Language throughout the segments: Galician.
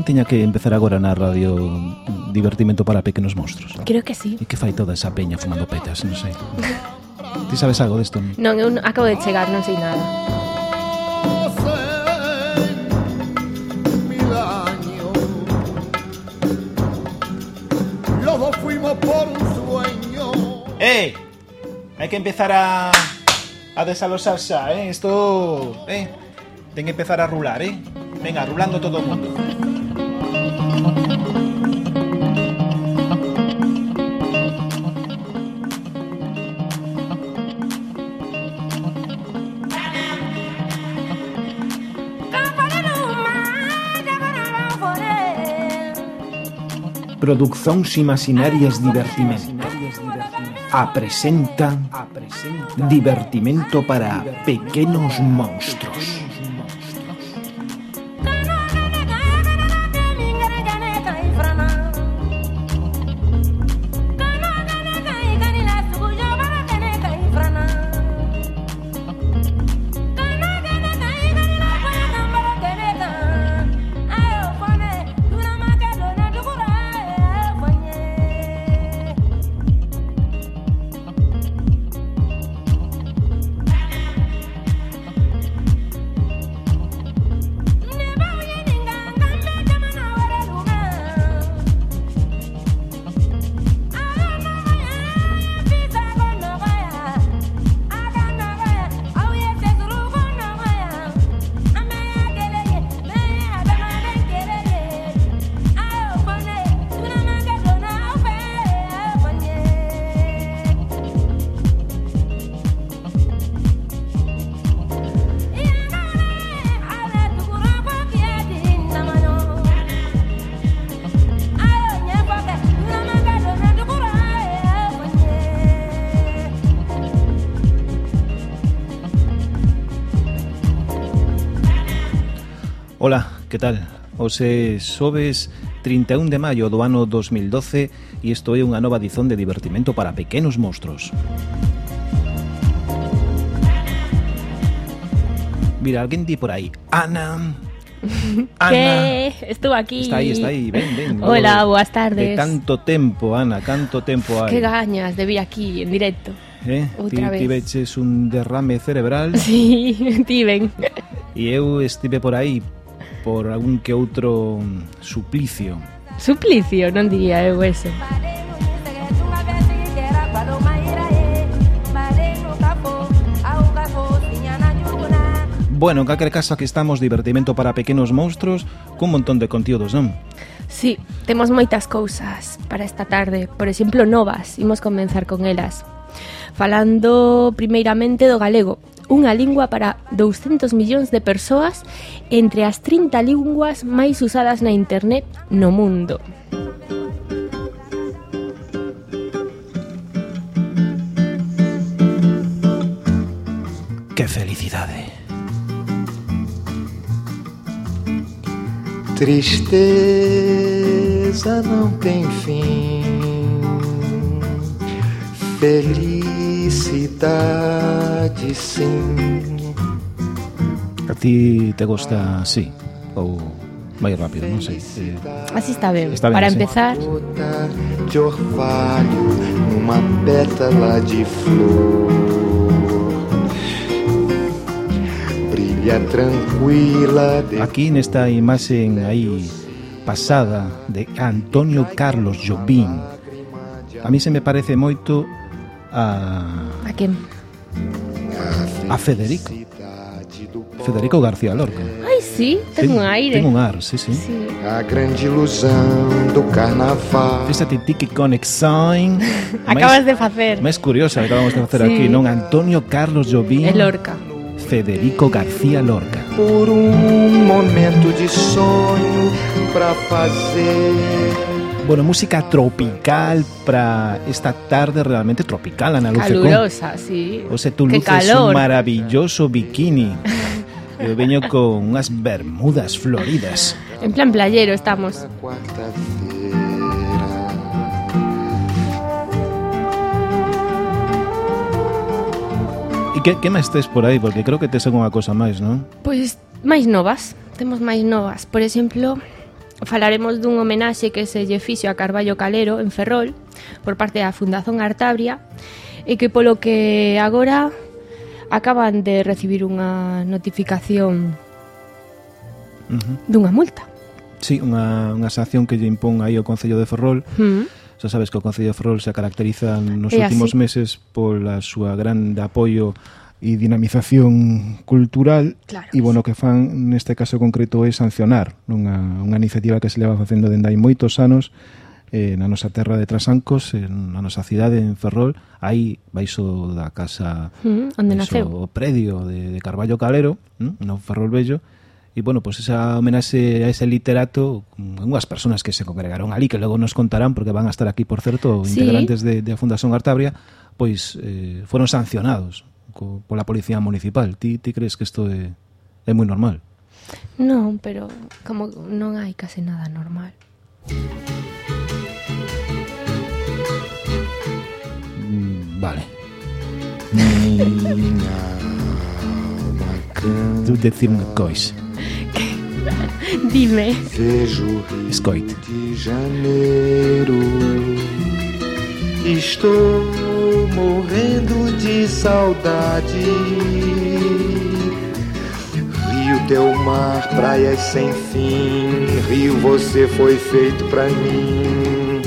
non tiña que empezar agora na radio divertimento para pequenos monstruos. Creo que sí. E que fai toda esa peña fumando petas, non sei. Ti sabes algo desto? Non, eu acabo de chegar, non sei nada. fuimos por un sueño. ¡Eh! Hai que empezar a a desalosar xa, eh? Isto, eh? Ten que empezar a rular, eh? Venga, rulando todo o mundo. Produccións imaginarias divertimento. Apresentan Divertimento para pequenos monstruos. Xosé Sobes 31 de maio do ano 2012 e isto é unha nova edición de divertimento para pequenos monstruos. Mira, alguén di por aí, Ana, Ana. ¿Qué? Estuvo aquí. Está aí, está aí. Ven, ven. Hola, boas tardes. De tanto tempo, Ana, canto tempo hai. Qué gañas de vir aquí en directo. Eh? Outra ti, vez. Un derrame cerebral. Sí, tiven. E eu estive por aí por algún que outro suplicio. Suplicio, non diría eu eso. Bueno, en calquer caso que estamos divertimento para pequenos monstruos cun montón de contidos, non? Sí, temos moitas cousas para esta tarde, por exemplo, novas, imos comenzar con elas falando primeiramente do galego, unha lingua para 200 millóns de persoas entre as 30 linguas máis usadas na internet no mundo. Que felicidade! Tristeza não tem fim felicidade sim. A ti te gosta así ou máis rápido, non sei. Eh, Así está ben. Está ben, para sí. empezar, Gota de orvalho numa pétala de flor. Brilha tranquila de aquí nesta imaxen aí pasada de Antonio Carlos Jobim. A mí se me parece moito a a quen? a Federico, Federico García Lorca. Ai, sí, ten un aire. Ten un ar, sí, sí. Sí. A grande ilusão do carnaval. Fíxate ti que conexón Acabas de facer. máis curiosa que acabamos de facer Sí. aquí, non? Antonio Carlos Jobim El Lorca. Federico García Lorca. por um momento de sonho pra fazer Bueno, música tropical para esta tarde realmente tropical, Ana. Calurosa, sí. O sea, tú Qué calor. un maravilloso bikini. Yo veño con unas bermudas floridas. En plan playero estamos. E que, que máis tes por aí? Porque creo que tes algunha cosa máis, non? Pois máis novas, temos máis novas. Por exemplo, falaremos dun homenaxe que se lle fixo a Carballo Calero en Ferrol por parte da Fundación Artabria e que polo que agora acaban de recibir unha notificación uh -huh. dunha multa. Sí, unha, unha sanción que lle impón aí o Concello de Ferrol. Uh -huh. Xa sabes que o Concello de Ferrol se caracteriza nos e últimos así. meses pola súa grande apoio e dinamización cultural claro. e bueno, que fan neste caso concreto é sancionar unha, unha iniciativa que se leva facendo dende hai moitos anos eh, na nosa terra de Trasancos, en, na nosa cidade, en Ferrol, aí baixo da casa, mm, onde baixo, o predio de, de Carballo Calero, mm, no Ferrol Bello, e, bueno, pues esa homenaxe a ese literato mm, unhas persoas que se congregaron ali que logo nos contarán porque van a estar aquí por certo sí. integrantes de, de a Fundación Artabria pois eh, foron sancionados con, con la policía municipal. ¿Ti, ti crees que esto es, muy normal? No, pero como no hay casi nada normal. Mm, vale. Tú decir una. Dime. Escoit. Estou morrendo de saudade. Rio, teu mar, praias sem fim. Rio, você foi feito pra mim.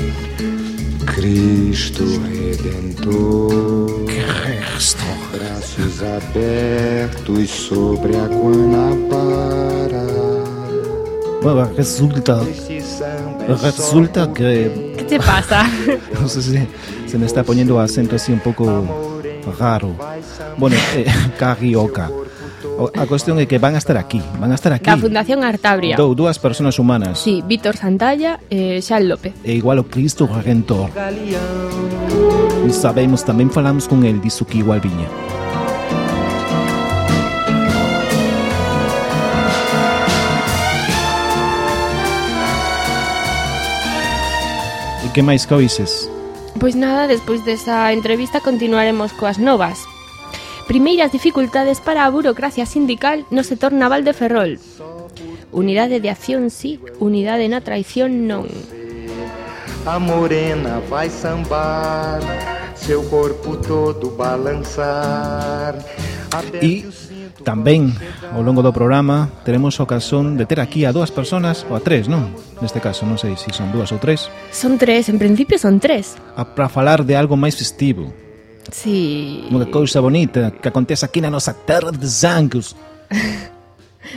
Cristo Redentor. Cristo. Braços abertos sobre a Guanabara. Bueno, resulta, é resulta que Que te pasa? no sé si se me está poniendo acento así un pouco raro. Bueno, eh, carioca. A cuestión é que van a estar aquí, van a estar aquí. Da Fundación Artabria. Dou dúas persoas humanas. Sí, Víctor Santalla e Xan López. É igual o Cristo Redentor. Sabemos, tamén falamos con el, diso que igual viña. que máis coises? Pois nada, despois desa entrevista continuaremos coas novas. Primeiras dificultades para a burocracia sindical no sector naval de Ferrol. Unidade de acción sí, unidade na traición non. A morena vai sambar, seu corpo todo balançar. E tamén ao longo do programa teremos ocasión de ter aquí a dúas personas ou a tres, non? Neste caso, non sei se son dúas ou tres, Son tres, en principio son tres. a, para falar de algo máis festivo, Sí. unha cousa bonita que acontece aquí na nosa terra de Zancos.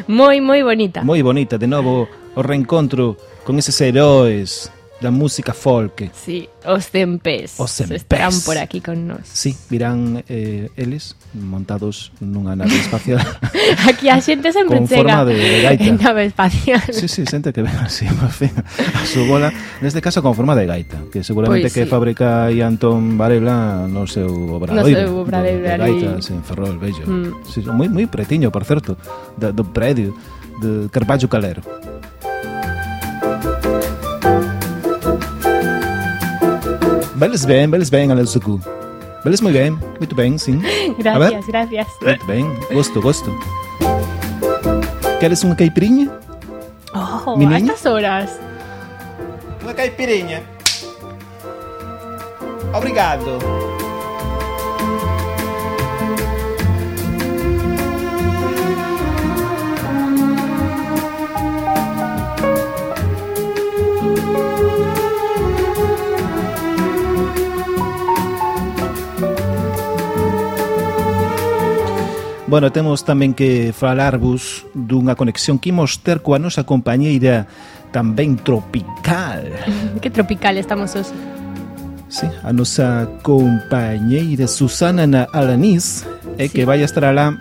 Moi, moi bonita. Moi bonita, de novo o reencontro con eses heróis da música folk. Sí, os cempés. Os cempés. Estarán por aquí con nós. Sí, virán eh, eles montados nunha nave espacial. aquí a xente sempre con chega forma de, de gaita. en nave espacial. Sí, sí, xente que ven así, a súa bola. Neste caso, con forma de gaita, que seguramente pois, que sí. que fabrica aí Antón Varela no seu obradoiro. No seu obradoiro. De, de gaitas en Ferrol, bello. Mm. Sí, moi, moi pretiño, por certo, do, do predio de Carballo Calero. Beles bem, beles bem, olha o Zugu. Beles muito bem, muito bem, sim. Tá gracias, gracias. Muito bem, gosto, gosto. Queres uma caipirinha? Oh, Menina? a estas horas. Uma caipirinha. Obrigado. Bueno, temos tamén que falarvos dunha conexión que imos ter coa nosa compañeira tamén tropical. que tropical estamos hoxe. Sí, a nosa compañeira Susana na Alanís é sí. que vai estar alá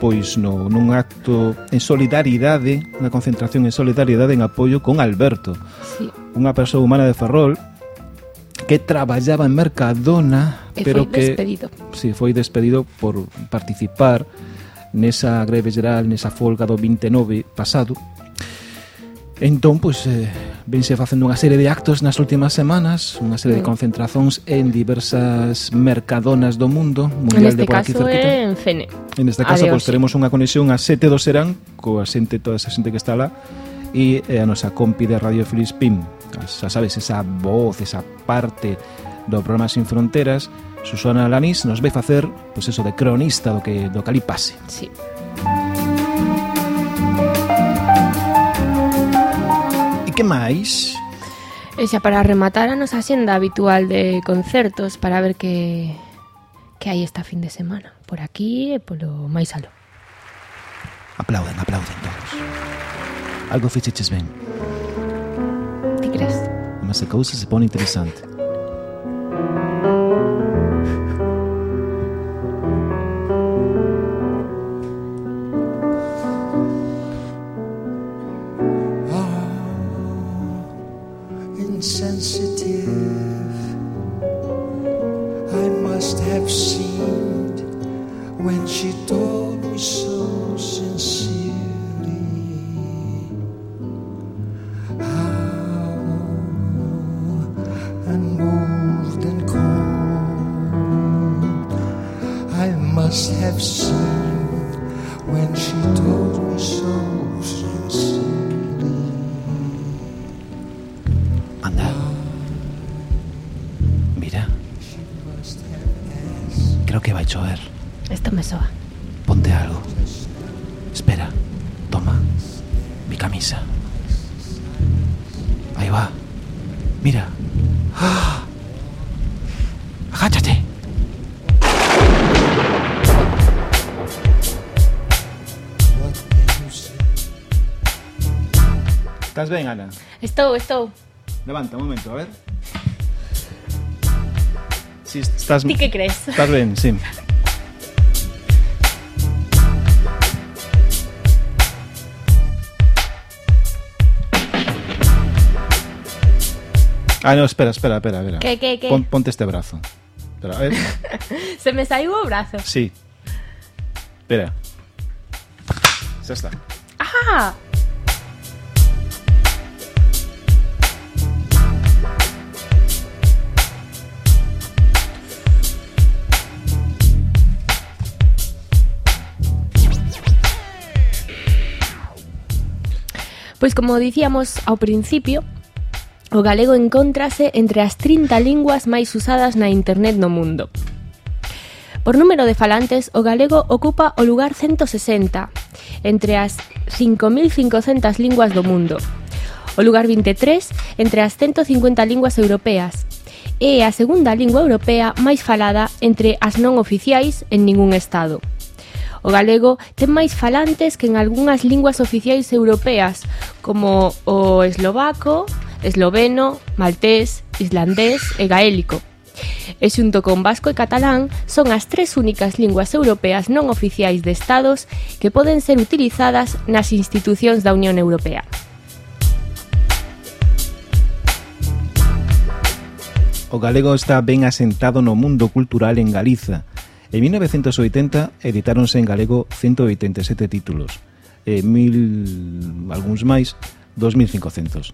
pois no, nun acto en solidaridade, unha concentración en solidaridade en apoio con Alberto, sí. unha persoa humana de Ferrol que traballaba en Mercadona, e pero foi que despedido. Sí, foi despedido por participar nesa greve geral, nesa folga do 29 pasado. Entón, pois, eh, vense facendo unha serie de actos nas últimas semanas, unha serie mm. de concentracións en diversas mercadonas do mundo, mundial de por aquí cerquita. En Fene. En este caso, Adiós. pois, teremos unha conexión a sete do Serán, coa xente, toda esa xente que está lá, e eh, a nosa compi de Radio Filispín. Xa sabes, esa voz, esa parte do programa Sin Fronteras, Susana Lanís nos vai facer pois pues eso de cronista do que do cali pase. Sí. E que máis? E xa para rematar a nosa xenda habitual de concertos para ver que que hai esta fin de semana, por aquí e polo máis aló. Aplauden, aplauden todos. Algo fece Sven. ¿Qué crees? Además, la causa se pone interesante. Ah, insensitive! I must have seemed when she told have seen when she told me so. Anda. Mira. Creo que va a llover. Esto me soa. Estás ben, Ana? Estou, estou. Levanta un momento, a ver. Si estás... Ti que crees? Estás ben, sí. Ah, no, espera, espera, espera, espera. ¿Qué, qué, qué? Pon, ponte este brazo. Espera, a ver. Se me saiu o brazo. Sí. Espera. Xa está. Ah! Pois como dicíamos ao principio, o galego encontrase entre as 30 linguas máis usadas na internet no mundo. Por número de falantes, o galego ocupa o lugar 160, entre as 5.500 linguas do mundo. O lugar 23, entre as 150 linguas europeas. E a segunda lingua europea máis falada entre as non oficiais en ningún estado. O galego ten máis falantes que en algunhas linguas oficiais europeas, como o eslovaco, esloveno, maltés, islandés e gaélico. E xunto con vasco e catalán son as tres únicas linguas europeas non oficiais de estados que poden ser utilizadas nas institucións da Unión Europea. O galego está ben asentado no mundo cultural en Galiza, En 1980 editáronse en galego 187 títulos e mil algúns máis 2500.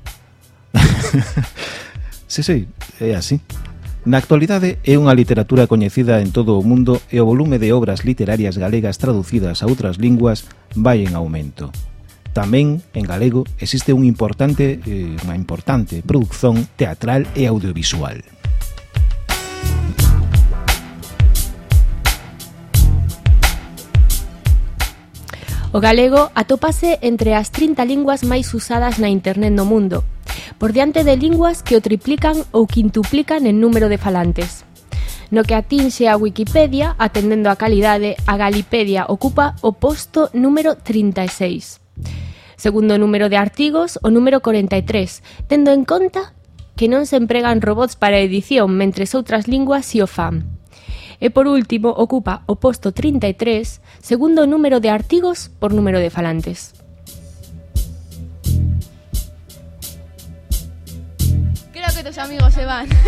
sí, sí, é así. Na actualidade é unha literatura coñecida en todo o mundo e o volume de obras literarias galegas traducidas a outras linguas vai en aumento. Tamén, en galego, existe un importante, eh, unha importante produción teatral e audiovisual. O galego atópase entre as 30 linguas máis usadas na internet no mundo, por diante de linguas que o triplican ou quintuplican en número de falantes. No que atinxe a Wikipedia, atendendo a calidade, a Galipedia ocupa o posto número 36. Segundo o número de artigos, o número 43, tendo en conta que non se empregan robots para a edición, mentres outras linguas si o fan. E por último, ocupa o posto 33 segundo número de artigos por número de falantes. Creo que tus amigos se van.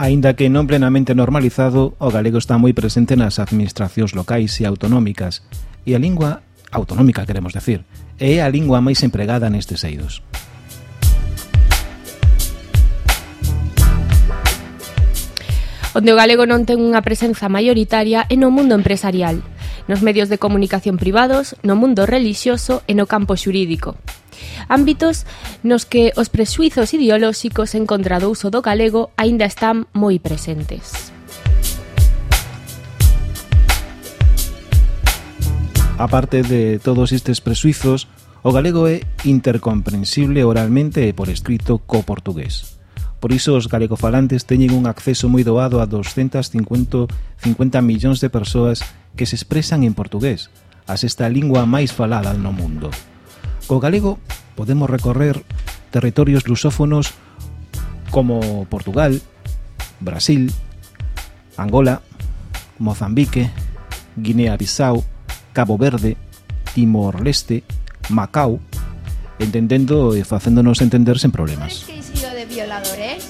Aínda que non plenamente normalizado, o galego está moi presente nas administracións locais e autonómicas, e a lingua autonómica, queremos decir, é a lingua máis empregada nestes eidos. onde o galego non ten unha presenza maioritaria e no mundo empresarial, nos medios de comunicación privados, no mundo relixioso e no campo xurídico. Ámbitos nos que os presuizos ideolóxicos en contra do uso do galego aínda están moi presentes. Aparte de todos estes presuizos, o galego é intercomprensible oralmente e por escrito co portugués. Por iso os galegofalantes teñen un acceso moi doado a 250 50 millóns de persoas que se expresan en portugués, a sexta lingua máis falada no mundo. Co galego podemos recorrer territorios lusófonos como Portugal, Brasil, Angola, Mozambique, Guinea-Bissau, Cabo Verde, Timor-Leste, Macau, entendendo e facéndonos entender sen problemas. Sabes que sido de violadores?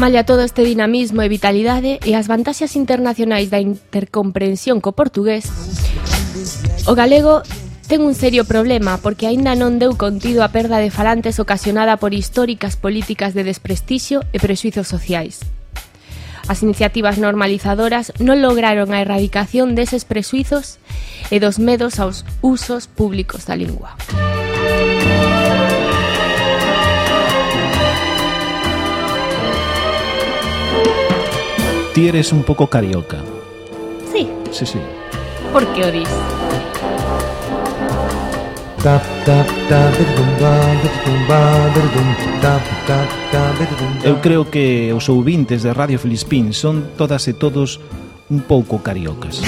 Malla todo este dinamismo e vitalidade e as vantaxes internacionais da intercomprensión co portugués, o galego ten un serio problema porque aínda non deu contido a perda de falantes ocasionada por históricas políticas de desprestixio e prexuizos sociais. As iniciativas normalizadoras non lograron a erradicación deses presuizos e dos medos aos usos públicos da lingua. Ti eres un pouco carioca. Sí, Sí, sí. por que o dis? Eu creo que os ouvintes de Radio Filispín son todas e todos un pouco cariocas.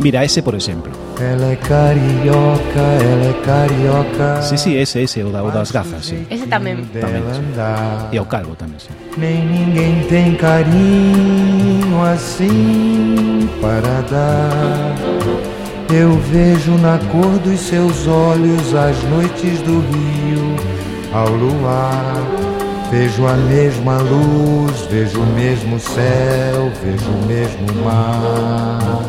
Mira, ese por exemplo. Ela é carioca, ela é carioca. Sí, sí, ese, ese, o, da, o das gafas, sí. Ese tamén. Tamén. E o calvo tamén, sí. Nem ninguém tem carinho assim para dar Eu vejo na cor dos seus olhos as noites do rio ao luar. Vejo a mesma luz, vejo o mesmo céu, vejo o mesmo mar.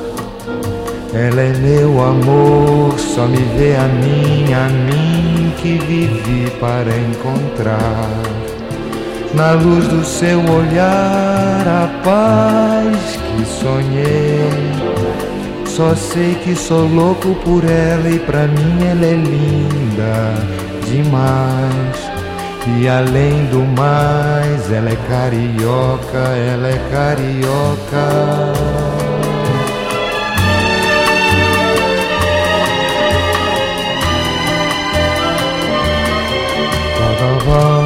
Ela é meu amor, só me vê a mim, a mim que vivi para encontrar. Na luz do seu olhar, a paz que sonhei. Só sei que sou louco por ela e pra mim ela é linda demais. E além do mais, ela é carioca, ela é carioca. Só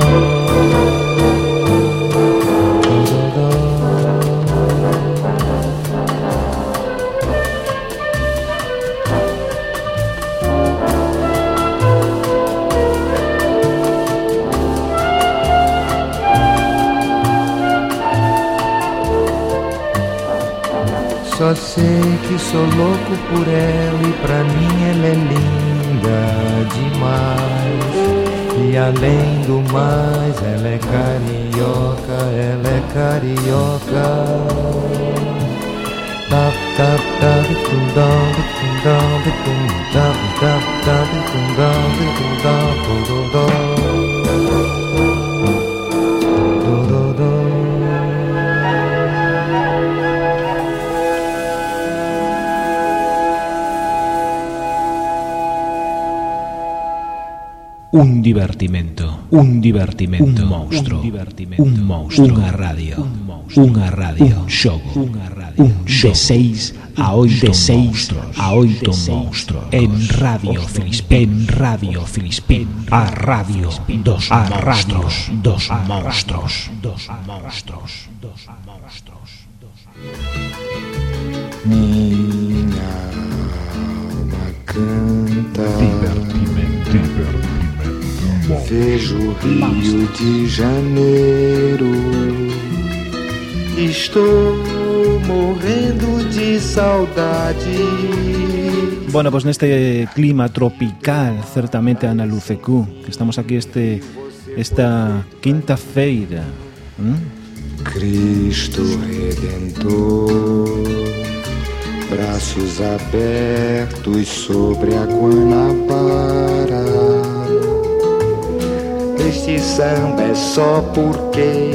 sei que sou louco por ela e pra mim ela é linda demais. E além do mais, ela é carioca, ela é carioca. Tap tap tap tum dum tum dum tum tap tap tap tum dum tum dum do do Un divertimento, un divertimento, un monstro, un divertimento, un monstro, unha radio, un monstro, unha radio, un xogo, unha radio, un de 6 a 8 de 6 a 8 monstros en Radio Filispín, en Radio Filispín, a radio. Dos a radios dos monstros, dos monstros, dos monstros. Minha Vejo Rio de Janeiro. Estou morrendo de saudade. Bueno, pois pues neste clima tropical, certamente Ana Lucecú, que estamos aquí este esta quinta feira, ¿m? Cristo Redentor, braços abertos sobre a Guanabara. Este samba é só porque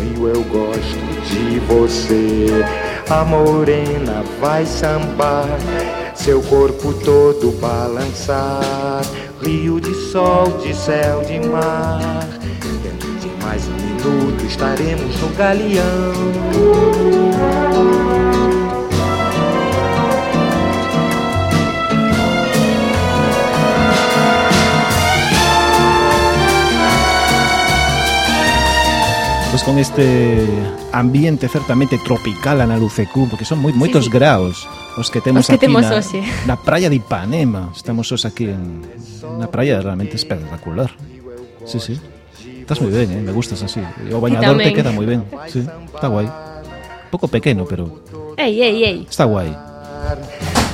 Rio eu gosto de você. A morena vai sambar, seu corpo todo balançar. Rio de sol, de céu, de mar. Dentro de mais um minuto estaremos no galeão. Pois con este ambiente certamente tropical na Lucecú, porque son moi, moitos sí. graus os que temos Os que aquí temos na, hoxe. na praia de Ipanema. Estamos hoxe aquí en na praia realmente espectacular. Sí, sí. Estás moi ben, eh? me gustas así. O bañador te queda moi ben. Sí, está guai. Un pouco pequeno, pero Ei, ei, ei. está guai.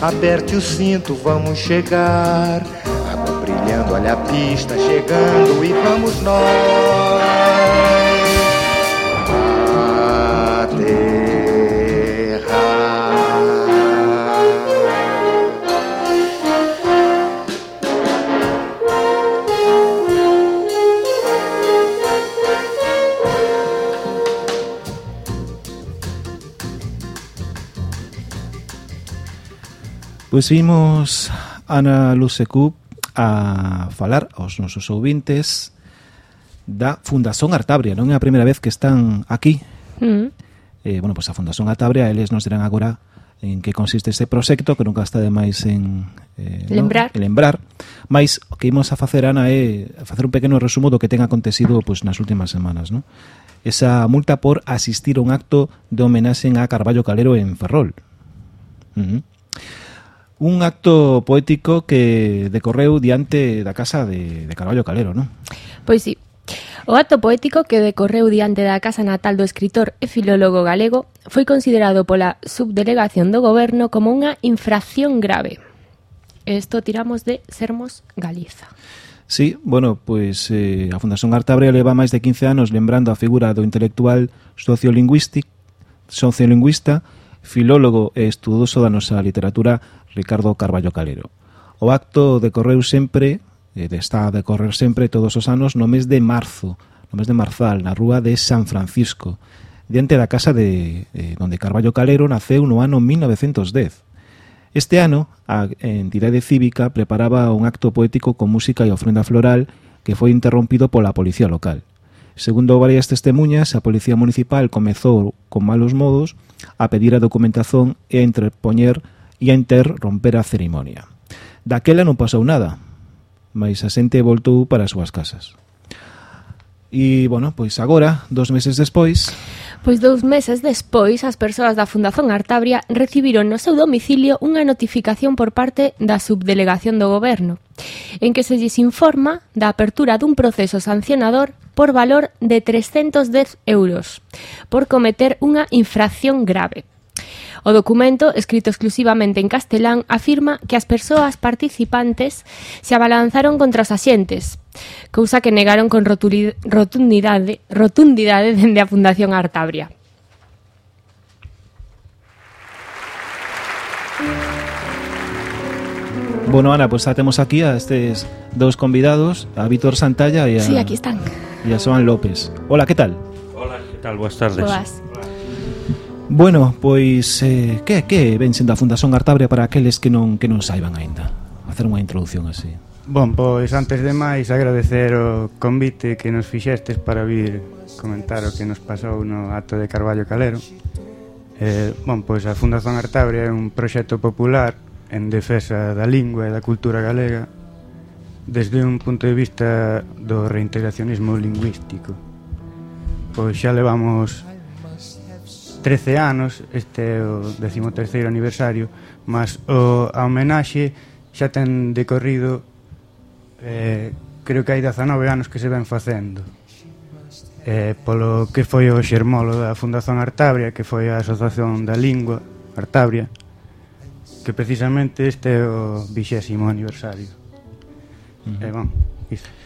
Aperte o cinto, vamos chegar. Água brilhando, olha a pista chegando e vamos nós. Pois vimos Ana Lusecup a falar aos nosos ouvintes da Fundación Artabria. Non é a primeira vez que están aquí. Mm. Eh, bueno, pois a Fundación Artabria, eles nos dirán agora en que consiste este proxecto, que nunca está de máis en eh, lembrar. No, lembrar. Mais o que imos a facer, Ana, é facer un pequeno resumo do que ten acontecido pois, nas últimas semanas. No? Esa multa por asistir a un acto de homenaxe a Carballo Calero en Ferrol. Uh -huh un acto poético que decorreu diante da casa de, de Carballo Calero, non? Pois sí. O acto poético que decorreu diante da casa natal do escritor e filólogo galego foi considerado pola subdelegación do goberno como unha infracción grave. Isto tiramos de Sermos Galiza. Sí, bueno, pois eh, a Fundación Artabria leva máis de 15 anos lembrando a figura do intelectual sociolingüístico, sociolingüista, filólogo e estudoso da nosa literatura Ricardo Carballo Calero. O acto decorreu sempre, eh, está a decorrer sempre todos os anos no mes de marzo, no mes de Marzal, na rúa de San Francisco, diante da casa de eh, onde Carballo Calero naceu no ano 1910. Este ano, a entidade cívica preparaba un acto poético con música e ofrenda floral que foi interrompido pola policía local. Segundo varias testemunhas, a policía municipal comezou con malos modos a pedir a documentación e a interpoñer e a interromper a cerimonia. Daquela non pasou nada, mais a xente voltou para as súas casas. E, bueno, pois agora, dos meses despois... Pois dous meses despois, as persoas da Fundación Artabria recibiron no seu domicilio unha notificación por parte da subdelegación do goberno, en que se lles informa da apertura dun proceso sancionador por valor de 310 euros por cometer unha infracción grave. O documento, escrito exclusivamente en castelán, afirma que as persoas participantes se abalanzaron contra os axentes, cousa que negaron con rotundidade, rotundidade dende a Fundación Artabria. Bueno, Ana, pues temos aquí a estes dous convidados, a Víctor Santalla e a... Sí, aquí están. E a Soan López. Hola, que tal? Hola, que tal? Boas tardes. Boas. Boas. Bueno, pois eh, que que ven sendo a Fundación Artabria para aqueles que non que non saiban aínda. Hacer unha introdución así. Bon, pois antes de máis agradecer o convite que nos fixestes para vir comentar o que nos pasou no acto de Carballo Calero. Eh, bon, pois a Fundación Artabria é un proxecto popular en defesa da lingua e da cultura galega desde un punto de vista do reintegracionismo lingüístico. Pois xa levamos 13 anos, este é o 13º aniversario, mas o, a homenaxe xa ten decorrido eh, creo que hai 19 anos que se ven facendo. Eh, polo que foi o xermolo da Fundación Artabria, que foi a Asociación da Lingua Artabria, que precisamente este é o vixésimo aniversario. Uh -huh. E, eh, bon, isto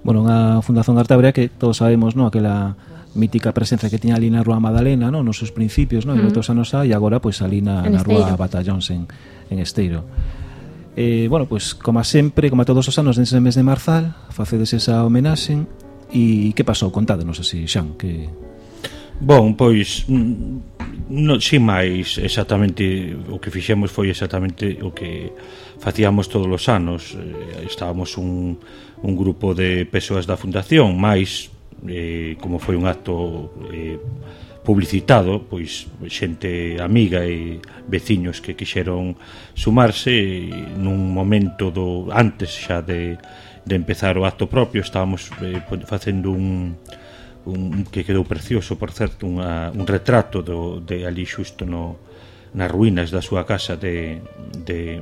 Bueno, unha Fundación Artabria que todos sabemos, no, aquela mítica presencia que tiña ali na Rúa Madalena, non, nos seus principios, non, uh -huh. outros anos xa, e agora pois ali na, en na Rúa Batallóns en, en Esteiro. Eh, bueno, pois como sempre, como todos os anos nese mes de Marzal, facedes esa homenaxe e que pasou? Contádenos así, Xan, que Bon, pois non si máis exactamente o que fixemos foi exactamente o que facíamos todos os anos. Eh, estábamos un, un grupo de persoas da fundación, máis eh, como foi un acto eh, publicitado, pois xente amiga e veciños que quixeron sumarse eh, nun momento do antes xa de, de empezar o acto propio estábamos eh, facendo un, un que quedou precioso, por certo, unha, un retrato do, de ali xusto no, nas ruínas da súa casa de, de,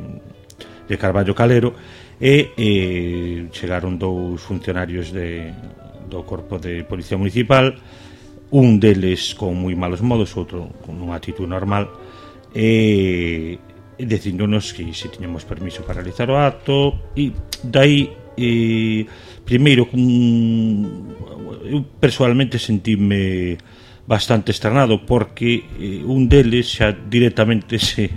de Carballo Calero e eh, chegaron dous funcionarios de, do corpo de Policía Municipal un deles con moi malos modos, outro con unha actitud normal, e decindonos que se tiñamos permiso para realizar o acto, e dai, eh, primeiro, cun, eu personalmente sentime bastante estranado, porque eh, un deles xa directamente se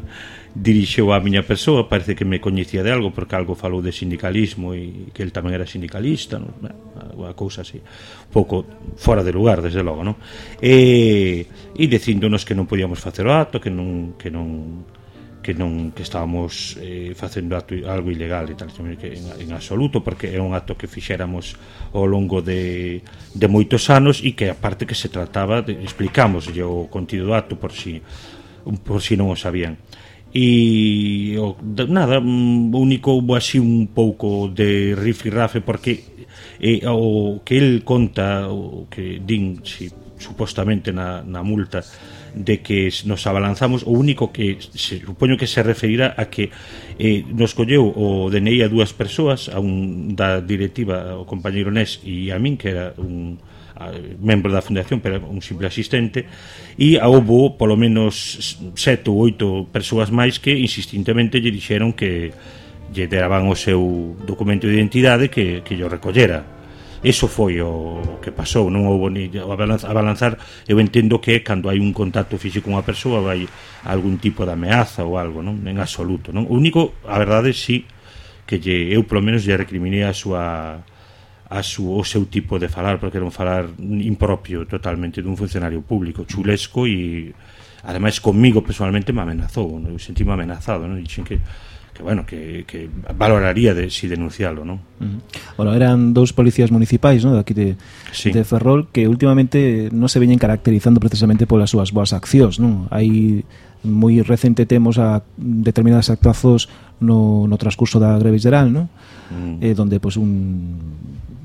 dirixeu a miña persoa, parece que me coñecía de algo porque algo falou de sindicalismo e que el tamén era sindicalista, non? Unha cousa así, pouco fora de lugar, desde logo, non? E, e dicíndonos que non podíamos facer o acto, que non que non que non que estábamos eh, facendo acto, algo ilegal e tal que en, en absoluto porque é un acto que fixéramos ao longo de, de moitos anos e que aparte que se trataba de, explicamos o contido do acto por si por si non o sabían e oh, nada, mm, único houve así un pouco de rifirrafe porque e, o que el conta o que din si, supostamente na, na multa de que nos abalanzamos o único que se supoño que se referirá a que eh, nos colleu o DNI a dúas persoas a un da directiva o compañeiro Nes e a min que era un membro da fundación, pero un simple asistente, e houbo polo menos sete ou oito persoas máis que insistentemente lle dixeron que lle daban o seu documento de identidade que, que lle recollera. Eso foi o que pasou, non houbo ni abalanzar, eu entendo que cando hai un contacto físico con unha persoa vai algún tipo de ameaza ou algo, non? En absoluto, non? O único, a verdade, si sí, que lle, eu polo menos lle recriminé a súa a su, o seu tipo de falar, porque era un falar impropio totalmente dun funcionario público, chulesco e ademais comigo personalmente me amenazou, non? eu sentíme amenazado, non? dixen que que bueno, que, que valoraría de si denuncialo, non? Uh -huh. Bueno, eran dous policías municipais, ¿no? de aquí de, sí. de Ferrol que últimamente non se veñen caracterizando precisamente polas súas boas accións, non? Hai moi recente temos a determinadas actuazos no, no transcurso da greve xeral, non? Mm. Uh -huh. Eh, donde pois pues, un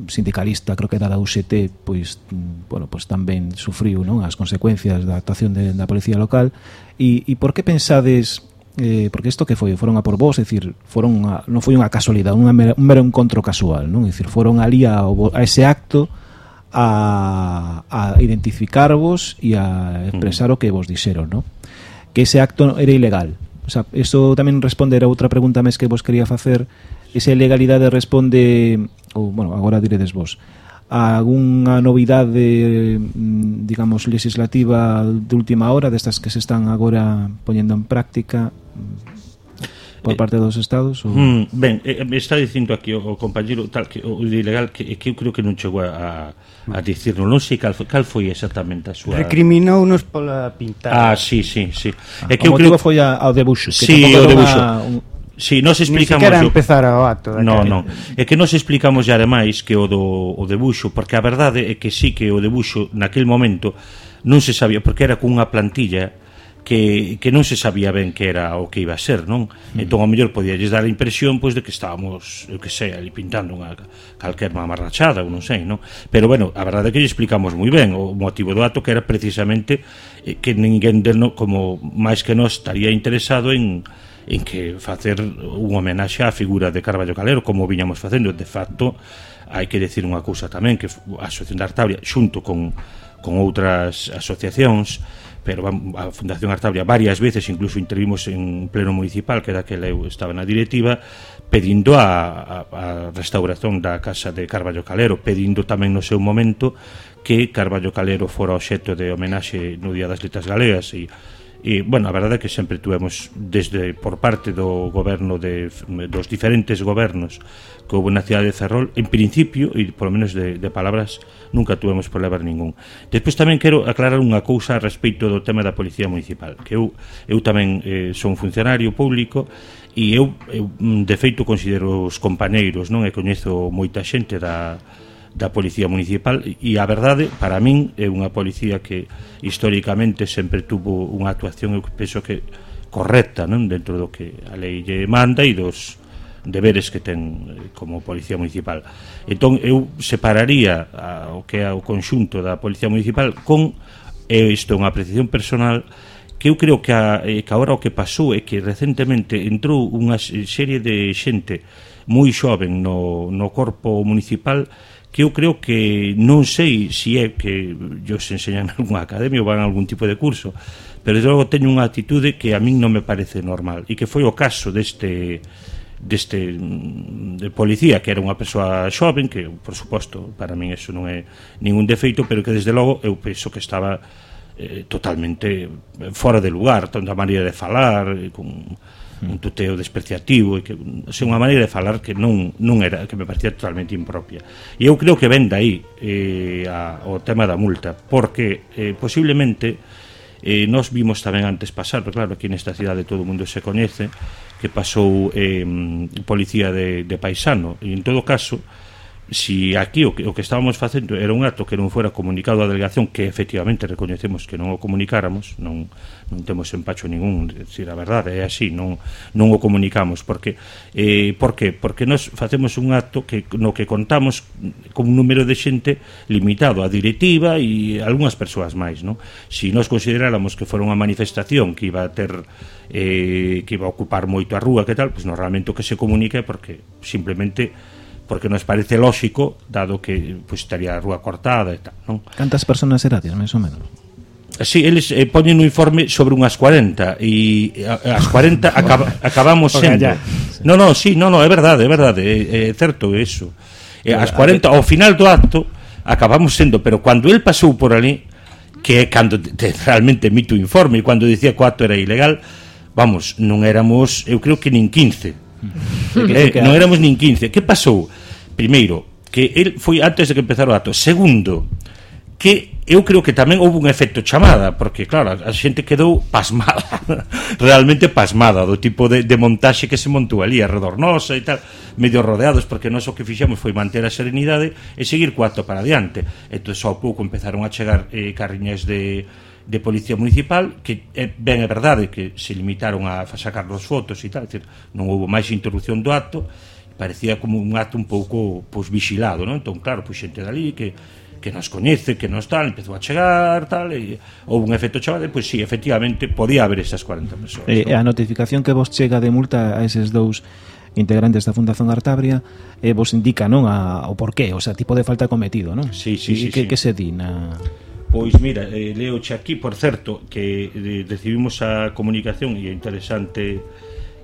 sindicalista, creo que era da UGT, pois, bueno, pois tamén sufriu non as consecuencias da actuación de, da policía local. E, e por que pensades eh, porque isto que foi, foron a por vos, é dicir, foron a, non foi unha casualidade, unha mera, un mero encontro casual, non? É dicir, foron ali a, a ese acto a, a identificarvos e a expresar mm. o que vos dixeron, non? Que ese acto era ilegal. O sea, iso tamén responder a outra pregunta mes que vos quería facer, esa ilegalidade responde ou, bueno, agora diredes vos a algunha novidade mm, digamos legislativa de última hora destas que se están agora poñendo en práctica mm, por eh, parte dos estados ou... mm, ben, eh, eh, está dicindo aquí o, o compañero tal que o ilegal que, que eu creo que non chegou a, a dicirno non sei cal, cal foi exactamente a súa recriminou nos pola pintada. Ah, sí, sí, sí. Ah, é que o eu motivo creo... foi a, ao debuxo que sí, o debuxo. a, un Si, sí, nos explicamos... Ni sequera empezar o acto. No, non. É que nos explicamos ya ademais que o do o debuxo, porque a verdade é que sí que o debuxo naquel momento non se sabía, porque era cunha plantilla que, que non se sabía ben que era o que iba a ser, non? Mm. Entón, ao mellor, podíalles dar a impresión pois, de que estábamos, eu que sei, ali pintando unha calquer mamarrachada, ou non sei, non? Pero, bueno, a verdade é que lle explicamos moi ben o motivo do ato que era precisamente eh, que ninguén del, como máis que nós estaría interesado en en que facer unha homenaxe á figura de Carballo Calero como viñamos facendo, de facto hai que decir unha cousa tamén que a Asociación de Artabria xunto con, con outras asociacións pero a Fundación Artabria varias veces incluso intervimos en pleno municipal que daquela eu estaba na directiva pedindo a, a, a restauración da casa de Carballo Calero pedindo tamén no seu momento que Carballo Calero fora o xeto de homenaxe no Día das Letras Galegas. E E, bueno, a verdade é que sempre tuvemos desde por parte do goberno de, dos diferentes gobernos que houve na cidade de Ferrol, en principio, e polo menos de, de palabras, nunca tuvemos problema ningún. Despois tamén quero aclarar unha cousa a respecto do tema da Policía Municipal, que eu, eu tamén eh, son funcionario público e eu, eu de feito considero os compañeiros, non? E coñezo moita xente da, da Policía Municipal e a verdade para min é unha policía que históricamente sempre tuvo unha actuación eu penso que correcta non dentro do que a lei lle manda e dos deberes que ten eh, como Policía Municipal. Entón, eu separaría a, o que é o conxunto da Policía Municipal con, e isto é unha apreciación personal, que eu creo que, a, que agora o que pasou é que recentemente entrou unha serie de xente moi xoven no, no corpo municipal que eu creo que non sei se é que se enseñan en algunha academia ou van a algún tipo de curso, pero desde logo teño unha actitude que a min non me parece normal e que foi o caso deste deste mm, de policía que era unha persoa xoven que por suposto para min eso non é ningún defeito pero que desde logo eu penso que estaba eh, totalmente fora de lugar tanta maneira de falar eh, con un tuteo despreciativo e que é unha maneira de falar que non, non era que me parecía totalmente impropia. E eu creo que ven aí eh, a, o tema da multa porque eh, posiblemente eh, nos vimos tamén antes pasar pero claro, aquí nesta cidade todo o mundo se coñece que pasou eh, policía de, de paisano. E en todo caso si aquí o que, o que estábamos facendo era un acto que non fuera comunicado á delegación que efectivamente recoñecemos que non o comunicáramos non, non temos empacho ningún decir a verdade é así non, non o comunicamos porque eh, por que? porque nos facemos un acto que no que contamos con un número de xente limitado a directiva e algunhas persoas máis non? si nos consideráramos que fora unha manifestación que iba a ter eh, que iba a ocupar moito a rúa que tal, pois pues, normalmente o que se comunica é porque simplemente porque nos parece lógico, dado que pois, estaría a rúa cortada e tal, non? Cantas personas erades, máis ou menos? Sí, eles eh, poñen un informe sobre unhas 40 e eh, as 40 acaba, acabamos sendo. No, no, sí, no, no, é verdade, é verdade, é, é certo eso. E as 40 ao final do acto acabamos sendo, pero cando el pasou por ali que é cando te, realmente emite o informe e cando dicía que o acto era ilegal, vamos, non éramos, eu creo que nin 15 eh, non éramos nin 15 que pasou? Primeiro, que el foi antes de que empezara o dato segundo, que eu creo que tamén houve un efecto chamada porque claro, a xente quedou pasmada realmente pasmada do tipo de, de montaxe que se montou ali redornosa e tal, medio rodeados porque nós o que fixemos foi manter a serenidade e seguir cuarto para adiante. Entón só pouco empezaron a chegar eh, carriñas de de Policía Municipal que é, ben é verdade que se limitaron a sacar as fotos e tal, decir, non houve máis interrupción do acto parecía como un acto un pouco pois, vigilado, non? Entón, claro, pois xente dali que que nos coñece, que nos tal, empezou a chegar, tal, e houve un efecto chaval, pois si, sí, efectivamente, podía haber esas 40 persoas. Eh, a notificación que vos chega de multa a eses dous integrantes da Fundación Artabria eh, vos indica non a, o porqué, o sea, tipo de falta cometido, non? Sí, sí, e, sí, que, sí. que se di na... Pois mira, eh, leoche aquí, por certo, que eh, recibimos a comunicación e é interesante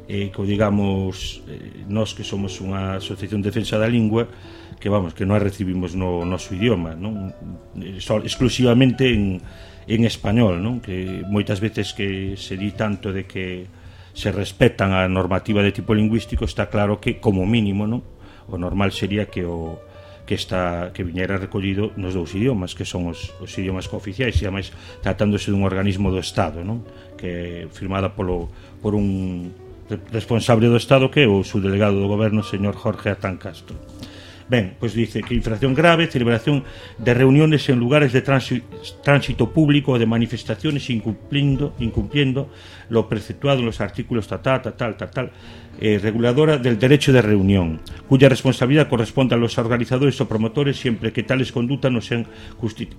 eh, que digamos eh, nós que somos unha asociación de defensa da lingua que vamos, que non a recibimos no noso idioma, non? Eh, só, exclusivamente en, en español, non? Que moitas veces que se di tanto de que se respetan a normativa de tipo lingüístico, está claro que como mínimo, non? O normal sería que o que está que viñera recollido nos dous idiomas, que son os, os idiomas cooficiais e ademais tratándose dun organismo do Estado, non? Que firmada polo por un responsable do Estado que é o subdelegado do goberno, señor Jorge Atán Castro. Ben, pois dice que infracción grave, celebración de reuniones en lugares de tránsito, público ou de manifestaciones incumplindo, incumpliendo lo preceptuado en los artículos tal, tal, tal, tal, tal, eh, reguladora del derecho de reunión, cuya responsabilidad corresponde a los organizadores o promotores siempre que tales condutas no sean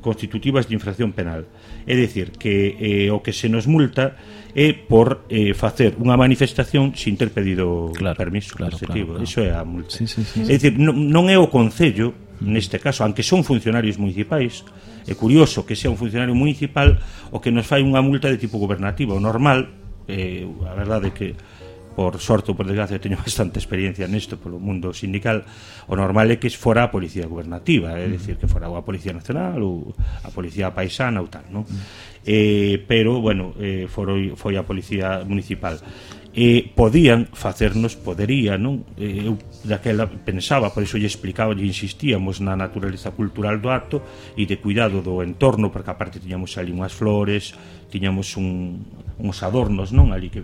constitutivas de infracción penal. É dicir, que eh, o que se nos multa é por eh, facer unha manifestación sin ter pedido claro, permiso claro, Claro, claro. Iso é a multa. Sí, sí, sí. É dicir, non, non é o Concello, neste caso, aunque son funcionarios municipais, é curioso que sea un funcionario municipal o que nos fai unha multa de tipo gubernativo. O normal eh, a verdade que por sorte ou por desgracia teño bastante experiencia nesto polo mundo sindical. O normal é que fora a policía gubernativa é dicir que fora a policía nacional ou a policía paisana ou tal non? Eh, pero bueno eh, foi, foi a policía municipal. Eh, podían facernos podería non? Eh, eu daquela pensaba por iso lle explicaba e insistíamos na naturaleza cultural do acto e de cuidado do entorno porque aparte tiñamos ali unhas flores tiñamos un, uns adornos, non? Ali que,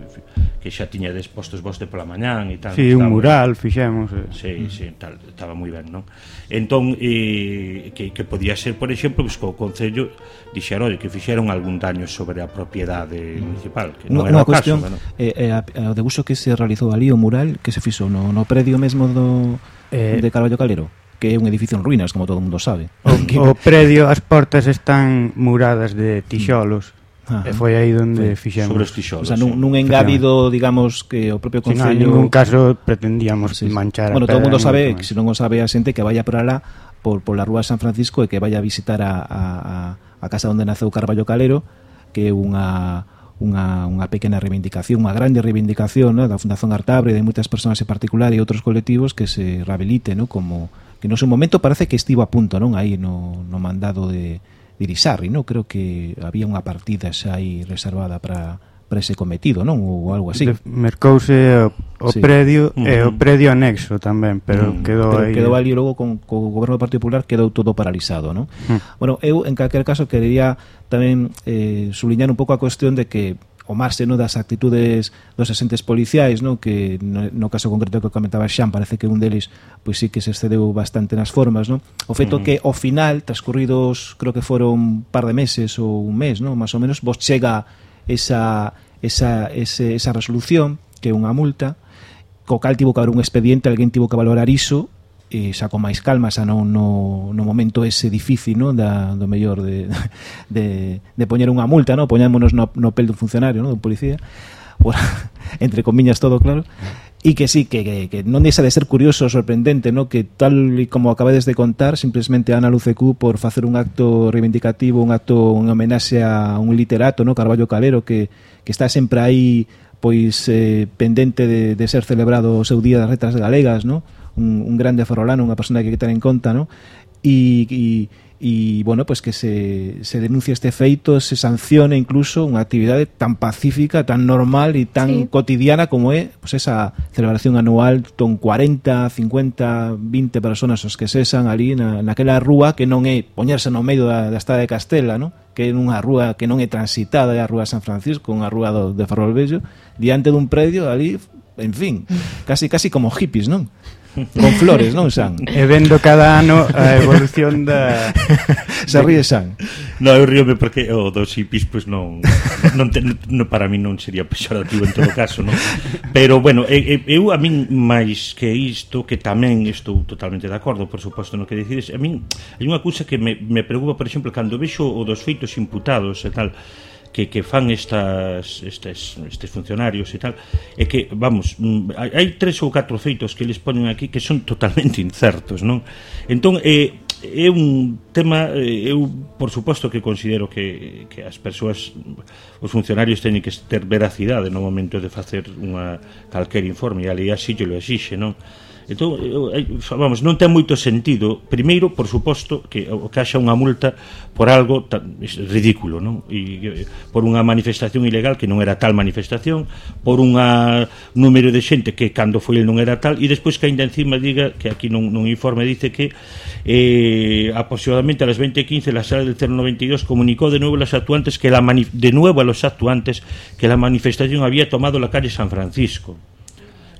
que xa tiña despostos vos de pola mañán e tal. Sí, un mural fixemos. Eh. Sí, sí, tal, estaba moi ben, non? Entón, eh, que, que podía ser, por exemplo, pues, co Concello dixeron que fixeron algún daño sobre a propiedade municipal, que non no, era o caso, cuestión, bueno. eh, eh, a, o debuxo que se realizou ali, o mural, que se fixou no, no predio mesmo do, eh, de Carballo Calero que é un edificio en ruínas, como todo mundo sabe. O, o predio, as portas están muradas de tixolos. Ajá. e foi aí onde foi fixemos. Sobre os tixolos. O sea, nun, nun engadido, digamos, que o propio Concello... Si, no, en ningún caso pretendíamos sí, sí. manchar Bueno, todo o mundo sabe, que se non o sabe a xente, que vaya por alá, por, por la Rúa San Francisco e que vaya a visitar a, a, a casa onde naceu Carballo Calero, que é unha unha, unha pequena reivindicación, unha grande reivindicación ¿no? da Fundación Artabre de moitas persoas en particular e outros colectivos que se rehabilite, ¿no? como que no seu momento parece que estivo a punto non aí no, no mandado de, Irisarri, non? Creo que había unha partida xa aí reservada para para ese cometido, non? Ou algo así. De, mercouse eh, o, o sí. predio uh -huh. e o predio anexo tamén, pero mm. uh -huh. quedou pero aí. Quedou ali logo con, co goberno do Partido Popular quedou todo paralizado, non? Uh mm. -huh. Bueno, eu en calquer caso quería tamén eh, subliñar un pouco a cuestión de que o marxe no, das actitudes dos asentes policiais no, que no, no caso concreto que comentaba Xan parece que un deles pois sí que se excedeu bastante nas formas no? o feito mm. que ao final transcurridos creo que foron un par de meses ou un mes no, máis ou menos vos chega esa, esa, ese, esa resolución que é unha multa co cal tivo que haber un expediente alguén tivo que valorar iso e xa con máis calma, xa non no, no momento ese difícil, non, da, do mellor de, de, de poñer unha multa, non, poñámonos no, no pel dun funcionario, non, dun policía, bueno, entre comiñas todo, claro, e que sí, que, que, que non deixa de ser curioso, sorprendente, no? que tal e como acabades de contar, simplemente Ana Lucecú por facer un acto reivindicativo, un acto, unha homenaxe a un literato, no? Carballo Calero, que, que está sempre aí pois eh, pendente de, de ser celebrado o seu día das letras galegas, non? un, un grande farolano, unha persona que hai que ter en conta, ¿no? E, e, e bueno, pues que se, se denuncie este feito, se sancione incluso unha actividade tan pacífica, tan normal e tan sí. cotidiana como é pues esa celebración anual ton 40, 50, 20 personas os que sesan ali na, naquela rúa que non é poñerse no medio da, da estrada de Castela, ¿no? que é unha rúa que non é transitada, é a rúa San Francisco, unha rúa do, de Ferrolbello, diante dun predio ali, en fin, casi casi como hippies, non? Con flores, non San? E vendo cada ano a evolución da... Se ríe San? No, eu ríome porque o dos hippies pues, non, non, te, non para mí non sería pexorativo en todo caso, non? Pero, bueno, eu a min máis que isto, que tamén estou totalmente de acordo, por suposto, no que decides, a min hai unha cousa que me, me preocupa, por exemplo, cando vexo o dos feitos imputados e tal, que, que fan estas, estes, estes funcionarios e tal é que, vamos, mm, hai, hai tres ou catro feitos que eles ponen aquí que son totalmente incertos, non? Entón, é, é un tema eh, eu, por suposto, que considero que, que as persoas os funcionarios teñen que ter veracidade no momento de facer unha calquer informe e a lei así lo exixe, non? Entón, eu, vamos, non ten moito sentido, primeiro, por suposto, que que haxa unha multa por algo tan ridículo, non? E eh, por unha manifestación ilegal que non era tal manifestación, por un ah, número de xente que cando foi non era tal e despois que ainda encima diga que aquí non, non informe dice que eh, aproximadamente a las 20:15 la sala del 092 comunicó de nuevo a los actuantes que la de nuevo a los actuantes que la manifestación había tomado la calle San Francisco.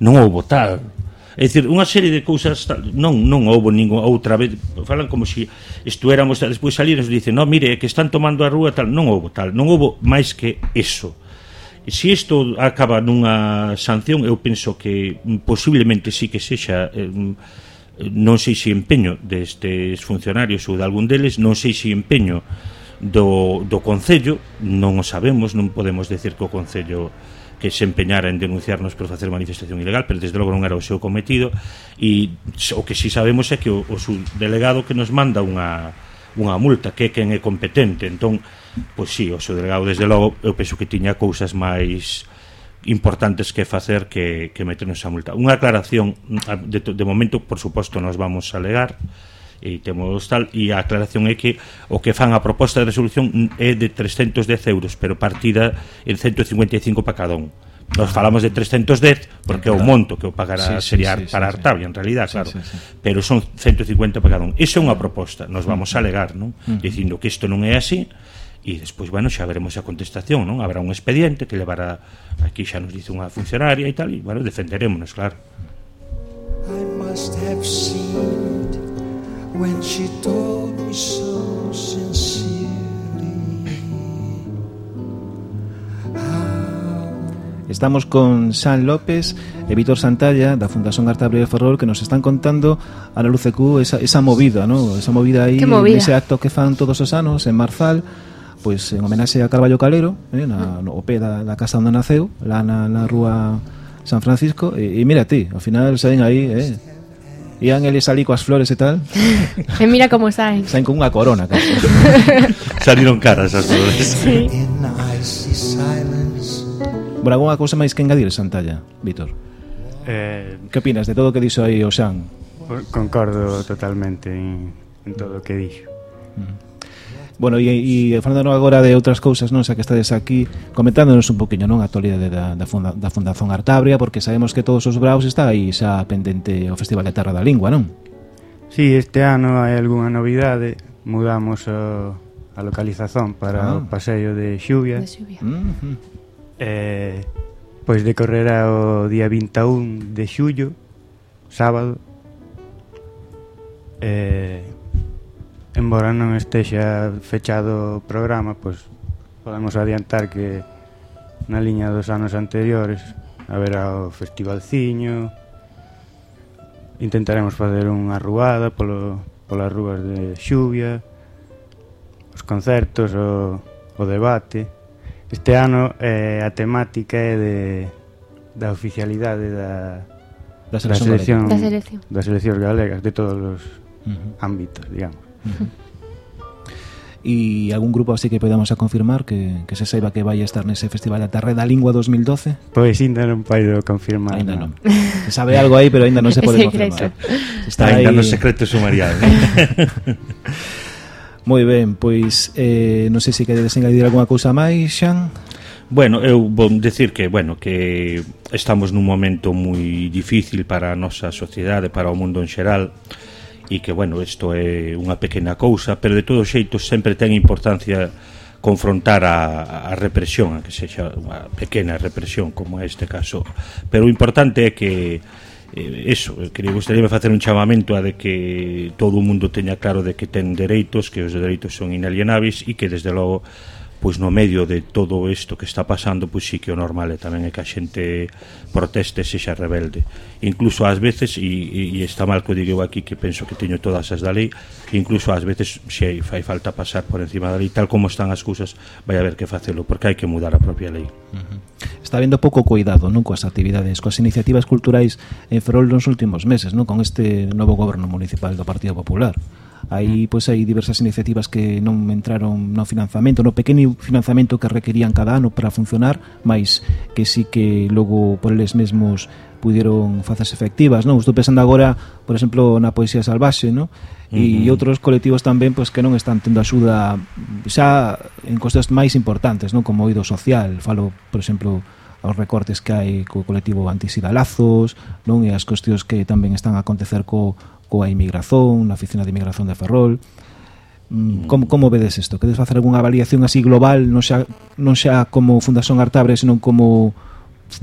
Non houbo tal É dicir, unha serie de cousas non non houve ningunha outra vez, falan como se si estuéramos despois salir nos dicen, "No, mire, que están tomando a rúa tal", non houve tal, non houve máis que eso. E se isto acaba nunha sanción, eu penso que posiblemente sí que sexa eh, non sei se empeño destes funcionarios ou de algún deles, non sei se empeño do, do Concello, non o sabemos, non podemos decir que o Concello que se empeñara en denunciarnos por facer manifestación ilegal, pero desde logo non era o seu cometido e o que si sabemos é que o, o subdelegado que nos manda unha unha multa que é quen é competente. Entón, pois si, sí, o seu delegado desde logo eu penso que tiña cousas máis importantes que facer que, que meternos a multa. Unha aclaración, de, de momento, por suposto, nos vamos a alegar, e temos tal e a aclaración é que o que fan a proposta de resolución é de 310 euros pero partida en 155 para cada un Nos ah. falamos de 310 porque é o monto que o pagará sí, sí, sería sí, sí, para Artavia en realidad, claro. Sí, sí, sí. Pero son 150 para cada un. Iso é unha proposta, nos vamos a alegar, non? Uh -huh. Dicindo que isto non é así, e despois, bueno, xa veremos a contestación, non? Habrá un expediente que levará aquí xa nos dice unha funcionaria e tal, e, bueno, defenderémonos, claro. I must have seen when she told me so sincerely. Estamos con San López e Víctor Santalla da Fundación Artable Arte de Ferrol que nos están contando a la LUCQ esa, esa movida, ¿no? Esa movida aí, movida? ese acto que fan todos os anos en Marzal pois en homenaxe a Carballo Calero, eh, na, mm. no, o pé da, da casa onde naceu, lá na, na rúa San Francisco, e, e mira ti, ao final saen aí, eh, Ian eles ali coas flores e tal. e mira como saen. Saen con unha corona casi. Saliron caras as flores. Sí. Bueno, alguna cousa máis que engadir, Santalla, Vítor? Eh... Que opinas de todo o que dixo aí o Xan? Concordo totalmente en, en todo o que dixo. Mm. Bueno, e, e falando agora de outras cousas, non? Xa que estades aquí comentándonos un poquinho, non? A actualidade da, da, funda, da Fundación Artabria, porque sabemos que todos os braus está aí xa pendente o Festival de Terra da Lingua, non? Sí, este ano hai algunha novidade. Mudamos a, a localización para ah. o paseo de Xuvia. De Xuvia. Mm -hmm. eh, pois decorrerá o día 21 de xullo, sábado. Eh, Embora non estexa fechado o programa, pois podemos adiantar que na liña dos anos anteriores haberá o festivalciño, intentaremos fazer unha ruada polo, polas rúas de Xuvia, os concertos, o, o debate. Este ano eh, a temática é de, da oficialidade da, da selección, da selección, da selección galegas de todos os uh -huh. ámbitos, digamos. E algún grupo así que podamos a confirmar que, que se saiba que vai estar nese Festival da Terra da Lingua 2012? Pois ainda non podo confirmar. Ainda non. Se sabe algo aí, pero ainda non se pode confirmar. Está ainda aí... no secreto sumarial. Moi ben, pois eh, non sei se queredes engadir alguna cousa máis, Xan? Bueno, eu vou decir que, bueno, que estamos nun momento moi difícil para a nosa sociedade, para o mundo en xeral, e que, bueno, isto é unha pequena cousa, pero de todo xeito sempre ten importancia confrontar a, a represión, a que sexa unha pequena represión como é este caso. Pero o importante é que eh, eso, que lle facer un chamamento a de que todo o mundo teña claro de que ten dereitos, que os dereitos son inalienables e que desde logo pois no medio de todo isto que está pasando, pois sí que o normal é tamén é que a xente proteste e sexa rebelde. Incluso ás veces, e, e está mal que o digo aquí, que penso que teño todas as da lei, incluso ás veces se fai falta pasar por encima da lei, tal como están as cousas, vai haber que facelo, porque hai que mudar a propia lei. Uh -huh. Está vendo pouco cuidado non coas actividades, coas iniciativas culturais en Ferrol nos últimos meses, non con este novo goberno municipal do Partido Popular. Aí pois hai diversas iniciativas que non entraron no financiamento, no pequeno financiamento que requerían cada ano para funcionar, mais que sí que logo por eles mesmos pudieron facerse efectivas, non? Estou pensando agora, por exemplo, na poesía salvaxe, non? E uh -huh. outros colectivos tamén pois que non están tendo axuda xa en costas máis importantes, non? Como oído social, falo, por exemplo, aos recortes que hai co colectivo antisidalazos, non? E as cuestións que tamén están a acontecer co coa inmigración, na oficina de inmigración de Ferrol. Mm. mm. Como, como vedes isto? Quedes facer algunha avaliación así global, non xa, non xa como Fundación Artabre, senón como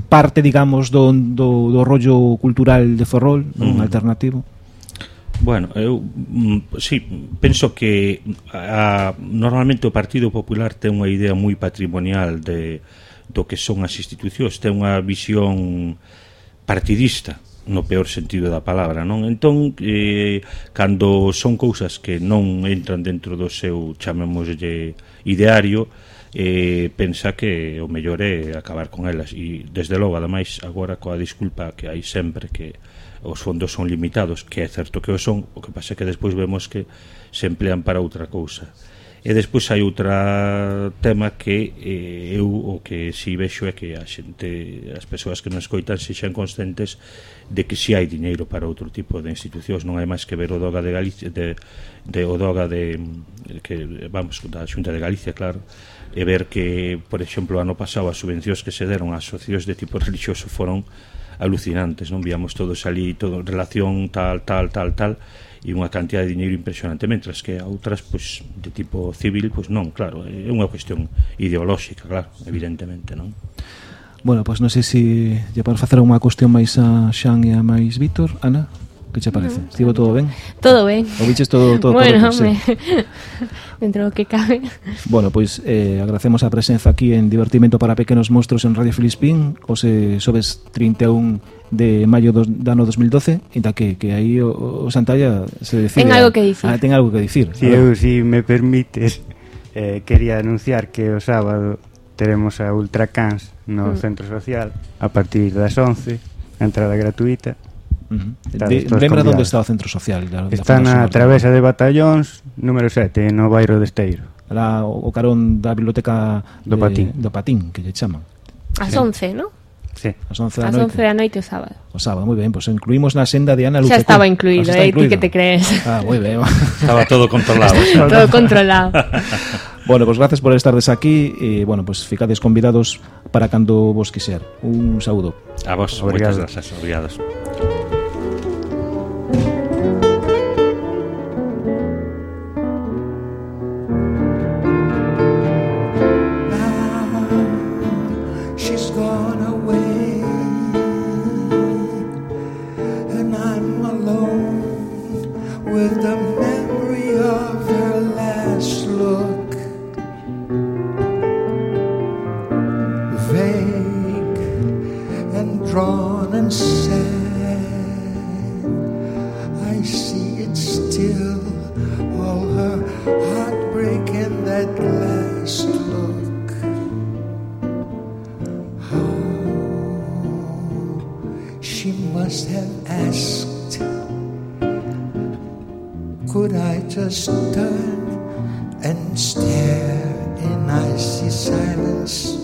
parte, digamos, do, do, do rollo cultural de Ferrol, non mm. alternativo? Bueno, eu mm, sí, penso que a, normalmente o Partido Popular ten unha idea moi patrimonial de do que son as institucións, ten unha visión partidista no peor sentido da palabra, non? Entón, eh, cando son cousas que non entran dentro do seu, chamémoslle, ideario, eh, pensa que o mellor é acabar con elas. E, desde logo, ademais, agora coa disculpa que hai sempre que os fondos son limitados, que é certo que o son, o que pasa é que despois vemos que se emplean para outra cousa. E despois hai outra tema que eh, eu o que si vexo é que a xente, as persoas que nos escoitan sexan conscientes de que si hai diñeiro para outro tipo de institucións, non hai máis que ver o doga de Galicia de, de o doga de que vamos da Xunta de Galicia, claro, e ver que, por exemplo, ano pasado as subvencións que se deron ás asociacións de tipo religioso foron alucinantes, non? Víamos todos ali todo relación tal, tal, tal, tal e unha cantidad de diñeiro impresionante mentras que outras pois, de tipo civil pois non, claro, é unha cuestión ideolóxica, claro, evidentemente non? Bueno, pois non sei se lle para facer unha cuestión máis a Xan e a máis Víctor, Ana? Que che parece? Mm, Estivo todo ben? Todo ben. O biches todo, todo bueno, correcto, me... sí. dentro do que cabe. Bueno, pois eh, agradecemos a presenza aquí en Divertimento para Pequenos Monstros en Radio Filispín os eh, sobes 31 de maio do, do ano 2012 inda que, que aí o, o Santalla se decide... Ten algo que dicir. Ah, ten algo que dicir. Si, eu, si me permites, eh, quería anunciar que o sábado teremos a Ultracans no mm. Centro Social a partir das 11 entrada gratuita Uh -huh. Claro, de, lembra onde está o centro social da, Está da na travesa de Batallóns número 7, no bairro de Esteiro Era o carón da biblioteca do de, Patín, do Patín que lle chaman As sí. 11, non? Sí. As 11 da noite. As 11 da noite o sábado. O sábado, moi ben, pois pues incluímos na senda de Ana Luque. Xa estaba incluído, eh, ti que te crees. Ah, moi ben. estaba todo controlado. todo controlado. bueno, pois pues gracias por estardes aquí e, bueno, pois pues ficades convidados para cando vos quiser. Un saúdo. A vos, obrigado. moitas grazas, obrigados. Just turn and stare in icy silence?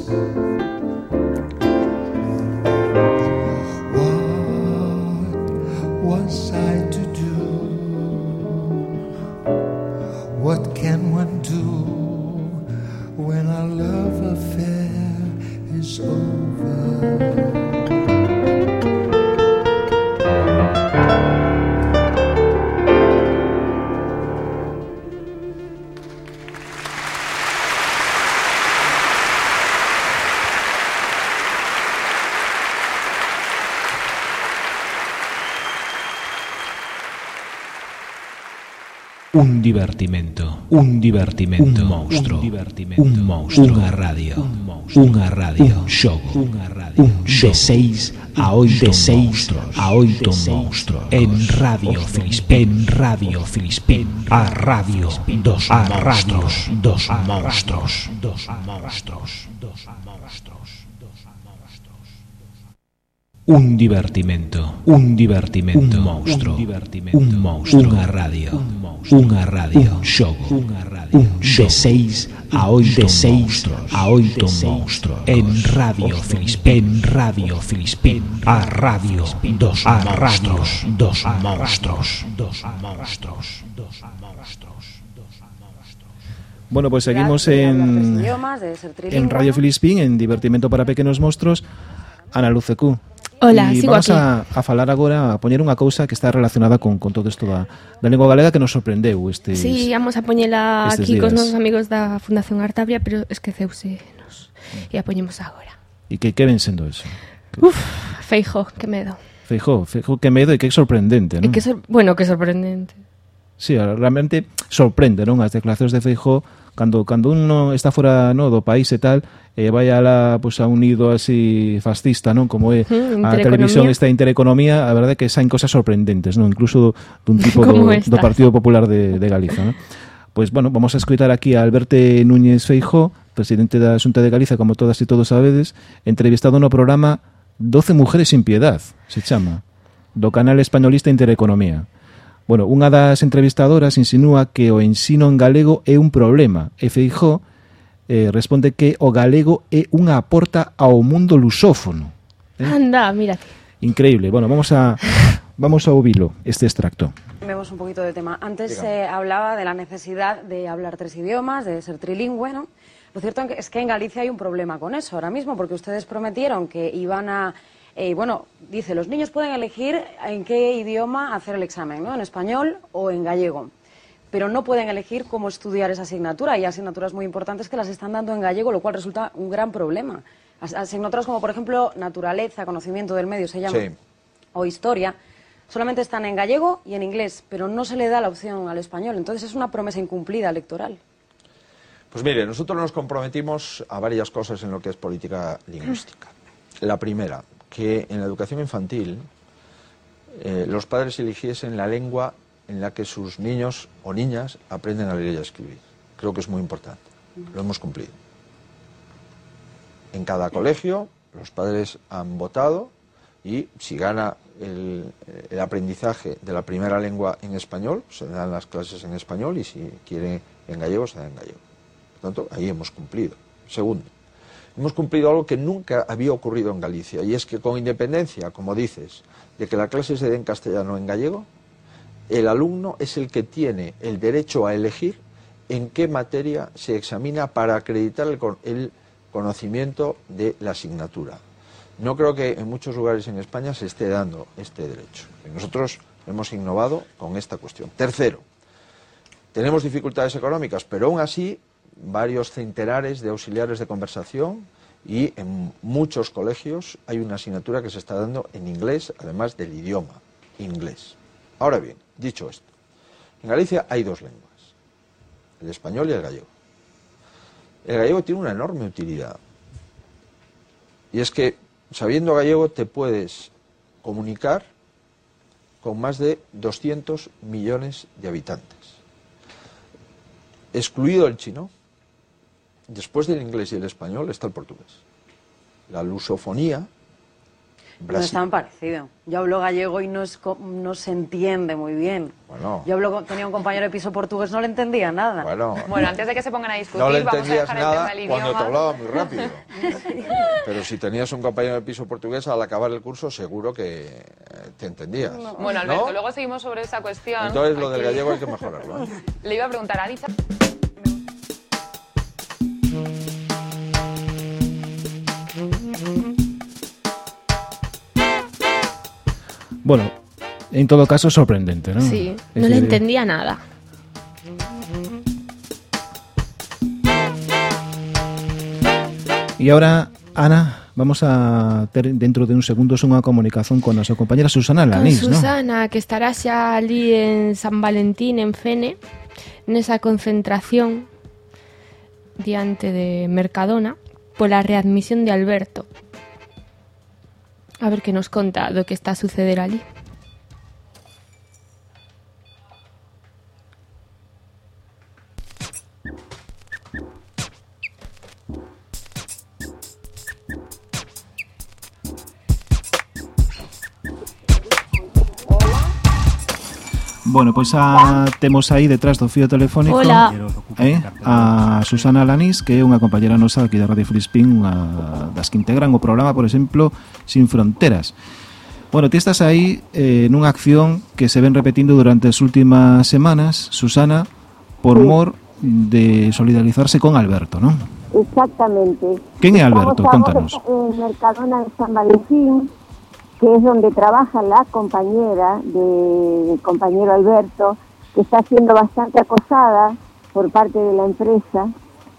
Un divertimento, un divertimento, un monstruo, un, divertimento, monstruo, una radio, un una radio, un show, una radio, un show, de 6 a 8 de 6 a 8 monstruos, en Radio Filispin, en Radio Filispin, a Radio Dos a Radio monstruos, dos monstruos, dos monstruos. Un divertimento, un divertimento, un monstro, un divertimento, un monstro, unha radio, unha radio, un xogo, unha radio, un de 6 a 8 de 6 a 8 monstros en Radio Filispín, en Radio Filispín, a radio dos a radios dos monstros, dos monstros, dos monstros. Bueno, pues seguimos en, en Radio Filispín, en Divertimento para Pequenos Monstros. Ana Lucecú. Ola, e vamos aquí. a, a falar agora, a poñer unha cousa que está relacionada con, con todo isto da, da lingua galega que nos sorprendeu estes Sí, vamos a poñela aquí días. cos nosos amigos da Fundación Artabria, pero esqueceuse nos e a poñemos agora. E que que ven sendo eso? Uf, feijo, que medo. Feijo, feijo, que medo e que sorprendente, non? Que sor bueno, que sorprendente. Sí, realmente sorprende, non? As declaracións de Feijó cando cando un non está fora no do país e tal, eh, vai alá pois, a un nido así fascista, non? Como é mm, a televisión esta intereconomía, a verdade é que saen cosas sorprendentes, non? Incluso do, dun tipo do, do Partido Popular de, de Galiza, non? Pois, bueno, vamos a escutar aquí a Alberto Núñez Feijó, presidente da Xunta de Galiza, como todas e todos sabedes, entrevistado no programa 12 Mujeres sin Piedad, se chama, do canal españolista Intereconomía. Bueno, unha das entrevistadoras insinúa que o ensino en galego é un problema e Feijó eh, responde que o galego é unha aporta ao mundo lusófono. Eh? Anda, mírate. Increíble. Bueno, vamos a vamos a ouvilo este extracto. Vemos un poquito de tema. Antes se eh, hablaba de la necesidad de hablar tres idiomas, de ser trilingüe, ¿no? Lo cierto es que en Galicia hay un problema con eso ahora mismo, porque ustedes prometieron que iban a eh, bueno, dice, los niños pueden elegir en qué idioma hacer el examen, ¿no? En español o en gallego. Pero no pueden elegir cómo estudiar esa asignatura. Hay asignaturas muy importantes que las están dando en gallego, lo cual resulta un gran problema. As- Asignaturas como, por ejemplo, naturaleza, conocimiento del medio, se llama, Sí. o historia, solamente están en gallego y en inglés, pero no se le da la opción al español. Entonces es una promesa incumplida electoral. Pues mire, nosotros nos comprometimos a varias cosas en lo que es política lingüística. La primera, que en la educación infantil eh, los padres eligiesen la lengua en la que sus niños o niñas aprenden a leer y a escribir. Creo que es muy importante. Lo hemos cumplido. En cada colegio los padres han votado y si gana el, aprendizaje de la primera lengua en español, se dan las clases en español y si quiere en gallego, se da en gallego. Por tanto, ahí hemos cumplido. Segundo, hemos cumplido algo que nunca había ocurrido en Galicia y es que con independencia, como dices, de que la clase se dé en castellano o en gallego, el alumno es el que tiene el derecho a elegir en qué materia se examina para acreditar el, el conocimiento de la asignatura. No creo que en muchos lugares en España se esté dando este derecho. Nosotros hemos innovado con esta cuestión. Tercero, tenemos dificultades económicas, pero aún así varios centenares de auxiliares de conversación y en muchos colegios hay una asignatura que se está dando en inglés, además del idioma inglés. Ahora bien, dicho esto, en Galicia hay dos lenguas, el español y el gallego. El gallego tiene una enorme utilidad. Y es que sabiendo gallego te puedes comunicar con más de 200 millones de habitantes. Excluido el chino, después del inglés y el español está el portugués. La lusofonía, No Brasil. es tan parecido. Yo hablo gallego y no, es no se entiende muy bien. Bueno, Yo hablo tenía un compañero de piso portugués, no le entendía nada. bueno, Bueno, antes de que se pongan a discutir, no le vamos a entendías dejar el tema nada del cuando te hablaba muy rápido. Pero si tenías un compañero de piso portugués, al acabar el curso seguro que eh, te entendías. Bueno, Alberto, ¿No? luego seguimos sobre esa cuestión. Entonces lo del Aquí. gallego hay que mejorarlo. ¿eh? Le iba a preguntar, ¿ha dicho? Bueno, en todo caso sorprendente, ¿no? Sí, no le decir... entendía nada. Y ahora, Ana, vamos a ter dentro de un segundo unha comunicación con a súa compañera Susana Lanís, ¿no? Susana, ¿no? que estará xa ali en San Valentín, en Fene, nesa concentración diante de Mercadona pola readmisión de Alberto. A ver que nos conta do que está a suceder ali. Bueno, pois a, ah, temos aí detrás do fío telefónico Hola. Eh, a Susana Lanís, que é unha compañera nosa aquí da Radio Frispín, a, das que integran o programa, por exemplo, Sin Fronteras. Bueno, ti estás aí eh, nunha acción que se ven repetindo durante as últimas semanas, Susana, por mor de solidarizarse con Alberto, non? Exactamente. Quen é Alberto? Estamos Contanos. En Mercadona de San Valentín, que es donde trabaja la compañera de, del compañero Alberto, que está siendo bastante acosada por parte de la empresa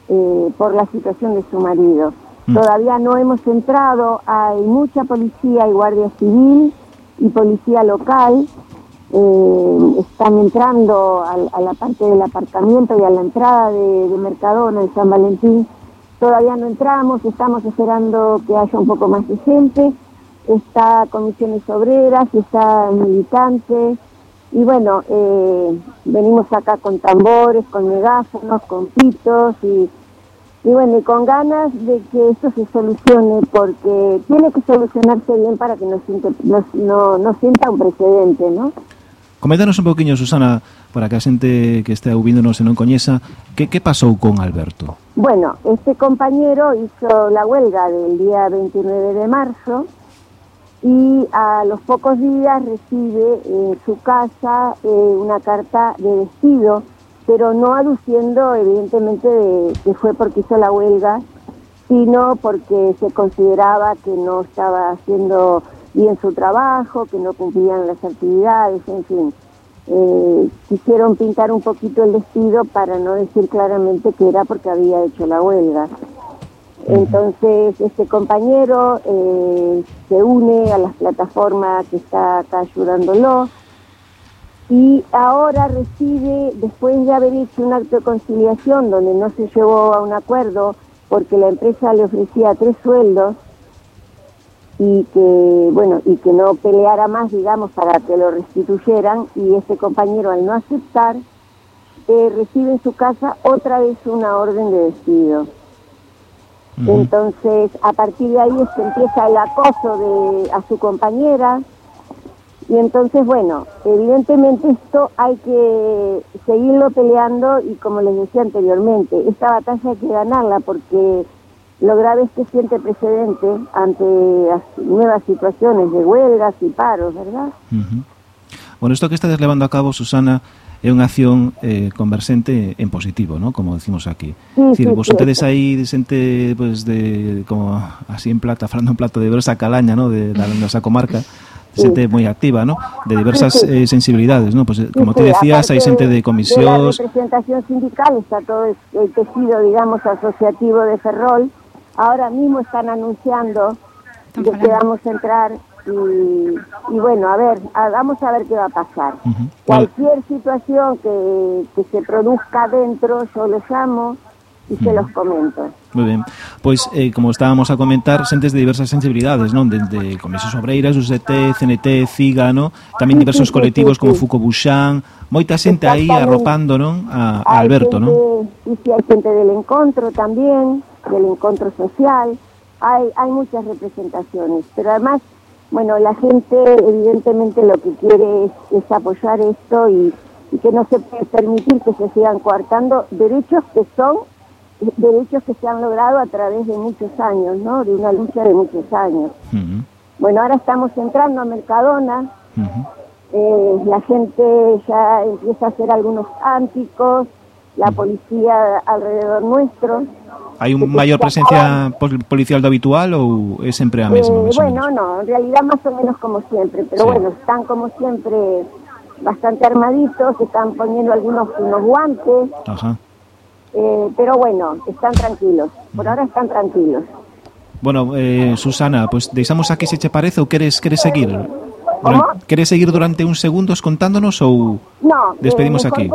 eh, por la situación de su marido. Mm. Todavía no hemos entrado, hay mucha policía y guardia civil y policía local eh, están entrando a, la parte del aparcamiento y a la entrada de, de Mercadona en San Valentín. Todavía no entramos, estamos esperando que haya un poco más de gente. Está comisiones obreras, está militantes. Y bueno, eh, venimos acá con tambores, con megáfonos, con pitos y, y bueno, y con ganas de que esto se solucione porque tiene que solucionarse bien para que no, siente, no, no, no sienta un precedente, ¿no? Coméntanos un poquinho, Susana, para que a xente que este ouvindonos e non coñeza, que, que pasou con Alberto? Bueno, este compañero hizo la huelga del día 29 de marzo y a los pocos días recibe en su casa eh, una carta de despido, pero no aduciendo evidentemente de que fue porque hizo la huelga, sino porque se consideraba que no estaba haciendo bien su trabajo, que no cumplían las actividades, en fin. Eh, quisieron pintar un poquito el despido para no decir claramente que era porque había hecho la huelga. Entonces, este compañero eh, se une a las plataformas que está acá ayudándolo y ahora recibe, después de haber hecho un acto de conciliación donde no se llegó a un acuerdo porque la empresa le ofrecía tres sueldos y que, bueno, y que no peleara más, digamos, para que lo restituyeran y este compañero al no aceptar, eh, recibe en su casa otra vez una orden de despido. Entonces, a partir de ahí es que empieza el acoso de, a su compañera. Y entonces, bueno, evidentemente esto hay que seguirlo peleando y como les decía anteriormente, esta batalla hay que ganarla porque lo grave es que siente precedente ante las nuevas situaciones de huelgas y paros, ¿verdad? Uh -huh. Bueno, isto que estades levando a cabo, Susana, é unha acción eh, conversente en positivo, ¿no? como decimos aquí. Sí, Decir, sí, vos sí, tedes aí de xente pues, de, como así en plata, falando en plato de brosa calaña, ¿no? de, da nosa comarca, xente moi activa, ¿no? de diversas Sí, sí. eh, sensibilidades, ¿no? Pues, eh, como Sí, te sí, decías, hai xente de De la comisións, representación sindical está todo el tejido, digamos, asociativo de Ferrol. Ahora mismo están anunciando que vamos a entrar y, y bueno, a ver, a- vamos a ver qué va a pasar. Ujú. Cualquier situación que, que se produzca dentro, yo los llamo y se los comento. Moi ben. Pois, eh, como estábamos a comentar, xentes de diversas sensibilidades, non? Desde Comisións Obreiras, UCT, CNT, CIGA, non? Tamén diversos colectivos como. Fuco Buxán, moita xente aí arropando, non? A, a Alberto, non? Y sí, hay gente del encuentro también, del encuentro social, hay, hay muchas representaciones, pero además, bueno, la gente evidentemente lo que quiere es, es apoyar esto y, y que no se puede permitir que se sigan coartando derechos que son derechos que se han logrado a través de muchos años, ¿no? De una lucha de muchos años. Bueno, ahora estamos entrando a Mercadona, eh, la gente ya empieza a hacer algunos cánticos, la policía alrededor nuestro. Hai un maior presencia pol- policial do habitual ou é sempre a mesma? Eh, bueno, no, en realidad más o menos como siempre, pero Sí. bueno, están como siempre bastante armaditos, están poniendo algunos unos guantes? Ajá. eh, pero bueno, están tranquilos, por ahora están tranquilos. Bueno, eh, Susana, pues deixamos aquí se che parece ou queres queres seguir? Duran- Queres seguir durante uns segundos contándonos ou No, Despedimos eh, aquí.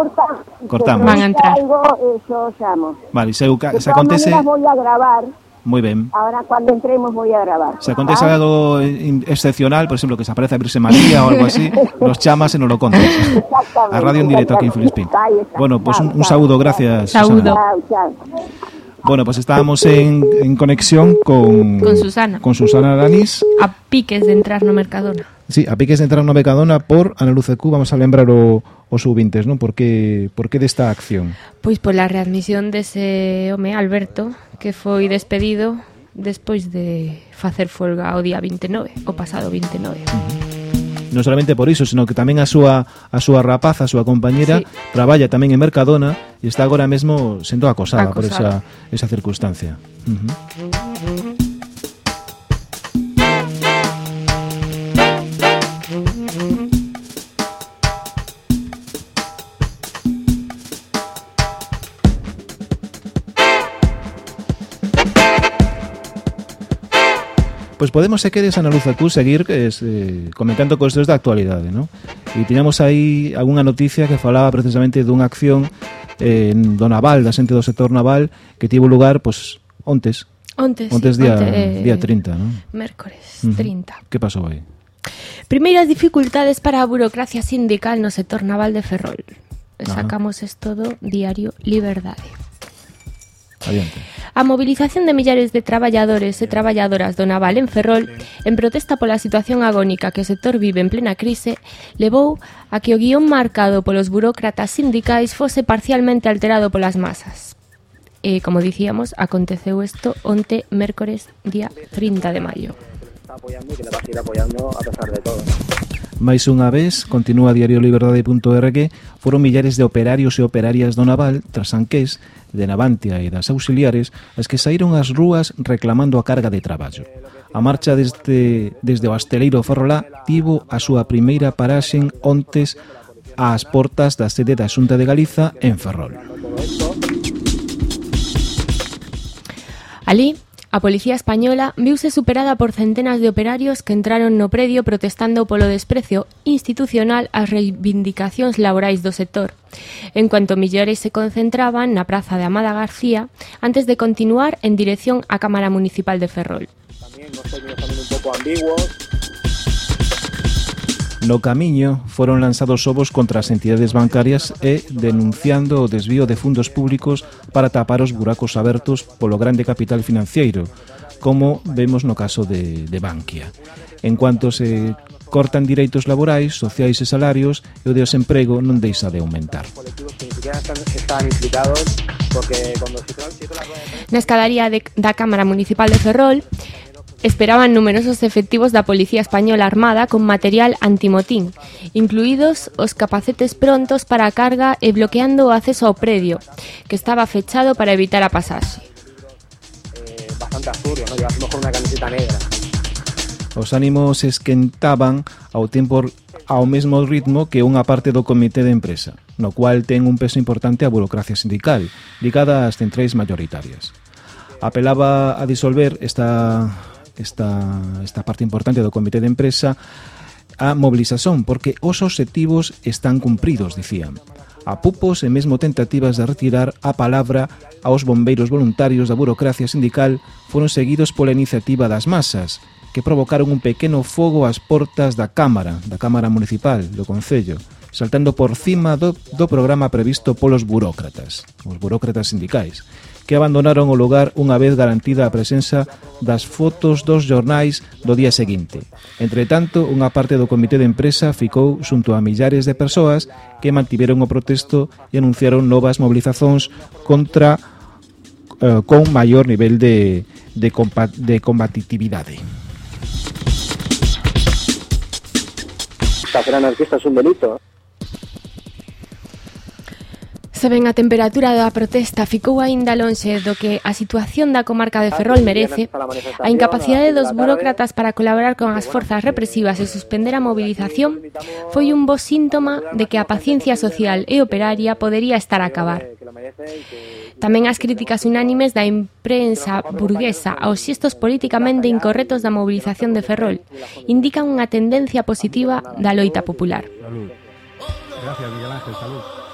Cortamos. se Van a entrar. Algo, eh, yo llamo. Vale, se, De se acontece voy a grabar, moi ben. ahora cuando entremos voy a grabar. Se acontece ¿ah? algo excepcional, por exemplo, que se aparece a Virse María ou algo así, nos chamas e nos lo contas. Exactamente, A radio en directo aquí en Filispín. Bueno, pues un, un saludo, gracias. Chao. Bueno, pues estábamos en, en conexión con, Con Susana. con Susana Aranis. A piques de entrar no Mercadona. Sí, a piques de entrar no Becadona por Ana Luz Q, vamos a lembrar o, os subintes, non? Por que, por que desta acción? Pois pola readmisión dese home Alberto que foi despedido despois de facer folga o día 29, o pasado 29. Uh -huh non solamente por iso, senón que tamén a súa a súa rapaz, a súa compañera sí. traballa tamén en Mercadona e está agora mesmo sendo acosada, acosada. por esa esa circunstancia. Uh -huh. Pois pues podemos, se queres, Ana Luz Acú, seguir es, eh, comentando cousas da actualidade, non? E tiñamos aí algunha noticia que falaba precisamente dunha acción eh, do naval, da xente do sector naval, que tivo lugar, pois, ontes. Ontes, ontes sí, día, onte, eh, día 30, non? Mércores, uh -huh. 30. Que pasou aí? Primeiras dificultades para a burocracia sindical no sector naval de Ferrol. Sacamos isto do diario Liberdade. Adiante. A movilización de millares de traballadores e traballadoras do naval en Ferrol en protesta pola situación agónica que o sector vive en plena crise levou a que o guión marcado polos burócratas sindicais fose parcialmente alterado polas masas. E, como dicíamos, aconteceu isto onte mércores día 30 de maio está apoyando y que le va a seguir apoiando a pesar de todo. Mais unha vez, continúa Diario Liberdade.org, foron millares de operarios e operarias do Naval, Trasanqués, de Navantia e das auxiliares, as que saíron ás rúas reclamando a carga de traballo. A marcha desde, desde o Asteleiro Ferrolá tivo a súa primeira paraxen ontes ás portas da sede da Xunta de Galiza en Ferrol. Alí A Policía Española viuse superada por centenas de operarios que entraron no predio protestando polo desprezo institucional ás reivindicacións laborais do sector. En cuanto millores se concentraban na praza de Amada García antes de continuar en dirección á Cámara Municipal de Ferrol. También nos un poco ambiguos, No camiño foron lanzados ovos contra as entidades bancarias e denunciando o desvío de fundos públicos para tapar os buracos abertos polo grande capital financiero, como vemos no caso de, de Bankia. En cuanto se cortan direitos laborais, sociais e salarios e o desemprego non deixa de aumentar. Na escadaría de, da Cámara Municipal de Ferrol esperaban numerosos efectivos da Policía Española Armada con material antimotín, incluídos os capacetes prontos para a carga e bloqueando o acceso ao predio, que estaba fechado para evitar a pasaxe. Eh, bastante azurio, ¿no? Llevas mejor una camiseta negra. Os ánimos esquentaban ao tempo ao mesmo ritmo que unha parte do comité de empresa, no cual ten un peso importante a burocracia sindical, ligada ás centrais mayoritarias. Apelaba a disolver esta esta, esta parte importante do comité de empresa a mobilización, porque os objetivos están cumpridos, dicían. A pupos e mesmo tentativas de retirar a palabra aos bombeiros voluntarios da burocracia sindical foron seguidos pola iniciativa das masas, que provocaron un pequeno fogo ás portas da Cámara, da Cámara Municipal do Concello, saltando por cima do, do programa previsto polos burócratas, os burócratas sindicais que abandonaron o lugar unha vez garantida a presenza das fotos dos jornais do día seguinte. Entre tanto, unha parte do comité de empresa ficou xunto a millares de persoas que mantiveron o protesto e anunciaron novas mobilizacións contra eh, con maior nivel de, de, de combatividade. Ser anarquista es un delito. Se ven a temperatura da protesta ficou aínda lonxe do que a situación da comarca de Ferrol merece, a incapacidade dos burócratas para colaborar con as forzas represivas e suspender a mobilización foi un bo síntoma de que a paciencia social e operaria podería estar a acabar. Tamén as críticas unánimes da imprensa burguesa aos xestos políticamente incorrectos da mobilización de Ferrol indican unha tendencia positiva da loita popular. Gracias, Miguel Ángel. Salud.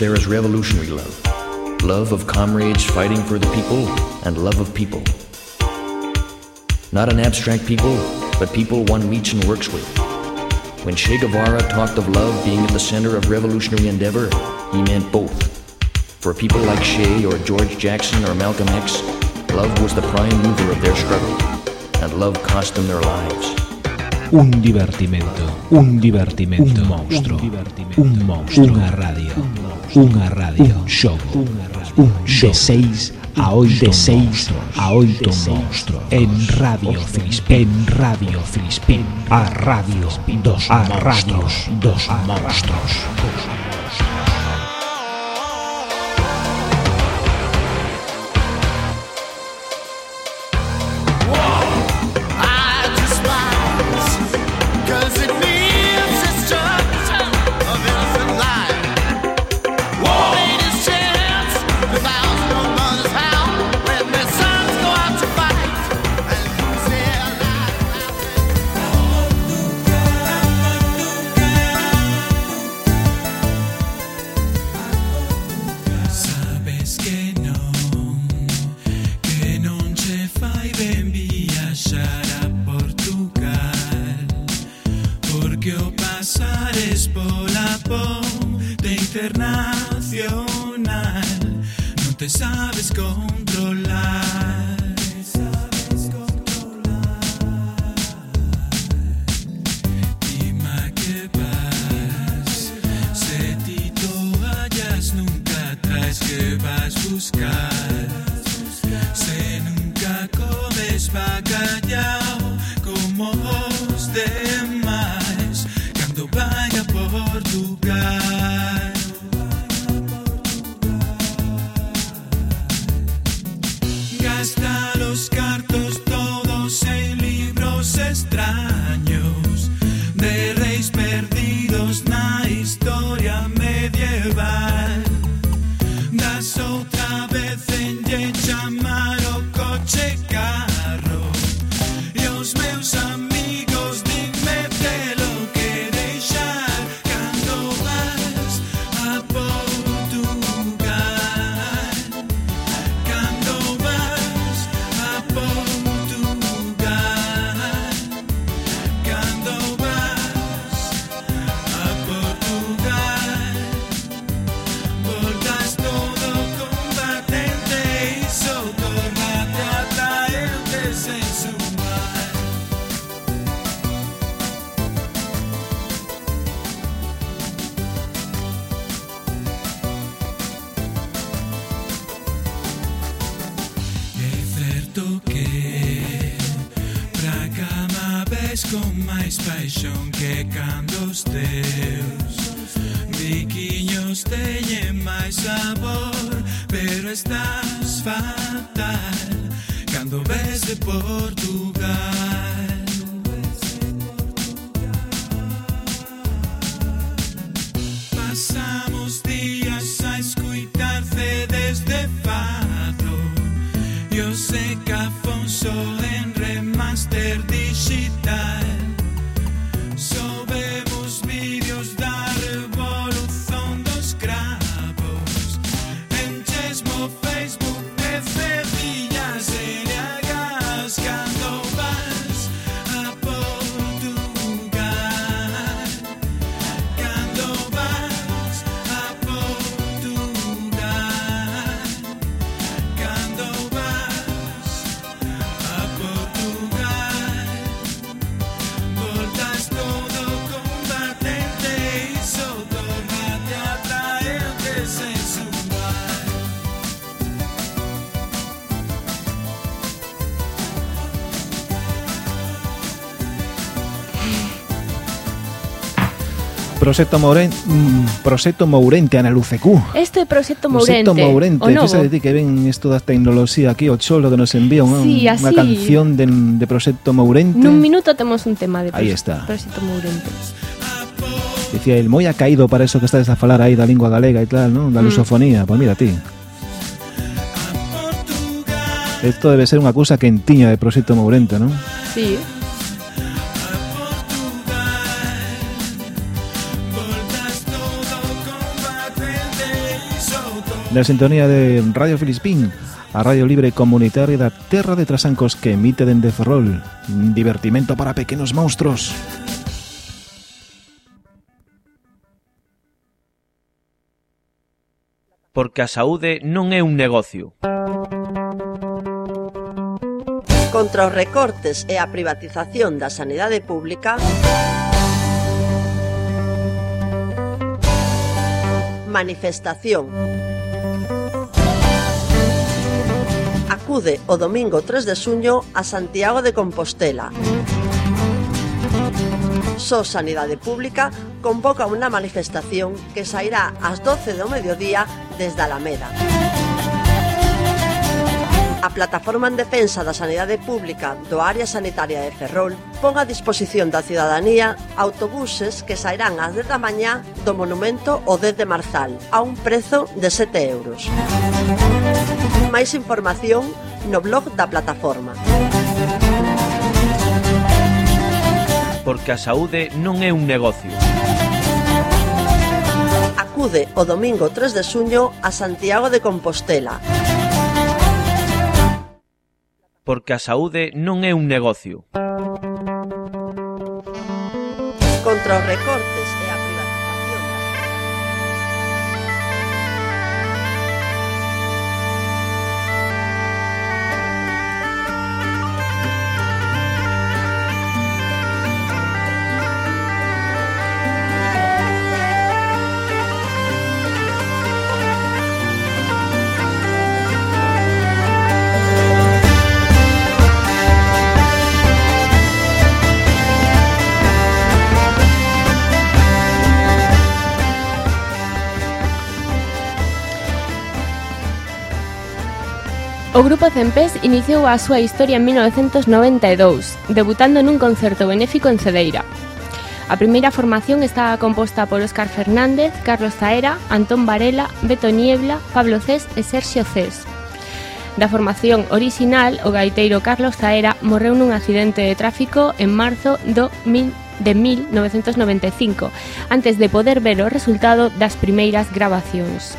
There is revolutionary love love of comrades fighting for the people, and love of people. Not an abstract people, but people one meets and works with. When Che Guevara talked of love being at the center of revolutionary endeavor, he meant both. For people like Che or George Jackson or Malcolm X, love was the prime mover of their struggle, and love cost them their lives. Un divertimento, un divertimento, un monstro, un monstro, unha radio, unha radio, un xogo, un de 6 a 8 de 6 a 8 monstro en Radio Filispín, en Radio Filispín, a radio dos a radios dos monstros. Proxecto Mourente, mm, Proxecto Mourente, Ana Lucecú. Este é Proxecto Mourente. Proxecto Mourente, fíxate ti que ven isto da tecnoloxía aquí, o cholo que nos envía unha, Sí, unha así. canción de, de Proxecto Mourente. Nun minuto temos un tema de Proxecto- está. Proxecto Mourente. Dicía el moi ha caído para eso que estades a falar aí da lingua galega e tal, non? Da Mm. lusofonía. Pois mira ti. Esto debe ser unha cousa quentiña de Proxecto Mourente, non? Sí. na sintonía de Radio Filispín, a radio libre comunitaria da Terra de Trasancos que emite dende Ferrol. Divertimento para pequenos monstruos. Porque a saúde non é un negocio. Contra os recortes e a privatización da sanidade pública, manifestación acude o domingo 3 de suño a Santiago de Compostela. Só Sanidade Pública convoca unha manifestación que sairá ás 12 do mediodía desde Alameda. A Plataforma en Defensa da Sanidade Pública do Área Sanitaria de Ferrol pon a disposición da cidadanía autobuses que sairán ás 10 da mañá do monumento o 10 de Marzal a un prezo de 7 euros. Máis información no blog da plataforma. Porque a saúde non é un negocio. Acude o domingo 3 de suño a Santiago de Compostela. Porque a saúde non é un negocio. Contra o recorte O grupo Cempés iniciou a súa historia en 1992, debutando nun concerto benéfico en Cedeira. A primeira formación estaba composta por Óscar Fernández, Carlos Zaera, Antón Varela, Beto Niebla, Pablo Cés e Sergio Cés. Da formación orixinal, o gaiteiro Carlos Zaera morreu nun accidente de tráfico en marzo do mil, de 1995, antes de poder ver o resultado das primeiras grabacións.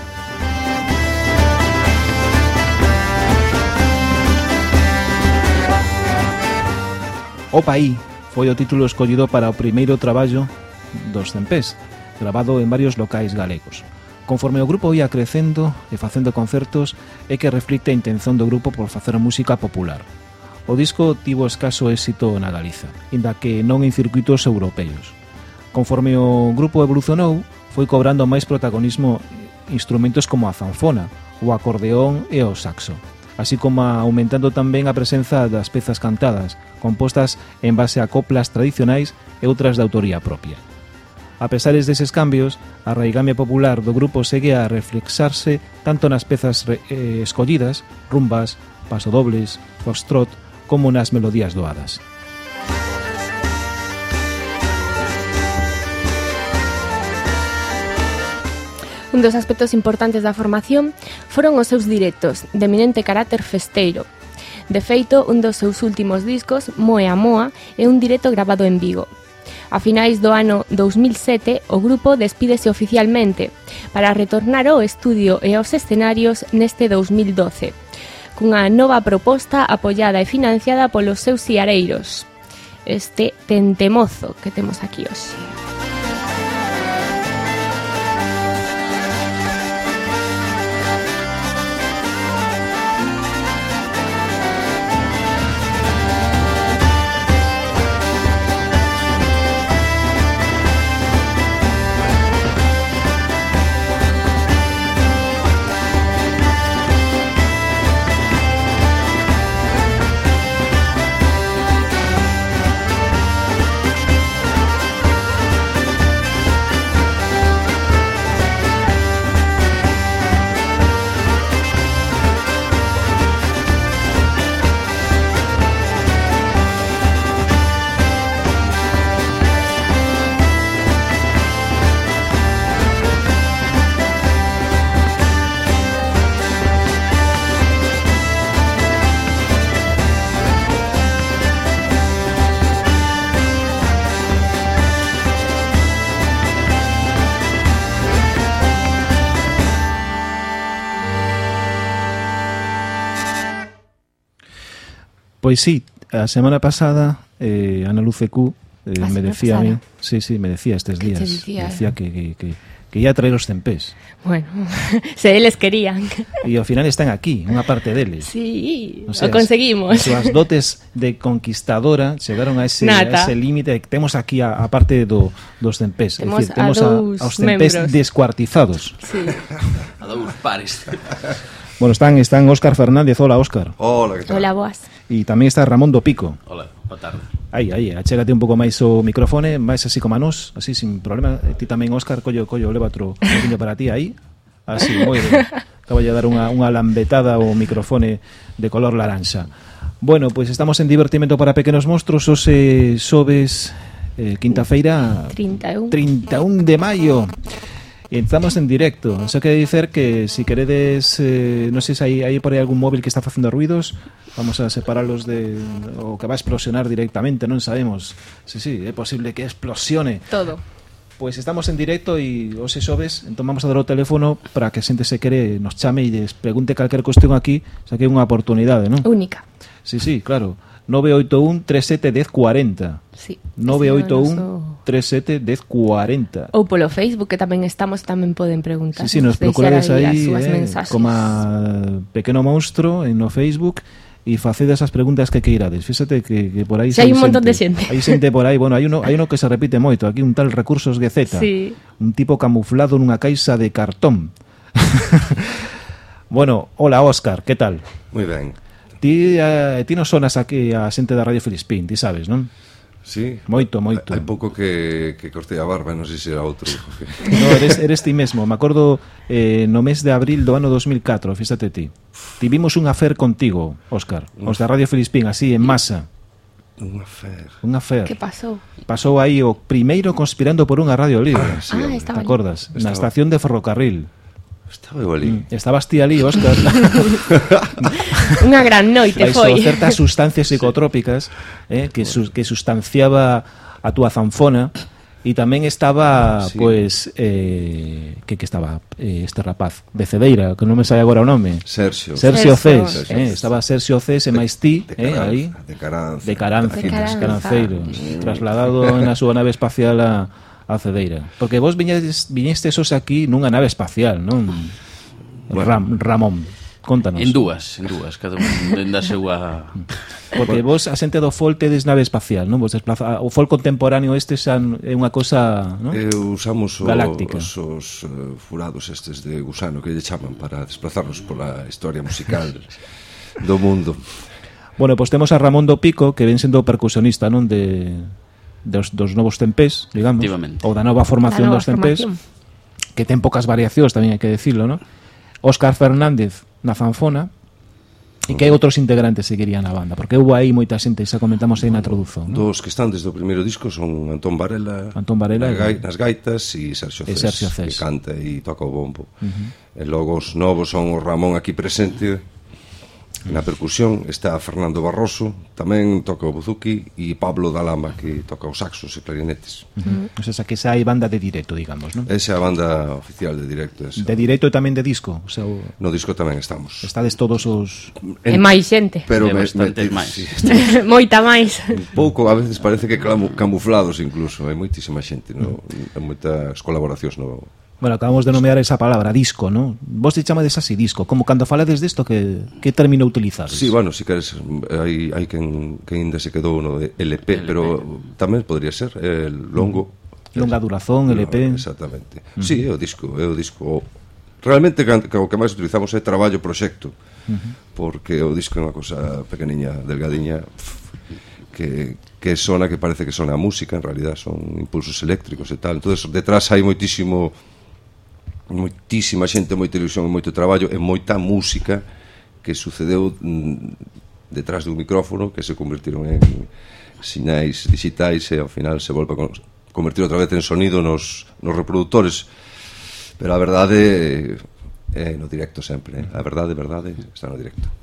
O Paí foi o título escollido para o primeiro traballo dos Cempés, grabado en varios locais galegos. Conforme o grupo ia crecendo e facendo concertos, é que reflicte a intención do grupo por facer música popular. O disco tivo escaso éxito na Galiza, inda que non en circuitos europeos. Conforme o grupo evolucionou, foi cobrando máis protagonismo instrumentos como a zanfona, o acordeón e o saxo así como aumentando tamén a presenza das pezas cantadas, compostas en base a coplas tradicionais e outras de autoría propia. A pesares deses cambios, a raigamia popular do grupo segue a reflexarse tanto nas pezas re, eh, escollidas, rumbas, pasodobles, foxtrot, como nas melodías doadas. Un dos aspectos importantes da formación foron os seus directos, de eminente carácter festeiro. De feito, un dos seus últimos discos, Moe a Moa, é un directo grabado en Vigo. A finais do ano 2007, o grupo despídese oficialmente para retornar ao estudio e aos escenarios neste 2012, cunha nova proposta apoiada e financiada polos seus siareiros. Este tentemozo que temos aquí hoxe. Pois sí, a semana pasada eh, Ana Lucecu eh, a me decía a mí, sí, sí, me decía estes días, decía, decía que, que, que que ia traer os tempés. Bueno, se eles querían. E ao final están aquí, unha parte deles. Sí, o, sea, o conseguimos. As súas dotes de conquistadora chegaron a ese, Nata. a ese límite que temos aquí a, a parte do, dos cempés. Temos, decir, temos a, a aos tempés membros. descuartizados. Sí. a dous pares. bueno, están, están Óscar Fernández. Hola, Óscar. Hola, que tal? Hola, boas e tamén está Ramón do Pico. Hola, boa tarde. Aí, aí, achégate un pouco máis o microfone, máis así como a nós, así sin problema. Ti tamén, Óscar, collo, collo, leva outro para ti aí. Así, moi ben. Acabo de dar unha, unha lambetada ao microfone de color laranxa. Bueno, pois pues estamos en Divertimento para Pequenos Monstruos, os eh, sobes eh, quinta feira 31. 31 de maio. E estamos en directo. Eso quere dicer que si queredes, eh, non sei se hai, hai por aí algún móvil que está facendo ruidos, vamos a separalos de o que va a explosionar directamente, non sabemos. Sí, sí, é posible que explosione. Todo. Pois estamos en directo e os sobes, entón vamos a dar o teléfono para que a xente se quere nos chame e les pregunte calquer cuestión aquí, xa que é unha oportunidade, non? Única. Sí, sí, claro. 981-371040. Sí. 981-371040. Ou polo Facebook, que tamén estamos, tamén poden preguntar. Sí, sí, nos procurades aí, eh, como Pequeno Monstro, en no Facebook, e facede esas preguntas que queirades. Fíxate que, que por aí... Se hai un montón de xente. Hai xente por aí, bueno, hai uno, hai uno que se repite moito, aquí un tal Recursos GZ. sí. un tipo camuflado nunha caixa de cartón. bueno, hola Óscar, que tal? Moi ben. Ti, eh, ti non sonas aquí a xente da Radio Filispín, ti sabes, non? Sí. Moito, moito. Hai pouco que, que cortei a barba, non sei se era outro. no, eres, eres ti mesmo. Me acordo eh, no mes de abril do ano 2004, fíxate ti. Tivimos un afer contigo, Óscar. Os da Radio Filispín, así, en masa. Un afer. Un afer. Que pasou? Pasou aí o primeiro conspirando por unha radio libre. Ah, sí, ah, Te acordas? Na estación de ferrocarril. Estaba eu ali. Mm, estabas ti ali, Óscar. Unha gran noite Vais, foi. certas sustancias psicotrópicas eh, que, su, que sustanciaba a túa zanfona e tamén estaba, ah, sí. pois, eh, que que estaba eh, este rapaz de Cedeira, que non me sai agora o nome. Sergio. Sergio Cés, eh, estaba Sergio Cés e máis ti, eh, aí. De Caranza. De Caranza, de Caranza. Caranceiro, mm. trasladado na súa nave espacial a a Cedeira. Porque vos viñades, viñestes os aquí nunha nave espacial, non? Bueno. Ram, Ramón. Contanos. En dúas, en dúas, cada un da súa... Porque vos a xente do folk tedes nave espacial, non? Vos desplaza... O folk contemporáneo este san, é unha cosa, non? Eh, usamos o, Galáctica. os, os uh, furados estes de gusano que lle chaman para desplazarnos pola historia musical do mundo. Bueno, pois pues temos a Ramón do Pico, que ven sendo percusionista, non? De, dos, dos novos tempés, digamos, ou da nova formación da nova dos tempés, formación. que ten pocas variacións, tamén hai que decirlo, ¿no? Óscar Fernández na fanfona, E que hai outros integrantes que seguirían a banda? Porque houve aí moita xente, xa comentamos aí na introdución. ¿no? Dos que están desde o primeiro disco son Antón Varela, Antón Varela na gai, nas gaitas e Sergio, Cés, Sergio Cés, que canta e toca o bombo. Uh -huh. E logo os novos son o Ramón aquí presente, Na percusión está Fernando Barroso, tamén toca o buzuki e Pablo Dalama que toca os saxos e clarinetes. Uh -huh. O sea, que xa hai banda de directo, digamos, non? Esa é a banda oficial de directo. Esa. De directo e tamén de disco? O sea, o... No disco tamén estamos. Estades todos os... En... E máis xente. Pero é me, me, máis. Sí, estamos... Moita máis. Un pouco, a veces parece que clamo, camuflados incluso, hai moitísima xente, no? Mm. moitas colaboracións no, Bueno, acabamos de nomear esa palabra, disco, ¿no? Vos te chamades así, disco. Como cando falades desto, que, que término utilizades? Sí, bueno, si queres, hai, hai quen, quen ainda se quedou no de LP, LP, pero tamén podría ser eh, longo. Mm. Longa durazón, LP. No, exactamente. Uh -huh. Sí, é o disco, é o disco. Realmente, o que máis utilizamos é traballo, proxecto, uh -huh. porque o disco é unha cosa pequeniña, delgadiña, que, que sona, que parece que sona a música, en realidad son impulsos eléctricos e tal. entonces detrás hai moitísimo moitísima xente, moita ilusión, moito traballo e moita música que sucedeu mm, detrás dun micrófono que se convertiron en sinais digitais e ao final se volve a convertir outra vez en sonido nos, nos reproductores. Pero a verdade eh, é no directo sempre eh. a verdade, verdade está no directo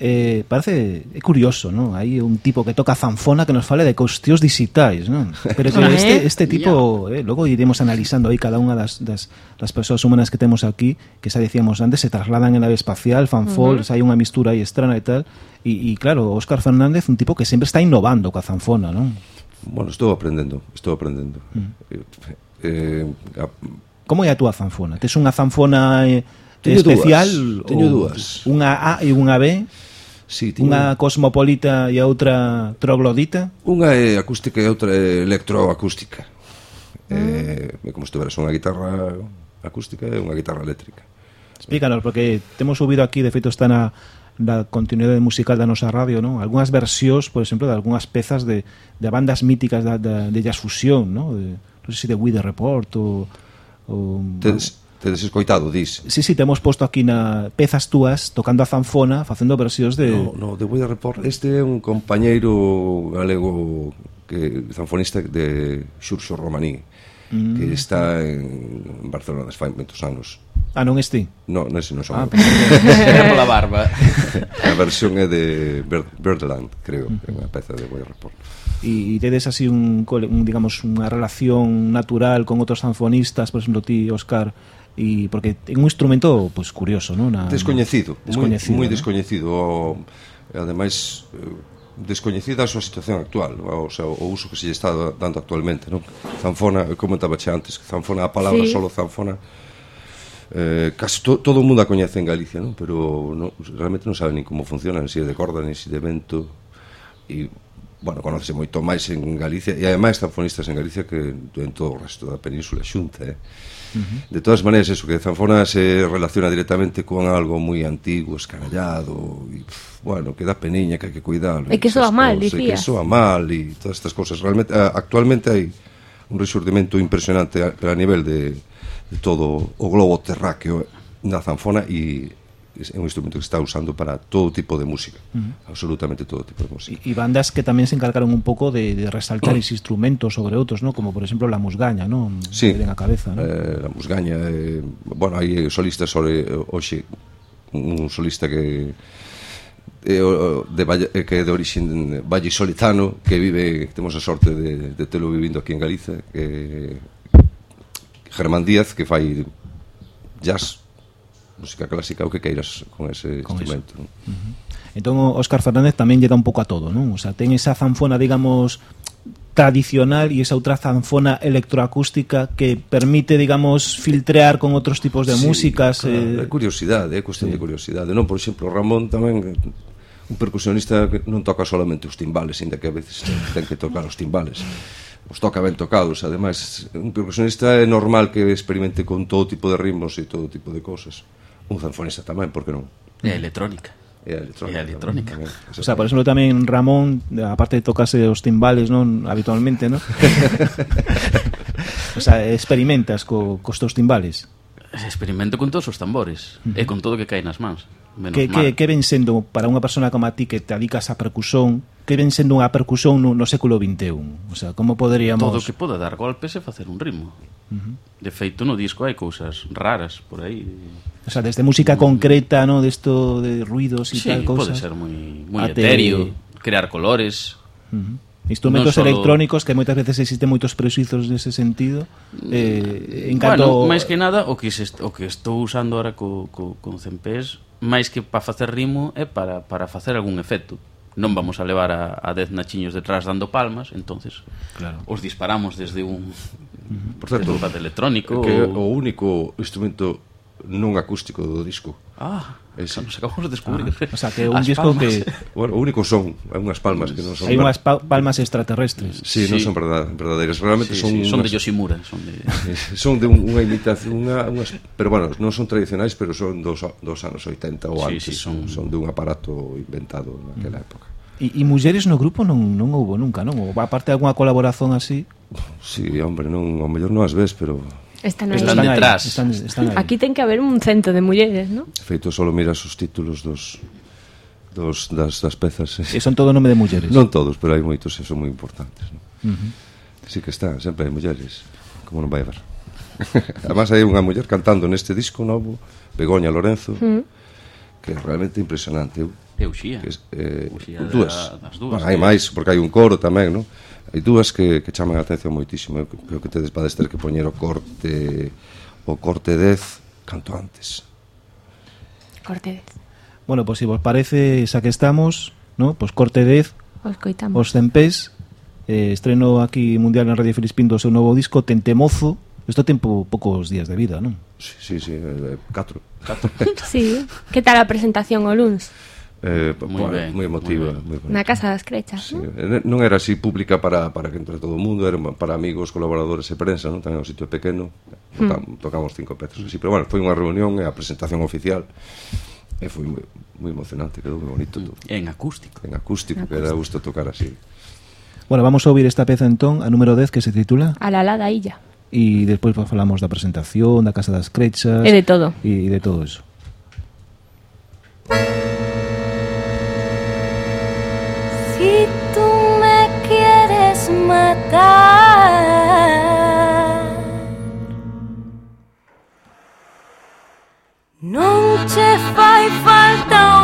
eh, parece é curioso, non? Hai un tipo que toca zanfona que nos fale de cuestións digitais, non? Pero que este, este tipo, eh, logo iremos analizando aí cada unha das, das, das persoas humanas que temos aquí, que xa decíamos antes, se trasladan en nave espacial, fanfol, uh -huh. hai unha mistura aí estrana e tal, e, e claro, Óscar Fernández, un tipo que sempre está innovando coa zanfona, non? Bueno, estou aprendendo, estou aprendendo. Uh -huh. eh, eh, a... Como é a túa zanfona? Tes unha zanfona... Eh, teño especial? Dúas, teño dúas. Unha A e unha B? Sí, teño... Unha cosmopolita e a outra troglodita? Unha é acústica e outra é electroacústica. Mm. É, como se tuveras unha guitarra acústica e unha guitarra eléctrica. Explícanos, porque temos subido aquí, de feito está na, da continuidade musical da nosa radio, non? Algúnas versións, por exemplo, de algunhas pezas de, de bandas míticas da, da, de jazz fusión, non? De, non sei se de We The Report ou... ou Te, tedes escoitado, dis. Sí, sí, temos posto aquí na pezas túas tocando a zanfona, facendo versións de No, no, de Buida Report, este é un compañeiro galego que zanfonista de Xurxo Romaní mm. que está en Barcelona fai moitos anos. Ah, non este? No, non ese non son. Ah, pero... era pola barba. a versión é de Bird, Birdland, creo, é unha peza de Boy Report. E tedes así un, un digamos unha relación natural con outros sanfonistas, por exemplo ti, Óscar e porque é un instrumento pois curioso, non? Na, descoñecido, descoñecido, moi, moi descoñecido. O, ademais eh, descoñecida a súa situación actual, o, sea, o uso que se lle está dando actualmente, non? Zanfona, comentaba che antes, zanfona a palabra sí. solo zanfona eh, casi to, todo o mundo a coñece en Galicia, non? Pero no, realmente non sabe nin como funciona, nin se si de corda, nin se si de vento. E bueno, conoce moito máis en Galicia e ademais zanfonistas en Galicia que en todo o resto da península xunta eh? uh -huh. de todas maneiras, eso que zanfona se relaciona directamente con algo moi antigo, escanallado e, bueno, que dá peniña que hai que cuidar. e que soa mal, cosas, dicías e que soa mal e todas estas cosas realmente, actualmente hai un resurdimento impresionante pero a nivel de, de todo o globo terráqueo na zanfona e é un instrumento que está usando para todo tipo de música, uh -huh. absolutamente todo tipo de música. Y, y bandas que también se encargaron un poco de, de resaltar ese instrumentos sobre otros, ¿no? Como por ejemplo la musgaña, ¿no? Sí, de la cabeza, ¿no? Eh, la musgaña, eh, bueno, hai eh, solistas sobre eh, hoxe un solista que eh, de Valle, eh, que é de orixen valle solitano que vive, temos a sorte de, de telo vivindo aquí en Galiza que Germán Díaz que fai jazz música clásica o que queiras con ese con instrumento. Eso. Uh -huh. Entón o Óscar Fernández tamén lle dá un pouco a todo, non? O sea, ten esa zanfona, digamos, tradicional e esa outra zanfona electroacústica que permite, digamos, filtrear con outros tipos de sí, músicas. Claro, eh... É curiosidade, é cuestión sí. de curiosidade, non? Por exemplo, Ramón tamén un percusionista que non toca solamente os timbales, ainda que a veces ten que tocar os timbales. Os toca ben tocados, ademais, un percusionista é normal que experimente con todo tipo de ritmos e todo tipo de cosas un zanfonista tamén, por que non? E a electrónica. E a electrónica. E a electrónica. Tamén, tamén. O sea, por exemplo, tamén Ramón, aparte de tocarse os timbales, non? Habitualmente, non? o sea, experimentas co, cos teus timbales. Experimento con todos os tambores uh -huh. e con todo o que cae nas mans. Menos que, mal. que, que ven sendo para unha persona como a ti que te adicas á percusión que ven sendo unha percusión no, no século XXI? O sea, como poderíamos... Todo que poda dar golpes e facer un ritmo. Uh -huh. De feito, no disco hai cousas raras por aí. O sea, desde música mm. concreta, no desto de, de ruidos e sí, tal cousas. Sí, pode ser moi moi etéreo, te... crear colores. Uh -huh. Instrumentos no solo... electrónicos que moitas veces existen moitos prejuizos nese sentido. Mm. Eh, en canto... Bueno, máis que nada o que se, o que estou usando ahora co co con Cempés máis que para facer rimo é para, para facer algún efecto non vamos a levar a, a dez nachiños detrás dando palmas, entonces claro. os disparamos desde un por certo, desde un electrónico que é o único instrumento non acústico do disco. Ah. Esa. Nos acabamos de descubrir. Ah, o sea, que é un As disco palmas. que... Bueno, o único son, hai unhas palmas que non son... Hai unhas pa palmas extraterrestres. Sí, sí. non son verdad, verdadeiras. Realmente sí, son... Sí. Unas... Son de Yoshimura. Son de, son de unha imitación... Unha, unhas... Pero bueno, non son tradicionais, pero son dos, dos anos 80 ou antes. Sí, sí, son... son de un aparato inventado naquela época. E, e mulleres no grupo non, non houbo nunca, non? Ou aparte de alguna colaboración así... Sí, hombre, non, ao mellor non as ves, pero Están, ahí. están, están detrás. Están, están aí. Aquí ten que haber un cento de mulleres, ¿no? De feito, só miras os títulos dos dos das das pezas. Eh. E son todo nome de mulleres. Non todos, pero hai moitos e son moi importantes, ¿no? Uh -huh. Sí que está, sempre hai mulleres. Como non vai haber? Además hai unha muller cantando neste disco novo, Begoña Lorenzo, uh -huh. que é realmente impresionante. Eu Euxía. Que, eh, Euxía dúas. Das dúas. Bueno, hai máis, porque hai un coro tamén, non? hai dúas que, que chaman a atención moitísimo eu creo que tedes vades ter que poñer o corte o corte 10 canto antes corte 10 bueno, pois pues, se vos parece xa que estamos no? pois pues, corte 10 os coitamos os cempés eh, estreno aquí mundial na Radio Filispín do seu novo disco Tentemozo Isto ten po poucos días de vida, non? Sí, sí, sí, eh, eh catro. catro. sí. Que tal a presentación o lunes? Eh, moi, ben, moi emotiva, moi ben. Na casa das crechas, sí. non? Eh, non era así pública para, para que entre todo o mundo, era para amigos, colaboradores e prensa, non? Tamén o sitio pequeno, hmm. tocamos cinco petas así, pero bueno, foi unha reunión e a presentación oficial e foi moi, moi emocionante, quedou moi bonito todo. Mm. En acústico. En acústico, que era gusto tocar así. Bueno, vamos a ouvir esta peza entón, a número 10 que se titula A la la da illa. E despois falamos da presentación, da Casa das Crechas... E de todo. E de todo eso. Música lugar Non che fai falta un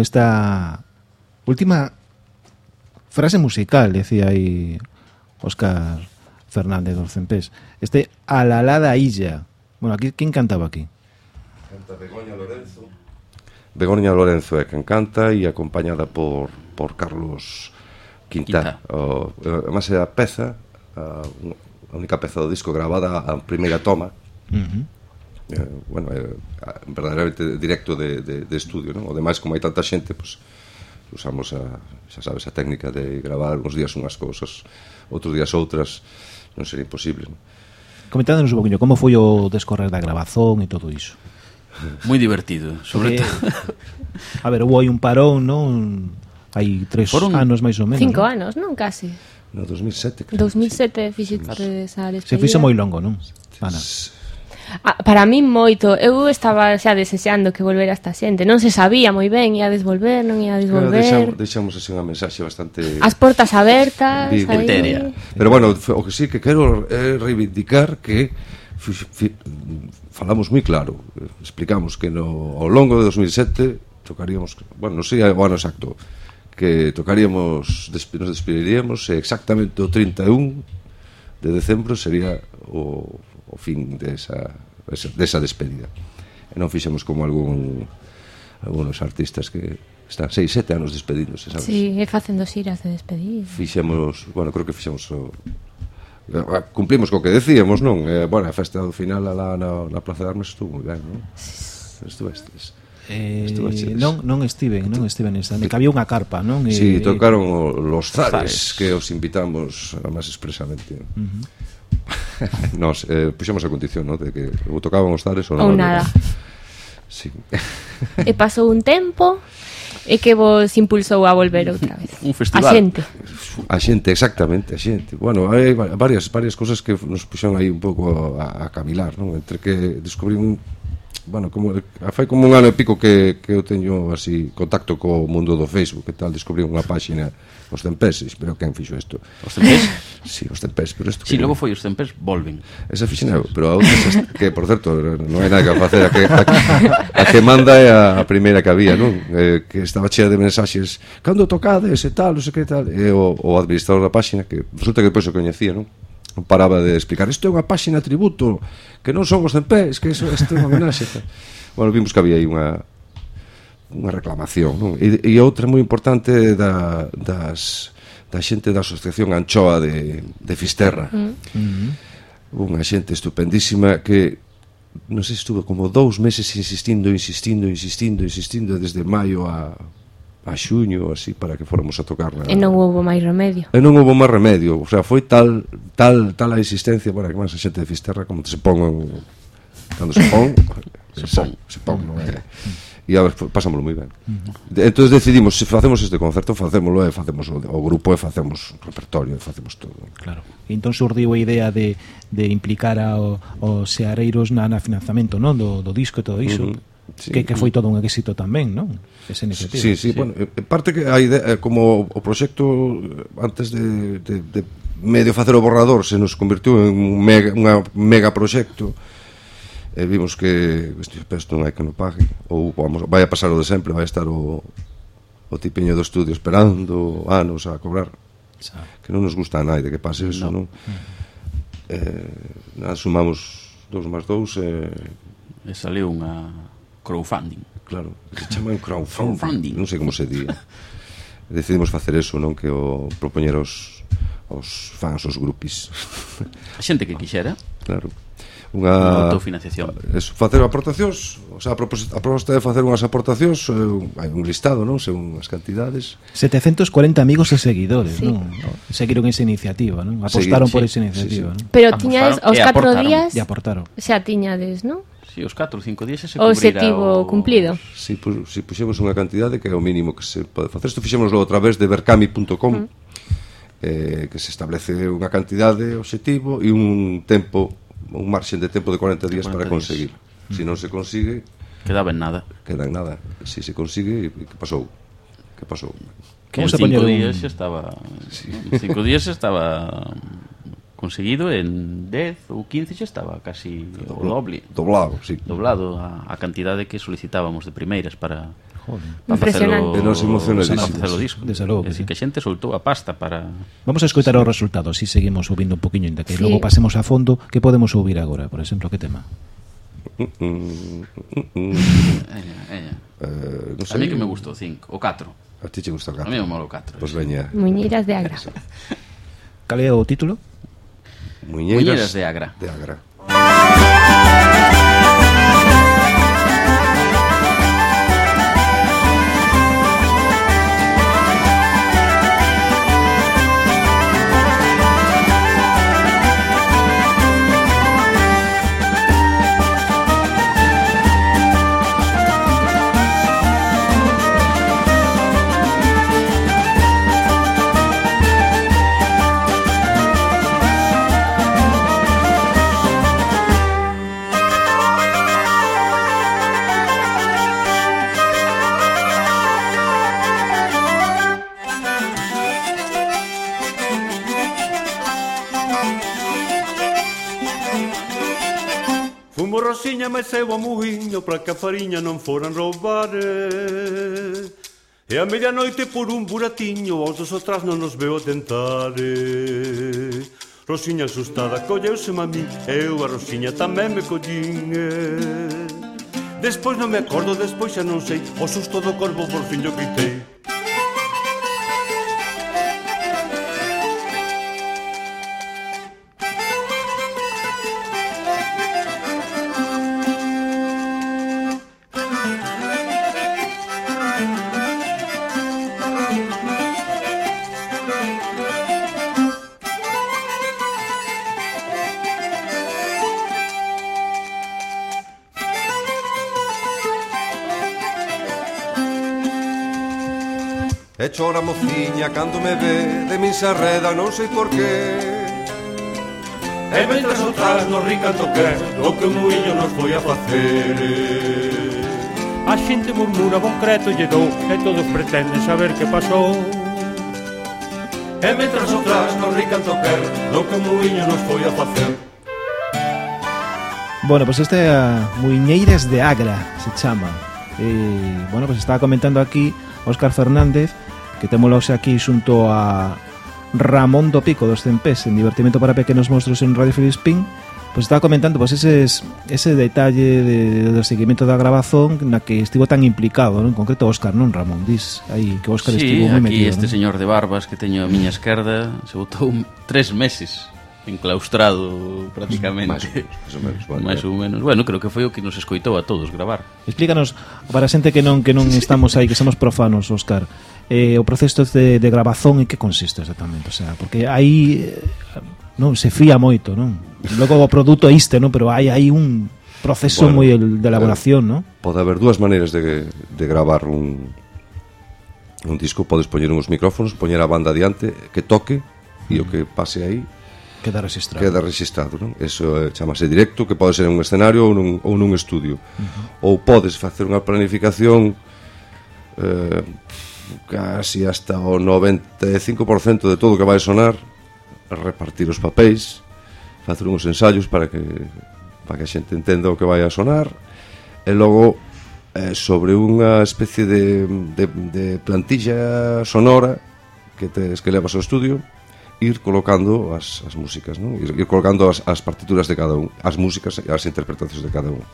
con esta última frase musical, decía aí Óscar Fernández dos Cempés. Este Alalada Illa. Bueno, aquí quen cantaba aquí? Canta Begoña Lorenzo. Begoña Lorenzo é quen canta e acompañada por, por Carlos Quintá. Quintá. O, eh, además é a peza, a, a única peza do disco gravada a primeira toma. Uh -huh eh, bueno, eh, é verdadeiramente directo de, de, de estudio, non? O demais, como hai tanta xente, pues, usamos a, xa sabes, a técnica de gravar uns días unhas cousas, outros días outras, non sería imposible, non? Comentándonos un poquinho, como foi o descorrer da grabazón e todo iso? Moi divertido, sobre eh, todo. A ver, houve aí un parón, non? Hai tres Foron anos máis ou menos. Cinco non? anos, non? Casi. No 2007, creo. 2007 sí. fixiste sí. esa despedida. Se fixe moi longo, non? Ana. Ah, para min moito. Eu estaba xa desexando que volvera esta xente. Non se sabía moi ben, ia desvolver, non ia desvolver. Pero deixamos, deixamos así unha mensaxe bastante... As portas abertas... Enteria. Pero bueno, o que sí que quero é reivindicar que falamos moi claro, explicamos que no, ao longo de 2007 tocaríamos, bueno, non sei o ano exacto, que tocaríamos, nos despediríamos exactamente o 31 de decembro sería o o fin desa, desa despedida. E non fixemos como algún algunos artistas que están seis, sete anos despedíndose, sabes? Sí, e facendo xiras de despedir. Fixemos, bueno, creo que fixemos o, eh, cumplimos co que decíamos, non? Eh, bueno, a festa do final lá na, na Plaza de Armas estuvo moi ben, non? Estuvestes. Eh, non, non estiven, non estiven nesta, que había unha carpa, non? E, sí, tocaron os zares, zares que os invitamos máis expresamente. Uh -huh. Nos eh, puxemos a condición, no? De que ou tocaban os tares ou nada. Ou nada. Sí. e pasou un tempo e que vos impulsou a volver outra vez. Un festival. A xente. A xente, exactamente, a xente. Bueno, hai varias, varias cousas que nos puxeron aí un pouco a, a camilar, non? Entre que descubrí un bueno, como, fai como un ano e pico que, que eu teño así contacto co mundo do Facebook e tal, descubrí unha páxina os tempeses, pero quen fixo isto? Os tempés? Si, sí, os tempés, pero isto Si, sí, logo foi os tempés, volven Esa fixina eu, pero a outra que, por certo, non hai nada que facer a que, a, a que manda é a, a primeira que había, non? Eh, que estaba chea de mensaxes cando tocades e tal, non sei que tal e o, o administrador da páxina que resulta que depois o coñecía, non? non paraba de explicar isto é unha páxina tributo que non son os cen pés que isto, isto é unha homenaxe bueno, vimos que había aí unha unha reclamación non? E, e outra moi importante da, das, da xente da Asociación Anchoa de, de Fisterra mm. Mm-hmm. unha xente estupendísima que non sei, estuve como dous meses insistindo, insistindo, insistindo, insistindo desde maio a a xuño así para que fóramos a tocar na... E non houve máis remedio. E non houve máis remedio, o sea, foi tal tal tal a existencia, para que máis a xente de Fisterra como se pon cando se pon, se pon, se pon, non é. E a ver, pasámoslo moi ben. De, entón decidimos, se facemos este concerto, facémoslo e facemos o, o grupo e facemos repertorio e facemos todo. Claro. E entón surdiu a idea de, de implicar ao, aos seareiros na, na financiamento, non? Do, do disco e todo iso. Uh -huh sí, que, que foi todo un éxito tamén, non? Esa iniciativa. Sí, sí, sí. bueno, eh, parte que a idea, eh, como o proxecto eh, antes de, de, de medio facer o borrador se nos convirtiu en un mega, unha mega proxecto e vimos que isto non hai que non pague ou vamos, vai a pasar o de sempre vai estar o, o tipiño do estudio esperando anos a cobrar Xa. que non nos gusta a naide que pase eso no. non? Mm. Eh, sumamos dous máis dous e... Eh... e saliu unha crowdfunding. Claro, se chaman crowdfunding, crowdfunding. non sei como se di. Decidimos facer eso, non que o propoñer os os fans, os grupis. A xente que quixera. Claro. Unha autofinanciación. Eso, facer aportacións, o sea, a proposta, a proposta de facer unhas aportacións, eh, hai un listado, non, según as cantidades. 740 amigos e seguidores, sí. non? Seguiron esa iniciativa, non? Apostaron Seguir, por sí, esa iniciativa, sí, sí. non? Pero tiñades os 4 días e aportaron. Xa tiñades, non? Si, sí, os 4 ou 5 días se o objetivo o... cumplido. Si, pu si puxemos unha cantidade que é o mínimo que se pode facer. Isto fixémoslo a través de bercami.com. Mm. Eh, que se establece unha cantidade objetivo e un tempo un marxen de tempo de 40 días 40 para conseguir. Días. Se si non se consigue, Quedaba en nada. Queda en nada. Se si se consigue, que pasou? Que pasou? Que en cinco días un... estaba... Sí. En cinco días estaba conseguido en 10 ou 15 xa estaba casi Dobl o doble. Doblado, sí. Doblado a, a cantidade que solicitábamos de primeiras para Impresionante, facelo, e nos emocionadísimos Desde logo que, sí. que xente soltou a pasta para Vamos a escoitar sí. os resultados Si seguimos subindo un poquinho Inda que sí. logo pasemos a fondo Que podemos ouvir agora, por exemplo, que tema? Mm, mm, mm. Eh, no. A mí que me gustou 5 O 4 A ti che gusta o 4 A mí me mola o 4 Pois pues veña Muñeiras de Agra Cal é o título? Muñeiras de Agra. De Agra. Rosiña me cebo a mugiño para que a fariña non foran roubar E a medianoite por un buratiño aos dos atrás non nos veo tentar Rosiña asustada colleuse a min Eu a Rosiña tamén me collín Despois non me acordo, despois xa non sei O susto do corvo por fin yo quitei. chora mociña cando me ve De min se arreda, non sei por qué. E mentras outras no rican toque O que o muiño nos foi a facer. A xente murmura bon creto lle dou E todos pretenden saber que pasou. E mentras outras no rican toque O que o muiño nos foi a facer. Bueno, pues este eh, a Muiñeiras de Agra se chama. E, bueno, pues estaba comentando aquí Óscar Fernández que temolos aquí xunto a Ramón do Pico dos Cempés en Divertimento para Pequenos Monstruos en Radio Filispín pues estaba comentando pues ese, ese detalle de, do seguimento da grabazón na que estivo tan implicado, ¿no? en concreto Óscar, non Ramón? Dis aí que Óscar sí, estivo moi metido. Sí, este ¿no? señor de barbas que teño a miña esquerda se botou tres meses enclaustrado prácticamente máis ou menos, vale. máis ou menos. Bueno, creo que foi o que nos escoitou a todos gravar. Explícanos para a xente que non que non estamos aí, que somos profanos, Óscar eh, o proceso de, de grabazón en que consiste exactamente? O sea, porque aí eh, non se fía moito, non? Logo o produto é iste, non? Pero hai aí un proceso bueno, moi de eh, elaboración, non? Pode haber dúas maneiras de, de gravar un, un disco, podes poñer uns micrófonos, poñer a banda adiante, que toque, e o que pase aí queda registrado. Queda registrado, non? Eso eh, chamase directo, que pode ser en un escenario ou nun, ou nun estudio. Uh -huh. Ou podes facer unha planificación eh, casi hasta o 95% de todo o que vai sonar repartir os papéis facer uns ensaios para que para que a xente entenda o que vai a sonar e logo eh, sobre unha especie de, de, de plantilla sonora que tes que levas ao estudio ir colocando as, as músicas, non? Ir, ir colocando as, as partituras de cada un, as músicas e as interpretacións de cada un.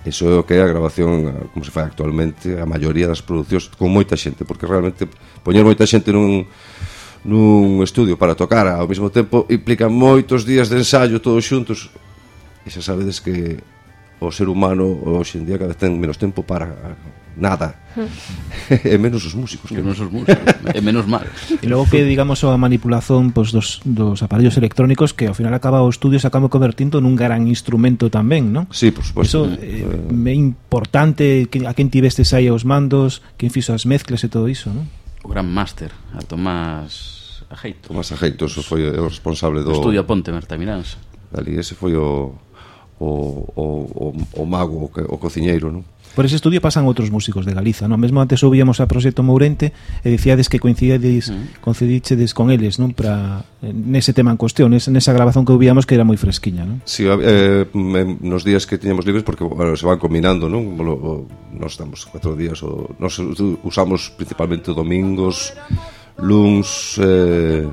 Iso é o que é a grabación como se fai actualmente a maioría das producións con moita xente, porque realmente poñer moita xente nun nun estudio para tocar ao mesmo tempo implica moitos días de ensaio todos xuntos. E xa sabedes que o ser humano hoxe en día cada vez ten menos tempo para nada. e menos os músicos. Que... Menos os músicos, e menos mal. E logo que, digamos, a manipulación pois, dos, dos aparellos electrónicos que ao final acaba o estudio sacamos convertindo nun gran instrumento tamén, non? Sí, por supuesto. Eso eh, é importante que, a quen tivestes aí aos mandos, quen fixo as mezclas e todo iso, non? O gran máster, a Tomás Ajeito. Tomás Ajeito, eso foi o responsable do... Estudio a Ponte, Marta Miranza. Ali, ese foi o, o, o, o, o mago, o, o cociñeiro, non? Por ese estudio pasan outros músicos de Galiza, non? Mesmo antes ouvíamos a Proxecto Mourente e dicíades que coincidides, mm. con eles, non? Para, eh, nese tema en cuestión, nesa grabazón que ouvíamos que era moi fresquiña, non? Sí, eh, nos días que tiñamos libres, porque bueno, se van combinando, non? Lo, nos estamos cuatro días, o, nos usamos principalmente domingos, luns, eh,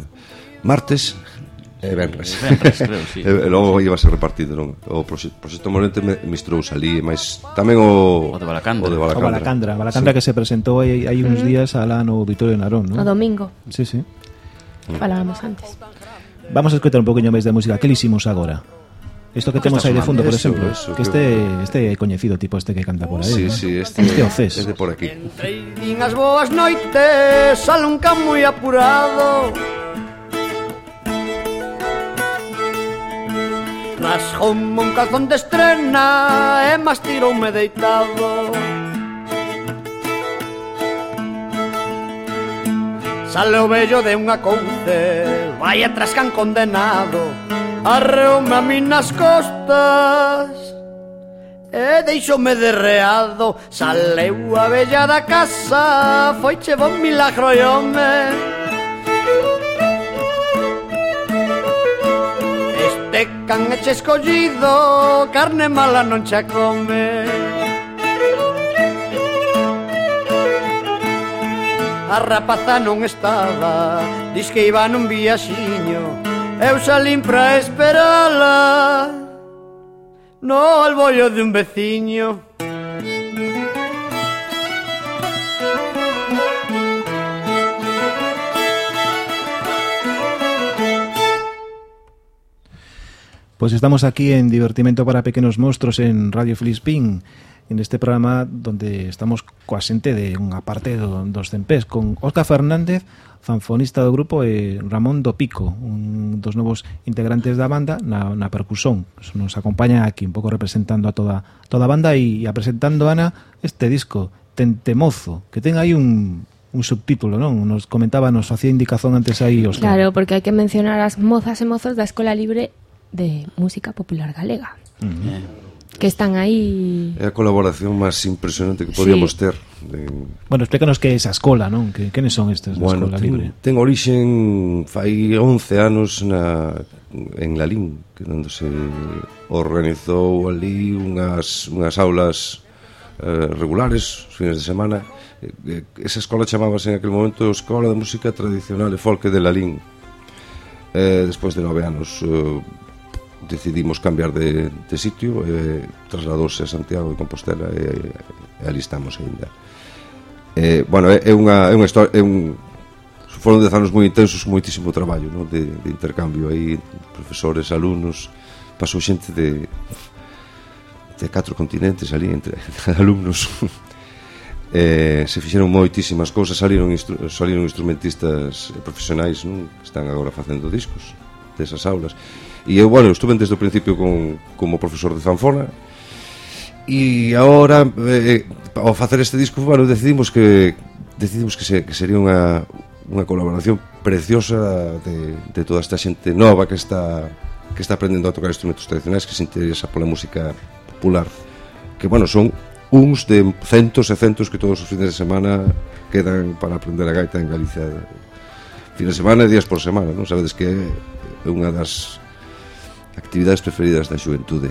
martes, Eh, e venres. Venres, creo, sí. E, e eh, logo iba a ser repartido, non? O proxecto, proxecto Morente mistrouse ali, mas tamén o... O de Balacandra. O de Balacandra, o Balacandra, Balacandra sí. que se presentou hai, hai uns días alá no Auditorio de Narón, non? O domingo. Sí, sí. Mm. Falábamos antes. Vamos a escutar un poquinho máis de música. Que liximos agora? Isto que temos aí de fondo, por exemplo, eso, que este este é coñecido tipo este que canta por aí, sí, ¿no? sí, este, este o Cés. Este por aquí. Entrei as boas noites, salón can moi apurado. Rasgoume un calzón de estrena e mas tiroume deitado. Sale o vello de unha couce, vai atrás can condenado. Arreoume a min nas costas E deixoume derreado Saleu a vella da casa Foi che bon milagro e home. te can eche escollido Carne mala non xa come. A rapaza non estaba Dis que iba nun viaxiño. Eu salín pra esperala No albollo de un veciño. Pues estamos aquí en Divertimento para Pequenos Monstruos en Radio Filispín, en este programa donde estamos coa xente de unha parte do, dos Cempés, con Óscar Fernández, fanfonista do grupo, e Ramón do Pico, un dos novos integrantes da banda na, na percusión. Nos acompaña aquí un pouco representando a toda, toda a banda e, e apresentando, Ana, este disco, Tentemozo, que ten aí un, un subtítulo, non? Nos comentaba, nos facía indicazón antes aí, Óscar. Claro, porque hai que mencionar as mozas e mozos da Escola Libre de música popular galega. Uh -huh. Que están aí... É a colaboración máis impresionante que podíamos sí. ter. De... Bueno, explícanos que é esa escola, non? Que, quenes son estes bueno, Escola ten, Libre? Ten orixen fai 11 anos na, en Lalín, que onde se organizou ali unhas, unhas aulas eh, regulares, fines de semana. Eh, eh, esa escola chamábase en aquel momento Escola de Música Tradicional e Folk de Lalín. Eh, despois de nove anos... Eh, decidimos cambiar de, de sitio e trasladouse a Santiago de Compostela e, e ali estamos ainda. Eh, bueno, é, é unha é unha historia é un foron dez anos moi intensos, moitísimo traballo, no? de, de intercambio aí, profesores, alumnos, pasou xente de de catro continentes ali entre alumnos. eh, se fixeron moitísimas cousas, saliron instru saliron instrumentistas profesionais, non? que están agora facendo discos desas aulas E eu, bueno, estuve desde o principio con, como profesor de zanfona. E agora, eh, eh, ao facer este disco, bueno, decidimos que decidimos que, se, que sería unha, unha colaboración preciosa de, de toda esta xente nova que está que está aprendendo a tocar instrumentos tradicionais que se interesa pola música popular. Que, bueno, son uns de centos e centos que todos os fines de semana quedan para aprender a gaita en Galicia. Fines de semana e días por semana non? Sabedes que é unha das Actividades preferidas da xuventude.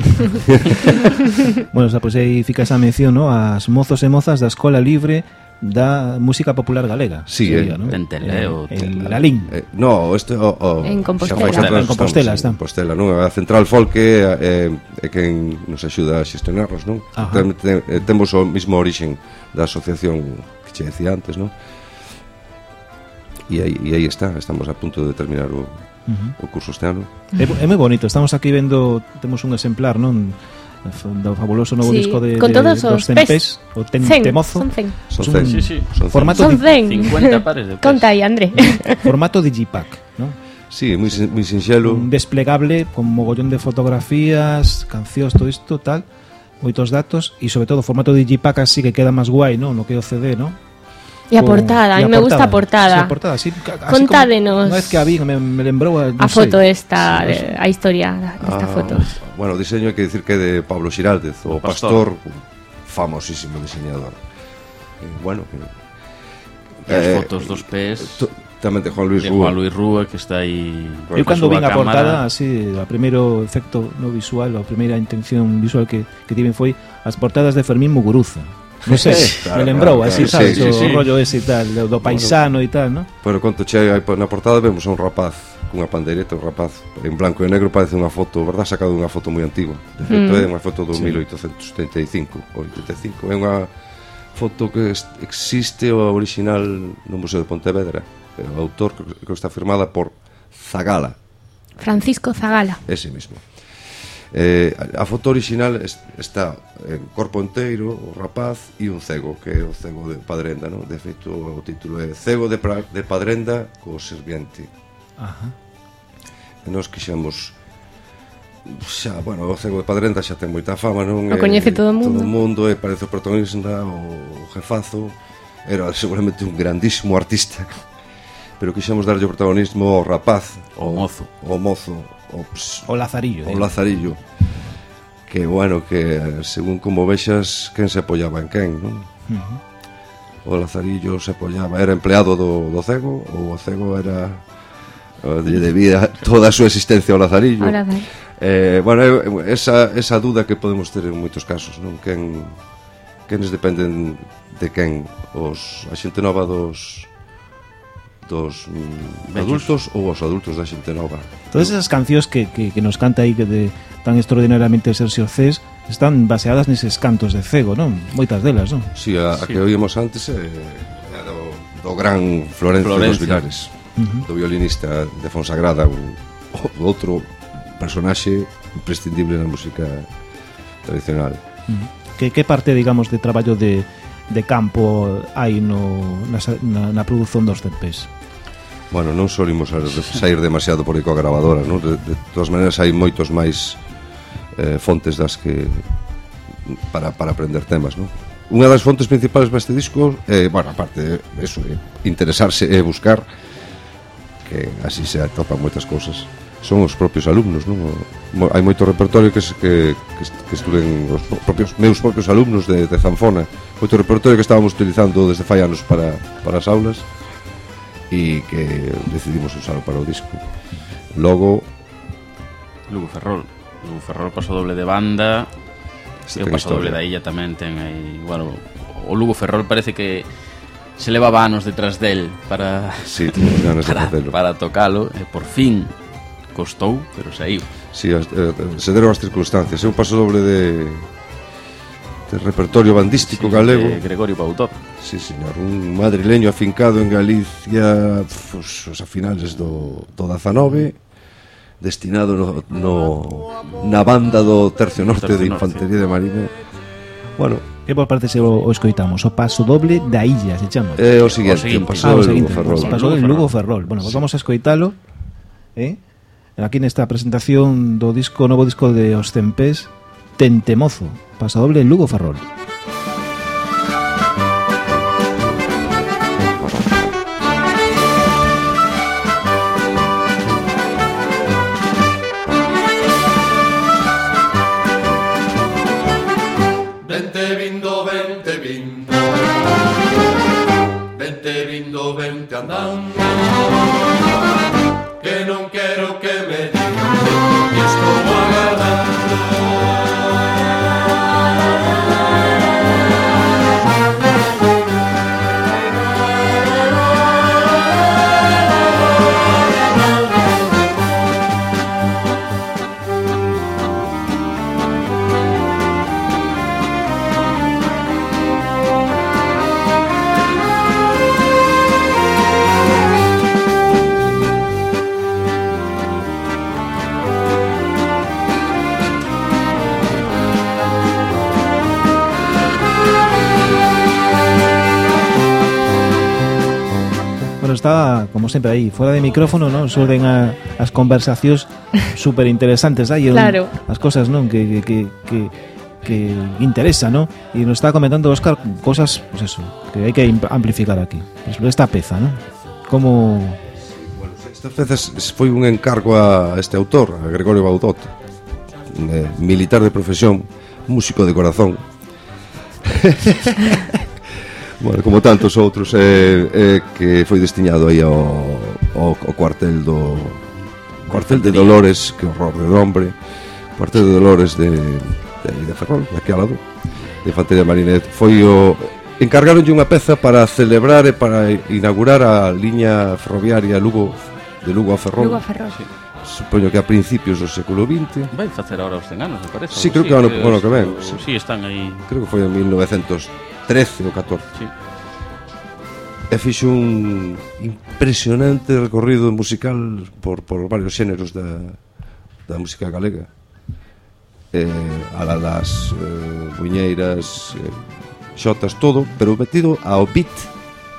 bueno, xa, pois aí fica esa mención, ¿no? As mozos e mozas da Escola Libre da música popular galega. Sí, sería, eh, ¿no? en Teleo. Eh, en Lalín. Eh, no, este, o, o, en Compostela. Xa en Compostela, estamos, Compostela, non? A Central Folk é, é, é quen nos axuda a xestionarnos, non? Tem, tem, eh, temos o mismo orixen da asociación que che decía antes, non? E aí, e aí está, estamos a punto de terminar o, uh -huh. o curso este ano. É, é moi bonito, estamos aquí vendo, temos un exemplar, non? do fabuloso novo sí, disco de, con todos os ten pes, o ten, cen, temozo. Son cen. Son cen. Sí, sí. Son cen. Formato son zen. 50 pares de pes. Conta aí, André. Formato digipack, non? Sí, moi moi sinxelo. Un desplegable con mogollón de fotografías, cancións, todo isto, tal, moitos datos e sobre todo formato digipack así que queda máis guai, non? No que o CD, non? E a portada, a mí me gusta portada. Sí, a portada, sí, Contádenos. Unha vez que a vi, me, me lembrou a, foto sei. esta, Sí, a historia desta Ah, foto. Bueno, diseño hai que decir que de Pablo Xiraldez, o Pastor. pastor, un famosísimo diseñador. Eh, bueno, que Eh, fotos dos tamén de Juan Luis de Rúa. Juan Luis Rúa que está coa cando súa vin a portada así, o primeiro efecto no visual, a primeira intención visual que, que tiven foi as portadas de Fermín Muguruza. Non sei, claro, me lembrou claro, así, claro, sabes, sí, o sí, rollo ese e tal, do paisano e bueno, tal, non? Pero conto che, na portada vemos a un rapaz cunha pandereta, un rapaz en blanco e negro parece unha foto, verdad, sacado dunha foto moi antiga. De feito, mm. é unha foto do sí. 1875 ou 85. É unha foto que existe o original no Museo de Pontevedra. O autor que está firmada por Zagala. Francisco Zagala. Ese mismo. Eh, a foto original está en corpo inteiro, o rapaz e un cego, que é o cego de Padrenda, non? De feito, o título é Cego de, pra, de Padrenda co serviente. Ajá. E nos quixemos xa, bueno, o cego de Padrenda xa ten moita fama, non? O coñece eh, todo o mundo. Todo o mundo, e parece o protagonista, o jefazo, era seguramente un grandísimo artista, pero quixemos darlle o protagonismo ao rapaz, o mozo, o mozo, Ops, o Lazarillo. O eh. Lazarillo. Que, bueno, que eh, según como vexas, quen se apoyaba en quen, non? Uh -huh o Lazarillo se apoyaba, era empleado do, do cego, ou o cego era eh, lle debía toda a súa existencia ao Lazarillo. Ahora, eh, bueno, esa, esa duda que podemos ter en moitos casos, non? Quen, quenes dependen de quen? Os, a xente nova dos adultos mm, adultos ou os adultos da xente nova. Todas esas cancións que, que, que nos canta aí que de, tan extraordinariamente Sergio Cés están baseadas neses cantos de cego, non? Moitas delas, non? Si, sí, a, a sí. que oímos antes é eh, do, do gran Florencio, Florencio. dos Vilares, uh -huh. do violinista de Fonsagrada, un, outro personaxe imprescindible na música tradicional. Uh -huh. Que, que parte, digamos, de traballo de, de campo hai no, na, na, na produción dos CEPES? Bueno, non solimos sair demasiado por aí coa gravadora, non? De, de todas maneiras hai moitos máis eh, fontes das que para, para aprender temas, non? Unha das fontes principales para este disco, eh, bueno, aparte, eso, eh, interesarse e eh, buscar, que así se atopan moitas cousas, son os propios alumnos, non? Mo, hai moito repertorio que, que, que, que estuden os propios, meus propios alumnos de, de Zanfona, moito repertorio que estábamos utilizando desde fai anos para, para as aulas, e que decidimos usalo para o disco. Logo Lugo Ferrol. Lugo Ferrol paso doble de banda. E o paso doble da illa tamén ten aí, bueno, o Lugo Ferrol parece que se levaba anos detrás del para sí, anos para, de facelo. para tocalo e por fin costou, pero saiu. Si, sí, as, eh, se deron as circunstancias, é un paso doble de este repertorio bandístico sí, galego. de Gregorio Pautó. Sí, señor, un madrileño afincado en Galicia pues, a finales do, do 19 destinado no, no, na banda do Tercio Norte de Infantería de Marina Bueno, que por parte se o, o escoitamos? O paso doble da illa, se chama. É eh, o seguinte, o paso pasado ah, o seguinte, Lugo Ferrol. Pasado de Lugo Ferrol. Bueno, sí. vamos a escoitalo eh? aquí nesta presentación do disco novo disco de Os Tempés Tentemozo, pasadoble Lugo Farrol. como sempre aí, fora de micrófono, non? Surden a, as conversacións super interesantes, aí claro. as cosas, non, que, que, que, que interesa, non? E nos está comentando Óscar cosas, pues eso, que hai que amplificar aquí. Esta peza, non? Como Estas veces foi un encargo a este autor, a Gregorio Baudot, eh, militar de profesión, músico de corazón. Bueno, como tantos outros eh, eh, que foi destiñado aí ao, ao, ao cuartel do cuartel de Dolores, que horror de nombre, cuartel de Dolores de, de, aí de Ferrol, daqui ao lado, de Infantería Marinet. foi o encargaronlle unha peza para celebrar e para inaugurar a liña ferroviaria Lugo de Lugo a Ferrol. Lugo a Ferrol. Sí. Supoño que a principios do século XX. Vai facer agora os 100 anos, me parece. Sí, creo sí, que ano, bueno, que ven. Sí. sí, están aí. Creo que foi en 1900 13 ou 14. Sí. E fixo un impresionante recorrido musical por, por varios xéneros da, da música galega. Eh, alalás, eh, buñeiras, eh, xotas, todo, pero metido ao beat,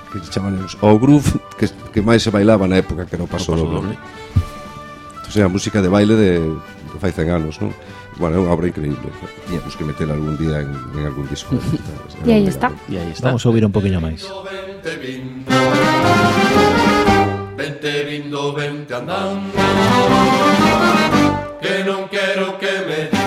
que se chaman os, ao groove, que, que máis se bailaba na época que non pasou o paso doble. doble. Entón, o sea, música de baile de, de fai 100 anos, non? Bueno, é unha obra increíble. Tiñamos que meter algún día en, en algún disco. E aí está. E aí está. Vamos a ouvir un poquinho máis. Vente vindo Vente vindo, vente andando Que non quero que me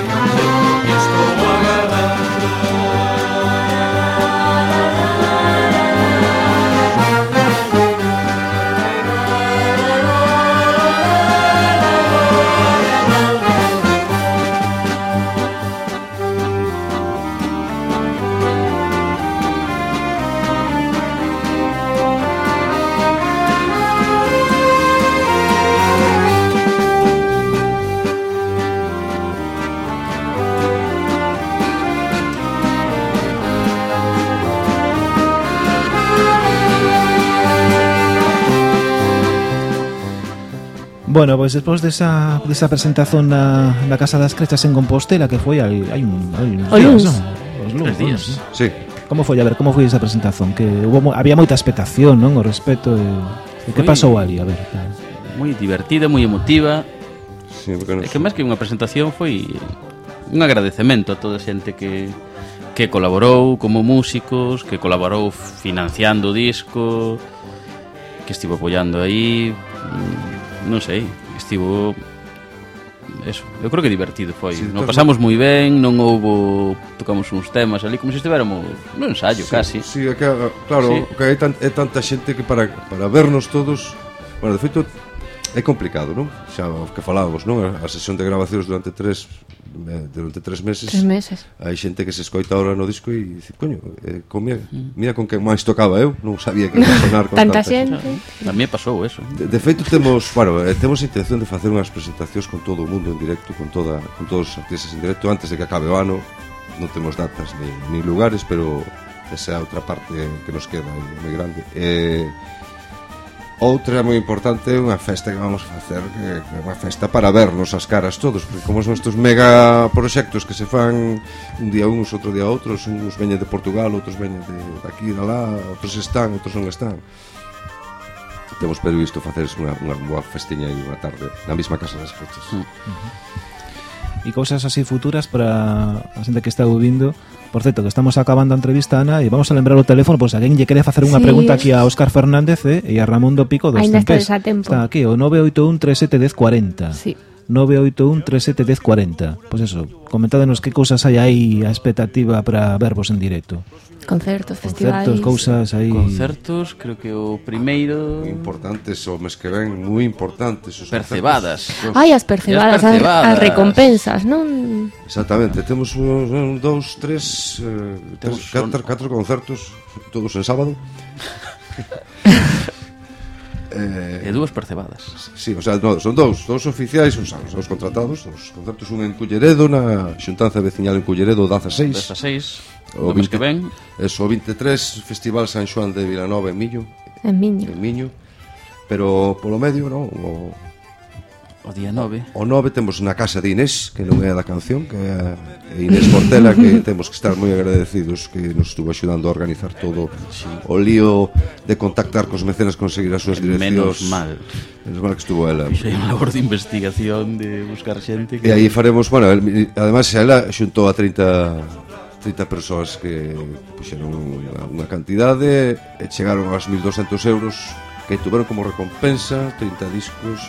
Bueno, pois despois desa, desa presentación na, na Casa das Crechas en Compostela Que foi hai, hai, un, hai uns o días, non? Os lunes, días. Sí. Como foi? A ver, como foi esa presentación? Que hubo, había moita expectación, non? O respeto e, e que pasou ali? A ver Moi divertida, moi emotiva sí, no É que máis que unha presentación foi un agradecemento a toda a xente que, que colaborou como músicos Que colaborou financiando o disco Que estivo apoiando aí non sei, estivo eso, eu creo que divertido foi. Sí, Nos pasamos moi ben, non houbo tocamos uns temas ali como se estivéramos no ensayo sí, casi. Sí, é que ah, claro, sí. que hai, tan, é tanta xente que para para vernos todos, bueno, de feito é complicado, non? Xa o que falábamos, non? A sesión de grabacións durante tres Eh, durante tres meses, tres meses. hai xente que se escoita ahora no disco e dice, coño, eh, con mira, mm. mira con que máis tocaba eu, non sabía que iba a sonar con tanta, tanta xente. xente. A mí pasou eso. De, de feito temos, bueno, eh, temos intención de facer unhas presentacións con todo o mundo en directo, con toda con todos os artistas en directo antes de que acabe o ano. Non temos datas ni, ni lugares, pero esa é outra parte que nos queda moi grande. Eh, Outra moi importante é unha festa que vamos facer que é unha festa para vernos as caras todos porque como son estes mega proxectos que se fan un día uns, outro día outros uns veñen de Portugal, outros veñen de, aquí, de lá outros están, outros non están temos previsto facer unha, unha boa festiña aí unha tarde na mesma casa das fechas uh -huh. E cousas así futuras para a xente que está ouvindo Por certo, que estamos acabando a entrevista, Ana, e vamos a lembrar o teléfono, pois pues, alguén lle quere facer unha sí. pregunta aquí a Óscar Fernández eh, e a Ramón do Pico dos Ainda Tempés. Está, está aquí, o 981-371040. Sí. 981-371040. Pois pues eso, comentádenos que cousas hai aí a expectativa para verbos en directo. Concertos, festivais. Concertos, cousas aí. Concertos, creo que o primeiro importantes o mes que ven, moi importantes os percebadas. Concertos. Ai, as percebadas, as, percebadas. as recompensas, non? Exactamente, temos uns un, dous, tres, eh, temos tres, catro, catro concertos todos en sábado. eh, e dúas percebadas. Sí, o sea, no, son dous, dous oficiais, os, os, os contratados, os concertos un en Culleredo, na xuntanza veciñal en Culleredo, 16. 16 O do que ven. Eso, o 23 Festival San Xoán de Vilanova en Miño. En Miño. En Miño. Pero polo medio, non, o O día 9 O 9 temos na casa de Inés Que non é da canción Que é Inés Portela Que temos que estar moi agradecidos Que nos estuvo axudando a organizar todo sí. O lío de contactar cos mecenas Conseguir as súas direccións Menos mal Menos mal que estuvo ela Fixei unha labor de investigación De buscar xente que... E aí faremos Bueno, el, además ela xuntou a 30 30 persoas que puxeron unha, unha cantidade e chegaron aos 1200 euros que tuveron como recompensa 30 discos.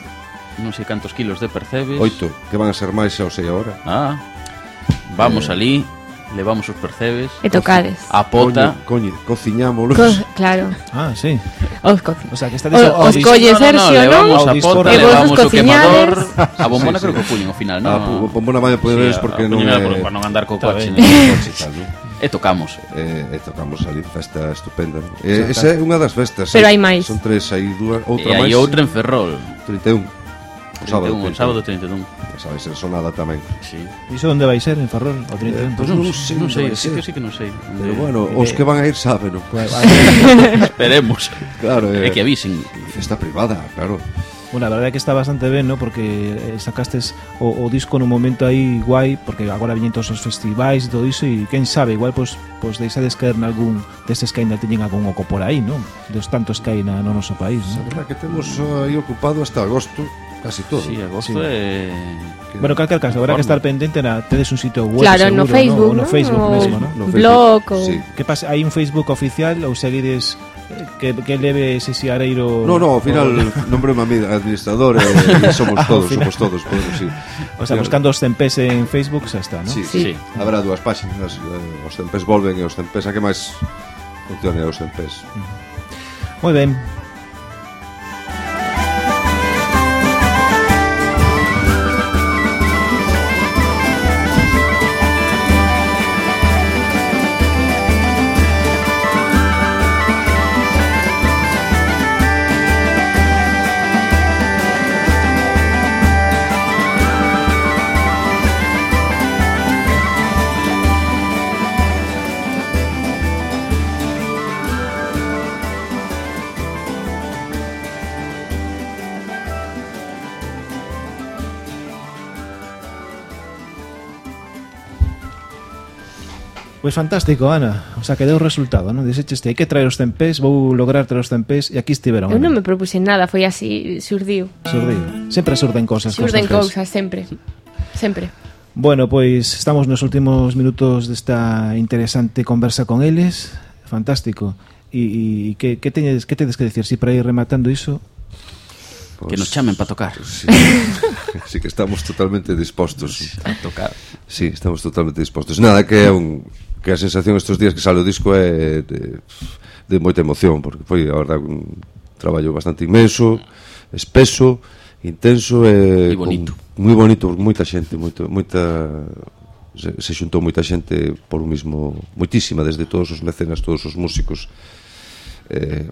Non sei cantos kilos de percebes. Oito, que van a ser máis, xa o sei agora. Ah, vamos eh, ali levamos os percebes e tocades. a pota. Coñe, coñe cociñámolos. Co claro. Ah, sí. Os cociñamos o sea, que está o, os colle Sergio, non? Levamos a pota, e levamos o quemador. a bombona sí, sí. creo que o puñen ao final non? a no, ah, bombona vai poder sí, porque non é para non andar co coche e tocamos. Eh, e tocamos ali festa estupenda. Eh, esa é unha das festas pero hai máis. Son tres, hai dúas outra máis e hai outra en Ferrol. 31 O sábado 31, 30. sábado 31. Esa vai ser sonada tamén. Sí. Iso onde vai ser en Ferrol o 31? Eh, pois pues non, sei, non sei, sí que sí que non sei. Pero eh, bueno, eh, os que van a ir saben. Pues, Esperemos. Claro, eh, que avisen. Festa privada, claro. Bueno, a verdade é que está bastante ben, ¿no? porque eh, sacastes o, o disco nun momento aí guai, porque agora viñen todos os festivais e todo iso, e quen sabe, igual pois, pois deixades caer nalgún destes que ainda teñen algún oco por aí, non? Dos tantos que hai na, no noso país. non? A verdade que temos aí ocupado hasta agosto, casi todo. Sí, agosto sí. é... Bueno, calquer caso, habrá que estar pendente na tedes un sitio web claro, seguro, no Facebook, ¿no? no? O no Facebook o mesmo, ¿no? no blog o... Sí. Que pasa, hai un Facebook oficial ou seguides que, que leve ese siareiro No, no, ao final o... nombre a mí administrador eh, e e somos todos, ah, somos todos, podemos sí. O sea, buscando os tempés en Facebook xa está, ¿no? Sí, sí. sí. Habrá dúas páxinas, eh, os tempés volven e os tempés a que máis funcione os tempés. Uh -huh. Moi ben. Pois fantástico, Ana. O sea, que deu resultado, non? Dixeste, hai que traer os tempés, vou lograr traer os tempés e aquí estiveron. Eu non me propuse nada, foi así, surdiu. Surdiu. Sempre surden cousas. Surden cousas, sempre. Sempre. Bueno, pois estamos nos últimos minutos desta interesante conversa con eles. Fantástico. E, e que, que, teñes, que tedes que decir? Si para ir rematando iso, Pues, que nos chamen para tocar. Sí, sí que estamos totalmente dispostos. A tocar. Sí, estamos totalmente dispostos. Nada, que é un, que a sensación estes días que sale o disco é de, de moita emoción, porque foi, a verdade, un traballo bastante inmenso, espeso, intenso e... E bonito. Moi bonito, moita xente, moito, moita se, se xuntou moita xente por un mismo moitísima desde todos os mecenas, todos os músicos. Eh,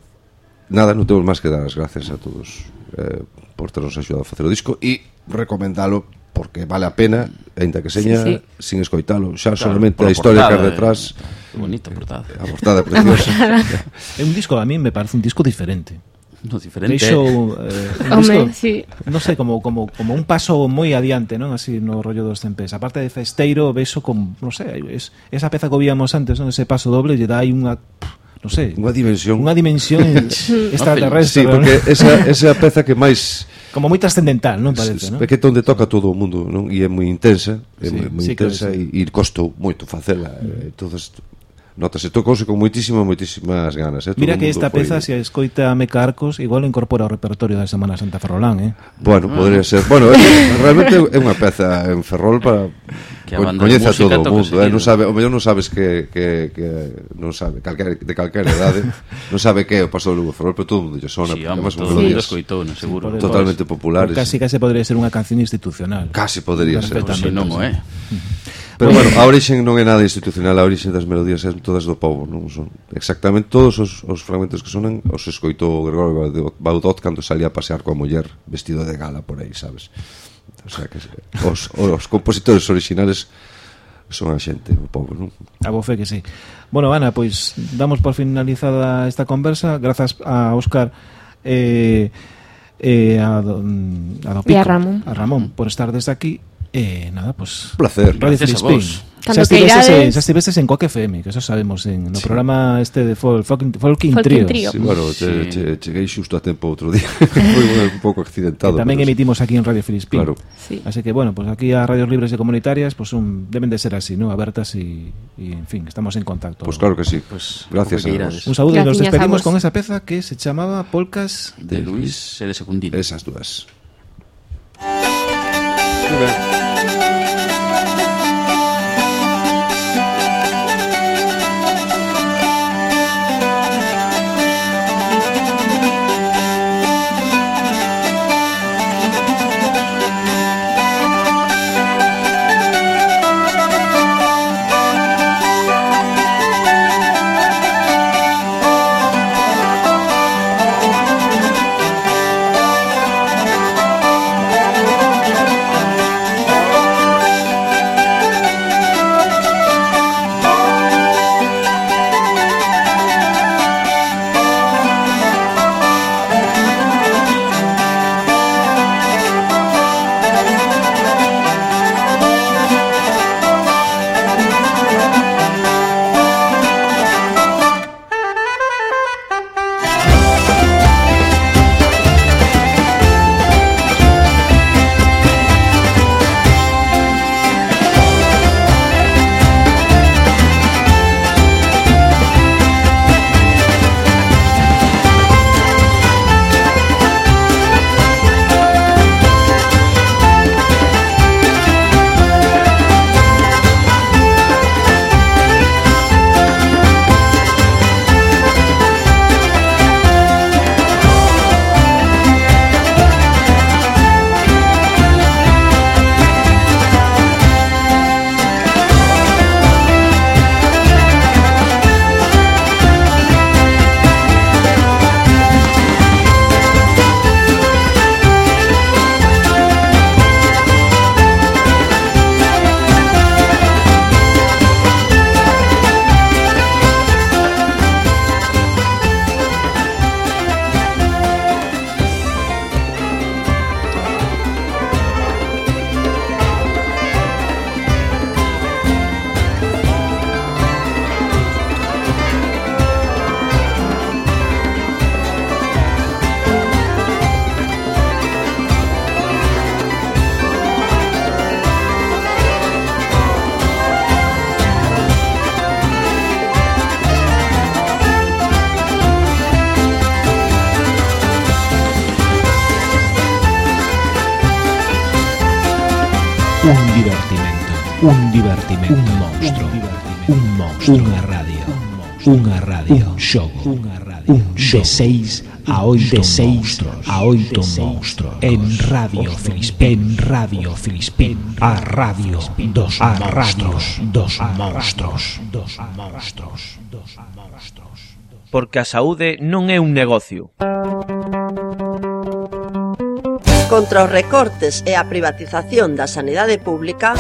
nada, non temos máis que dar as gracias a todos eh, por ternos axudado a facer o disco e recomendalo porque vale a pena, aínda que seña sí, sí. sin escoitalo, xa claro, solamente a historia portada, que detrás. Eh, bonita portada. Eh, a portada é preciosa. é un disco a mí me parece un disco diferente. No, diferente. Deixo, eh, un Home, disco, sí. non sei, como, como, como un paso moi adiante, non? Así no rollo dos tempés. A parte de festeiro, vexo con, non sei, es, esa peza que víamos antes, non? Ese paso doble lle dai unha non sei, unha dimensión, unha dimensión extraterrestre. Sí, porque esa, esa peza que máis Como moi trascendental, non parece, non? Porque é onde toca todo o mundo, non? E é moi intensa, é sí, moi, moi sí, intensa sí. e, e costou moito facela. Eh, mm. Entonces Notase, tocouse con moitísimas, moitísimas ganas. Eh? Todo Mira que esta foi... peza, se escoita a Meca Arcos, igual incorpora o repertorio da Semana Santa Ferrolán, eh? Bueno, ah. podría ser. Bueno, é, realmente é unha peza en Ferrol para... Que coñece a todo o mundo, eh? non sabe, o mellor non sabes que, que, que non sabe, calquera, de calquera edade, non sabe que é o Paso do Lugo Ferrol, pero todo o mundo lle sona, sí, vamos, todo o mundo escoitou, no, seguro. Sí, Totalmente populares. Casi, casi podría ser unha canción institucional. Casi podría ser. Perfectamente. Si non, é. Eh. Pero bueno, a orixen non é nada institucional, a orixen das melodías é todas do povo, non son exactamente todos os, os fragmentos que sonan os escoitou Gregorio Baudot cando salía a pasear coa muller vestido de gala por aí, sabes? O sea que os, os compositores originales son a xente, o povo, non? A bofe que sí. Bueno, Ana, pois damos por finalizada esta conversa grazas a Óscar eh, eh, a, do, mm, a, do Pico, a Ramón. a Ramón por estar desde aquí Eh, nada, pues... placer. Radio Gracias Filispín. a vos. Cando xa estivestes, irades... xa en Coque FM, que eso sabemos, en no sí. programa este de Folk, Folk, Folk Trio. Trio. Sí, bueno, sí. Che, che, cheguei xusto a tempo outro día, foi un pouco accidentado. Que tamén pero... emitimos aquí en Radio Filispín. Claro. Sí. Así que, bueno, pues aquí a radios libres e comunitarias, pues un, deben de ser así, ¿no? Abertas y, y en fin, estamos en contacto. Pues claro que sí. Pues, Gracias a vos. Un saúdo y nos despedimos con esa peza que se chamaba Polcas de, de Luis e de Secundino. Esas dúas. Música Man. unha radio, unha radio, un xogo, unha radio, un de 6 a 8 de 6 a 8 monstruos. En Radio Filispín, Radio Filispín, a radio dos a radios dos monstruos, dos monstruos, dos monstruos. Porque a saúde non é un negocio. Contra os recortes e a privatización da sanidade pública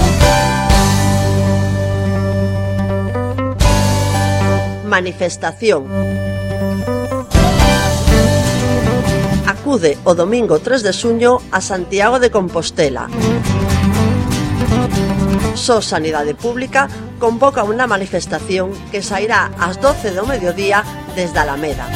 manifestación. Acude o domingo 3 de suño a Santiago de Compostela. Só Sanidade Pública convoca unha manifestación que sairá ás 12 do mediodía desde Alameda.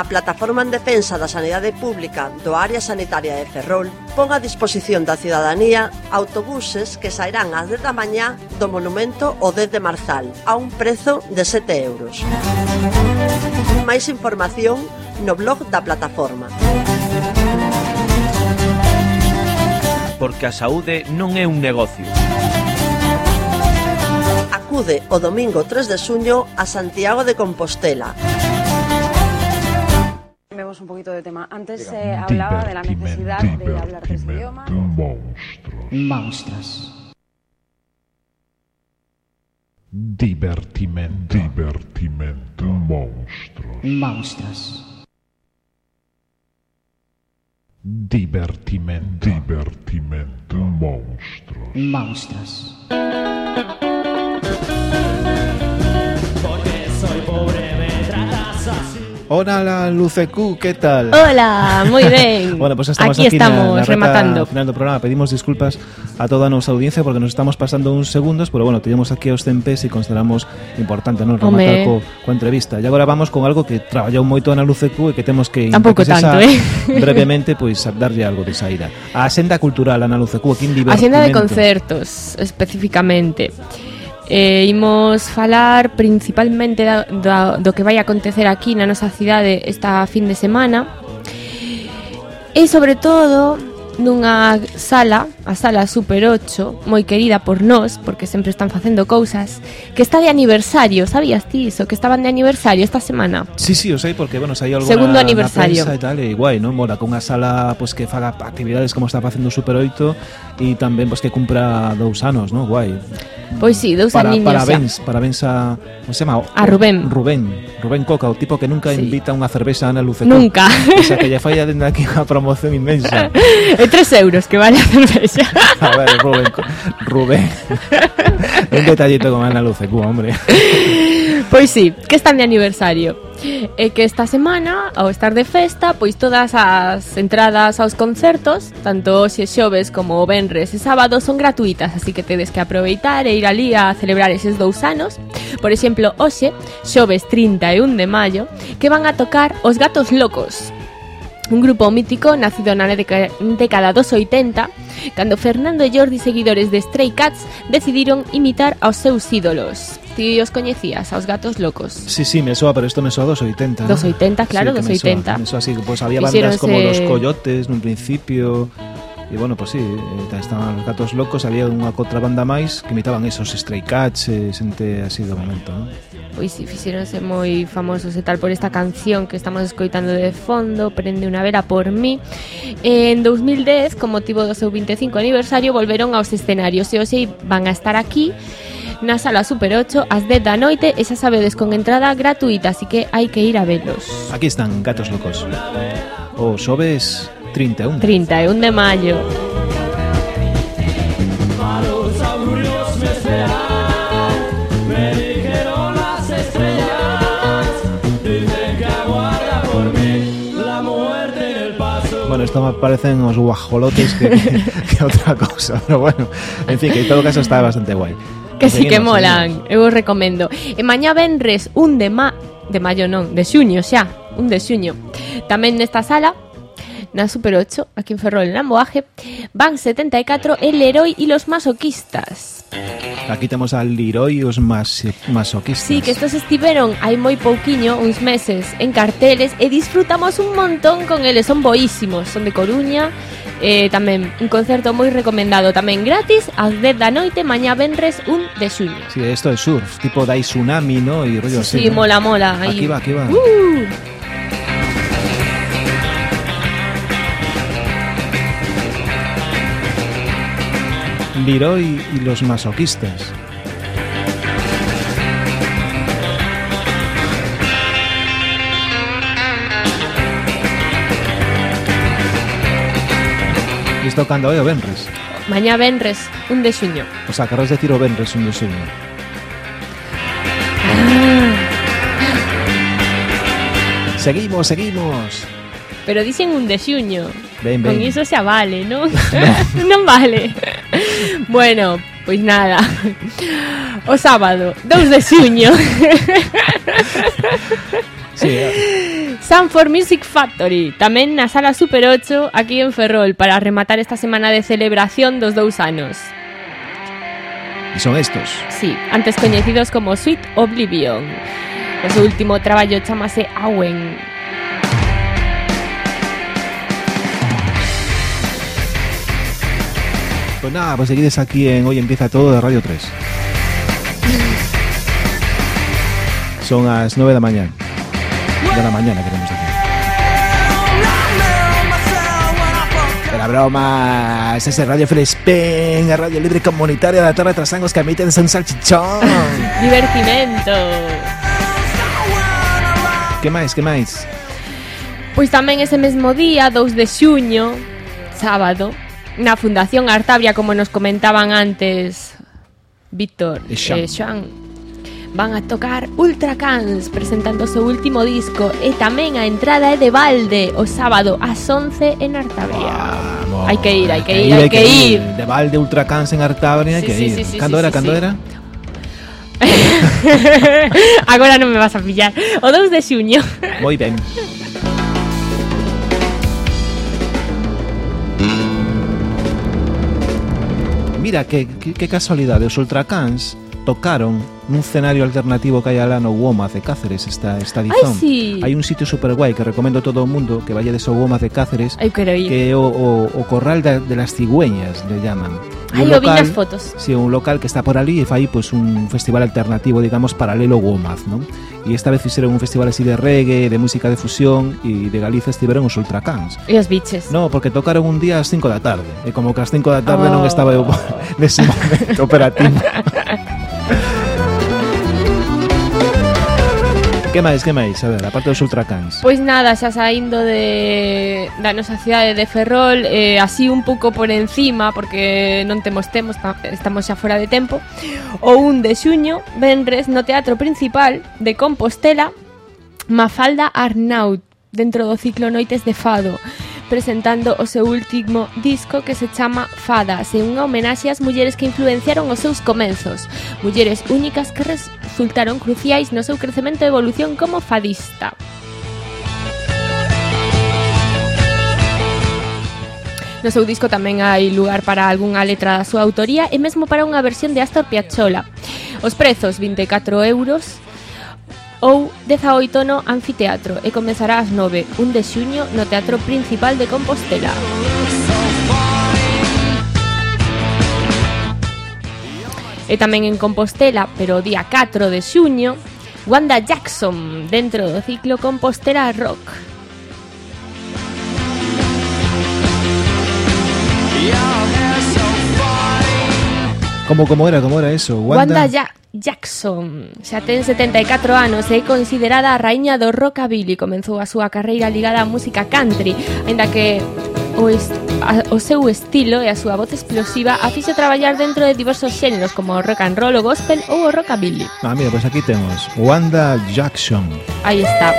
A Plataforma en Defensa da Sanidade Pública do Área Sanitaria de Ferrol pon a disposición da cidadanía autobuses que sairán ás 10 da mañá do monumento o 10 de Marzal a un prezo de 7 euros. Máis información no blog da plataforma. Porque a saúde non é un negocio. Acude o domingo 3 de suño a Santiago de Compostela. Cambiamos un poquito de tema. Antes se hablaba de la necesidad de hablar tres idiomas. Monstros. Divertimento. Divertimento. Monstruos. Monstros. Divertimento. Divertimento. Monstruos. Monstros. Hola, Lucecu, ¿qué tal? Hola, moi ben. bueno, pues estamos aquí, aquí estamos na, na rematando. Final do programa pedimos disculpas a toda a nosa audiencia porque nos estamos pasando uns segundos, pero bueno, tivemos aquí aos tempés e consideramos importante non rematar Home. co, co entrevista. E agora vamos con algo que traballou moito Ana Lucecu e que temos que Tampouco tanto, eh? brevemente pois pues, darlle algo de saída. A senda cultural Ana Lucecu, aquí en A de concertos especificamente eh, imos falar principalmente da, da, do que vai acontecer aquí na nosa cidade esta fin de semana e sobre todo nunha sala, a sala Super 8, moi querida por nós, porque sempre están facendo cousas, que está de aniversario, sabías ti iso? Que estaban de aniversario esta semana. Sí, sí, o sei, porque, bueno, sai algo Segundo na, aniversario. Na e tal, e guai, non? Mola, con unha sala pues, que faga actividades como está facendo Super 8, e tamén pois que cumpra dous anos, non? Guai. Pois sí, dous para, aniños. Parabéns, xa. parabéns a, como se chama? A Rubén. Rubén, Rubén Coca, o tipo que nunca sí. invita unha cerveza a Ana Lucecó. Nunca. O sea, que lle falla dende aquí unha promoción inmensa. e tres euros que vale a cervexa. a ver, Rubén. Rubén. Un detallito con Ana Lucecó, hombre. Pois sí, que están de aniversario. E que esta semana, ao estar de festa, pois todas as entradas aos concertos, tanto hoxe xoves como o venres e sábado, son gratuitas, así que tedes que aproveitar e ir ali a celebrar eses dous anos. Por exemplo, hoxe, xoves 31 de maio, que van a tocar Os Gatos Locos, un grupo mítico nacido na década dos 80, cando Fernando e Jordi, seguidores de Stray Cats, decidiron imitar aos seus ídolos. Ti os coñecías aos gatos locos? Sí, sí, me soa, pero isto me soa dos 80. Dos 80, claro, sí, dos 80. Me soa, así que pues había bandas como Los Coyotes nun principio. E bueno, pues sí, eh, estaban os gatos locos, había unha contrabanda máis que imitaban esos Stray Cats, eh, xente así do momento, ¿no? Pois si, fixeronse moi famosos e tal por esta canción que estamos escoitando de fondo, Prende unha vera por mí. En 2010, con motivo do seu 25 aniversario, volveron aos escenarios e hoxe van a estar aquí na sala Super 8 ás 10 da noite e xa sabedes con entrada gratuita, así que hai que ir a velos. Aquí están Gatos Locos. O xoves 31. 31 de maio. Malos augurios me esperan, me dijeron las estrellas, dicen que aguarda por mí la muerte en el paso. Bueno, esto me parecen os guajolotes que, que, que outra cousa, pero bueno, en fin, que en todo caso está bastante guai. Que sí que molan, eu os recomendo. E mañá venres un de ma... de maio non, de xuño xa, un de xuño. Tamén nesta sala na Super 8, aquí en Ferrol, en Amboaje, van 74 El Heroi e los Masoquistas. Aquí temos al Leroy e os mas, masoquistas. Sí, que estos estiveron hai moi pouquiño, uns meses, en carteles e disfrutamos un montón con eles, son boísimos, son de Coruña Eh, tamén un concerto moi recomendado, tamén gratis, ás 10 da noite, mañá venres 1 de xuño. Sí, esto es surf, tipo Dai Tsunami, ¿no? Y rollo así. Sí, ¿no? mola, mola. Ahí. Aquí va, aquí va. Uh. Leroy y los masoquistas. Isto cando é o Benres. Mañá venres 1 de xuño. O sea, querrás decir o Benres un de xuño. Seguimos, seguimos. Pero dicen un de xuño. Ben, Con ben. iso xa vale, non? non vale. Bueno, pois nada. O sábado, 2 de xuño. Sí, Sanford Music Factory, tamén na sala Super 8 aquí en Ferrol para rematar esta semana de celebración dos dous anos. y son estos. Sí, antes coñecidos como Sweet Oblivion. O seu último traballo chamase Awen. Pues nada, pues seguides aquí en Hoy Empieza Todo de Radio 3. Son las 9 de la mañana. De la mañana queremos decir. Era broma, es ese Radio Frespen, a Radio Libre Comunitaria da Torre Trasangos que emite desde un salchichón. Divertimento. que máis, que máis? Pois tamén ese mesmo día, 2 de xuño, sábado, na Fundación Artabria, como nos comentaban antes Víctor E Xoan. e Xoan, van a tocar Ultracans presentando seu último disco e tamén a entrada é de balde o sábado ás 11 en Artabria. Hai que ir, hai que ir, hai que, ir. De balde Ultracans en Artabria, hai sí, que sí, ir. Sí, sí, cando sí, era, sí, cando sí. era? Agora non me vas a pillar. O 2 de xuño. Moi ben. Mira, que, que, que casualidade, os Ultracans tocaron nun cenario alternativo que hai alá no Guomas de Cáceres esta, esta dizón. Sí. Hai un sitio super guai que recomendo a todo o mundo que vaya de ao Guomas de Cáceres Eu quero ir. que é o, o, o corral de, de las cigüeñas, le llaman. Ai, local, vi nas fotos. Sí, un local que está por ali e fai pues, un festival alternativo, digamos, paralelo Uomaz, non? E esta vez fixeron un festival así de reggae, de música de fusión e de Galiza estiveron os Ultracans. E os biches. No, porque tocaron un día ás 5 da tarde. E como que ás 5 da tarde oh. non estaba eu nese momento operativo. Que máis, que máis? A ver, a parte dos ultracans Pois nada, xa saindo de, da nosa cidade de Ferrol eh, Así un pouco por encima Porque non temos temos, estamos xa fora de tempo O 1 de xuño, venres no Teatro Principal de Compostela Mafalda Arnaut Dentro do ciclo Noites de Fado presentando o seu último disco que se chama Fadas, e unha homenaxe ás mulleres que influenciaron os seus comenzos, mulleres únicas que resultaron cruciais no seu crecemento e evolución como fadista. No seu disco tamén hai lugar para algunha letra da súa autoría e mesmo para unha versión de Astor Piazzolla. Os prezos, 24 euros, ou 18 no Anfiteatro e comezará ás 9, 1 de xuño, no Teatro Principal de Compostela. E tamén en Compostela, pero o día 4 de xuño, Wanda Jackson dentro do ciclo Compostela Rock. Yeah, Como como era, como era eso? Wanda, Wanda ja Jackson xa ten 74 anos e é considerada a raíña do rockabilly. Comenzou a súa carreira ligada á música country, aínda que o, est a, o seu estilo e a súa voz explosiva a fixo traballar dentro de diversos xéneros como o rock and roll, o gospel ou o rockabilly. Ah, mira, pois pues aquí temos Wanda Jackson. Aí está.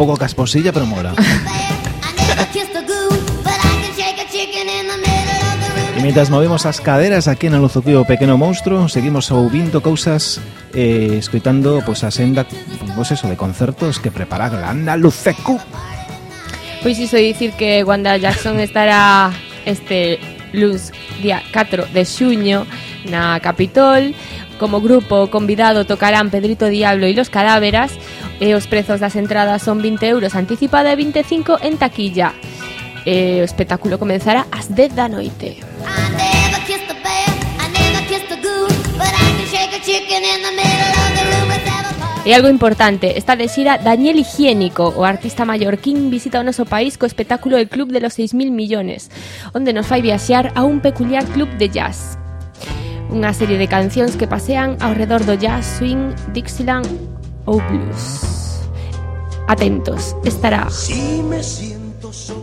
pouco casposilla, pero mola. E mientras movemos as caderas aquí en Aluzoquío Pequeno Monstro, seguimos ouvindo cousas eh, escoitando pois, a senda pois eso, de concertos que prepara Glanda Lucecu. Pois iso de dicir que Wanda Jackson estará este luz día 4 de xuño na Capitol Como grupo convidado tocarán Pedrito Diablo e Los Cadáveras E os prezos das entradas son 20 euros anticipada e 25 en taquilla. E o espectáculo comenzará ás 10 da noite. E algo importante, está de xira Daniel Higiénico, o artista mallorquín visita o noso país co espectáculo El Club de los 6.000 millones, onde nos fai viaxear a un peculiar club de jazz. Unha serie de cancións que pasean ao redor do jazz, swing, Dixieland ou blues. Atentos, estará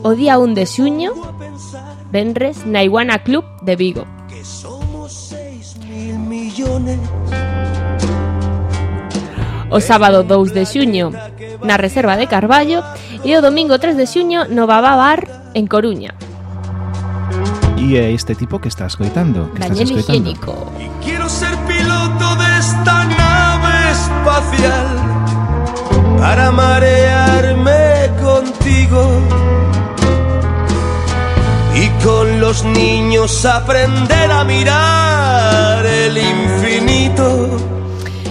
o día 1 de xuño, Benres, na Iguana Club de Vigo. O sábado 2 de xuño na Reserva de Carballo e o domingo 3 de xuño no Babá Bar en Coruña. E é este tipo que estás coitando? Que Daniel estás escoitando. Higiénico. E quero ser piloto de para marearme contigo y con los niños aprender a mirar el infinito.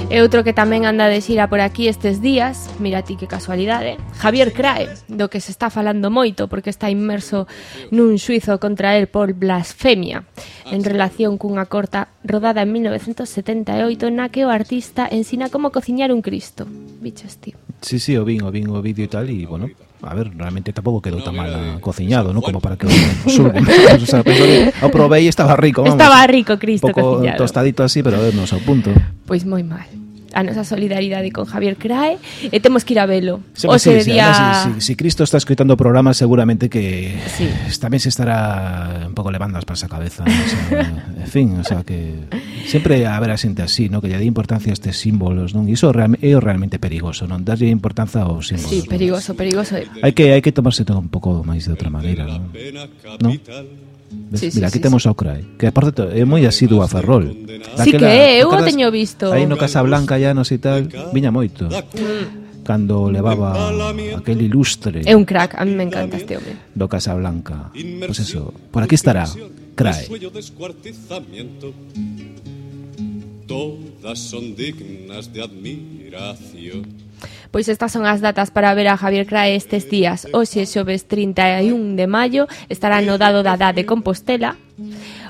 E outro que tamén anda de xira ah, por aquí estes días, mira ti que casualidade, Javier Crae, do que se está falando moito porque está inmerso nun suizo contra el por blasfemia en relación cunha corta rodada en 1978 na que o artista ensina como cociñar un Cristo. Bichas ti. Sí, sí, o vin, o vin o vídeo e tal, e, bueno, A ver, realmente tampouco quedou no, tan mal cociñado, ¿no? Como para que o surbo. o sea, o probei e estaba rico, vamos. Estaba rico, Cristo, Un pouco cociñado. tostadito así, pero a ver, no, punto. Pois pues moi mal a nosa solidaridade con Javier Crae e temos que ir a velo. Sí, o sí, día... se, sí, sí, Cristo está escoitando o programa seguramente que sí. tamén se estará un pouco levando as pas a cabeza. O sea, en fin, o sea que sempre haberá xente así, ¿no? que lle dé importancia a estes símbolos, non? Iso real, é realmente perigoso, non? Darlle importancia aos símbolos. Sí, perigoso, perigoso. Hai que hai que tomarse todo un pouco máis de outra maneira, non? non? Ves? Sí, Mira, aquí sí, temos sí. ao CRAI Que aparte é moi asiduo a Ferrol. Sí que é, eu o teño visto. Aí no Casablanca, Llanos e tal Viña moito. Mm. Cando levaba aquel ilustre É un crack, a mí me encanta este home Do Casablanca. Pois pues eso, por aquí estará CRAE. Todas son dignas de admiración. Pois estas son as datas para ver a Javier Crae estes días. Hoxe, xoves 31 de maio, estará no dado da Dá de Compostela,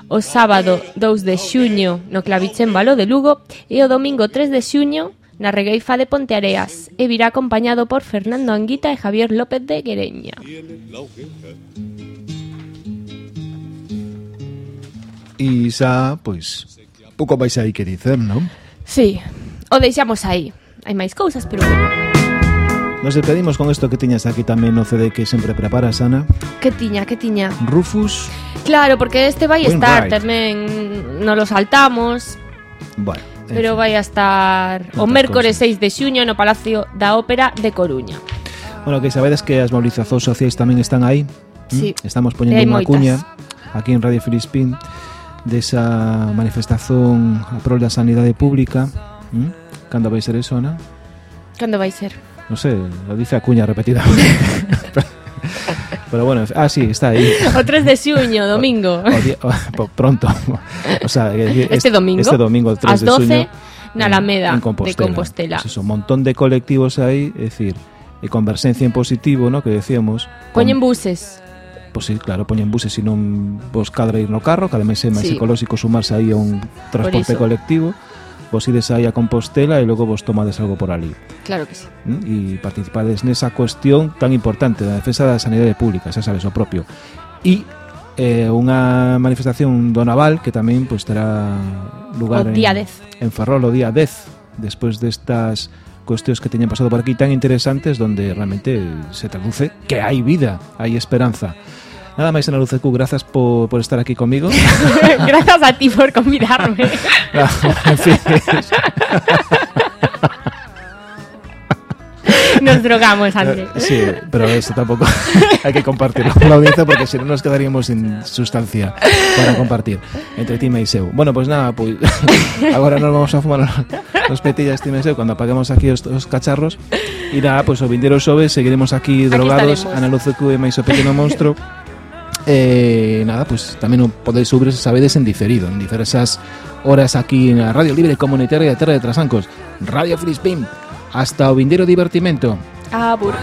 o sábado 2 de xuño no Clavicémbalo de Lugo e o domingo 3 de xuño na regueifa de Ponteareas e virá acompañado por Fernando Anguita e Javier López de Guereña. E xa, pois, pouco máis aí que dicer, non? Sí, o deixamos aí. Hai máis cousas, pero bueno. Nos despedimos con isto que tiñas aquí tamén no CD que sempre preparas, Ana. Que tiña, que tiña. Rufus. Claro, porque este vai estar right. tamén, non lo saltamos. Bueno. Pero vai a estar o mércores 6 de xuño no Palacio da Ópera de Coruña. Bueno, que sabedes que as mobilizacións sociais tamén están aí. Sí. ¿Mm? Estamos poñendo unha cuña aquí en Radio Filispín desa manifestación a prol da sanidade pública. ¿Mm? Cando vai ser eso, Ana? Cando vai ser? No sé, lo dice a cuña repetida. Pero bueno, ah, sí, está ahí. O 3 de xuño, domingo. O o- po- pronto. O sea, decir, Este domingo, Este domingo, el 3 ás de 12, xuño, na Alameda en de Compostela. Compostela. Pues eso, un montón de colectivos aí, é dicir, e conversencia en positivo, ¿no? que decíamos. Poñen buses. Pois sí, claro, poñen buses e non vos cadra ir no carro, que ademais é máis Sí. ecolóxico sumarse aí a un transporte colectivo. vos ides aí a Compostela e logo vos tomades algo por ali. Claro que sí. Mm, e participades nesa cuestión tan importante da defensa da sanidade pública, xa sabes, o propio. E eh, unha manifestación do Naval que tamén pues, terá lugar o día en, 10. en Ferrol o día 10 despois destas cuestións que teñen pasado por aquí tan interesantes donde realmente se traduce que hai vida, hai esperanza. Nada máis Ana Lucecu, grazas por, por estar aquí comigo. Gracias a ti por convidarme. en fin, Nos drogamos antes. Eh, Sí, pero eso tampoco hay que compartirlo con la audiencia porque si no nos quedaríamos sin sustancia para compartir entre ti e seu. Bueno, pues nada, pues agora nos vamos a fumar los petillas ti e seu cuando apaguemos aquí os, os cacharros e nada, pues o vindeiro xoves seguiremos aquí drogados. Ana Lucecu e máis o pequeno monstro Eh, nada, pues tamén o podedes subir, sabedes, en diferido, en diversas horas aquí na Radio Libre Comunitaria de Terra de Trasancos, Radio Filispín. Hasta o vindeiro divertimento. Abur.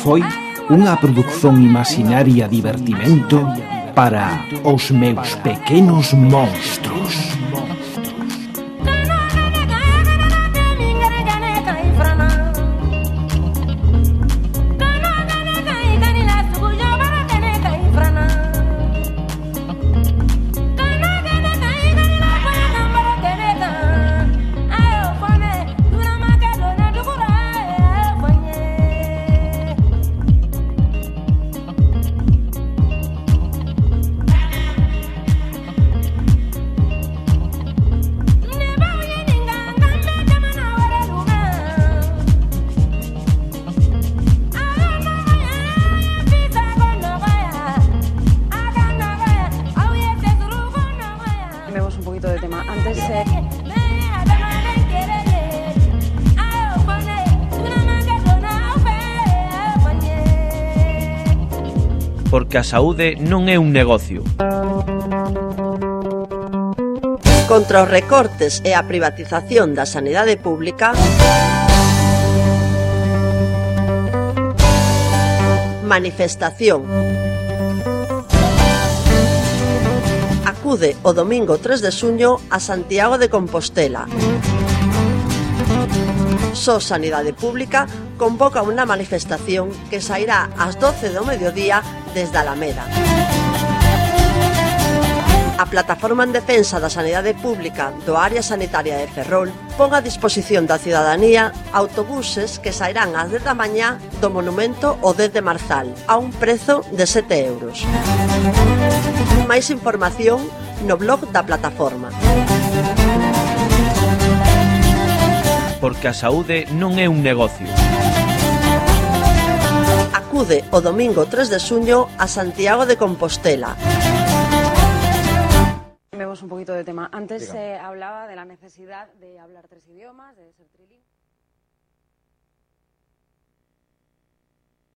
foi unha produción imaginaria divertimento para os meus pequenos monstros. que a saúde non é un negocio. Contra os recortes e a privatización da sanidade pública, manifestación. Acude o domingo 3 de suño a Santiago de Compostela. Só Sanidade Pública convoca unha manifestación que sairá ás 12 do mediodía desde Alameda. A Plataforma en Defensa da Sanidade Pública do Área Sanitaria de Ferrol pon a disposición da ciudadanía autobuses que sairán ás 10 da mañá do monumento o 10 de Marzal a un prezo de 7 euros. Máis información no blog da plataforma. Porque a saúde non é un negocio Acude o domingo 3 de suño a Santiago de Compostela. cambiamos un poquito de tema. Antes eh, hablaba de la necesidad de hablar tres idiomas, de ser trilingüe.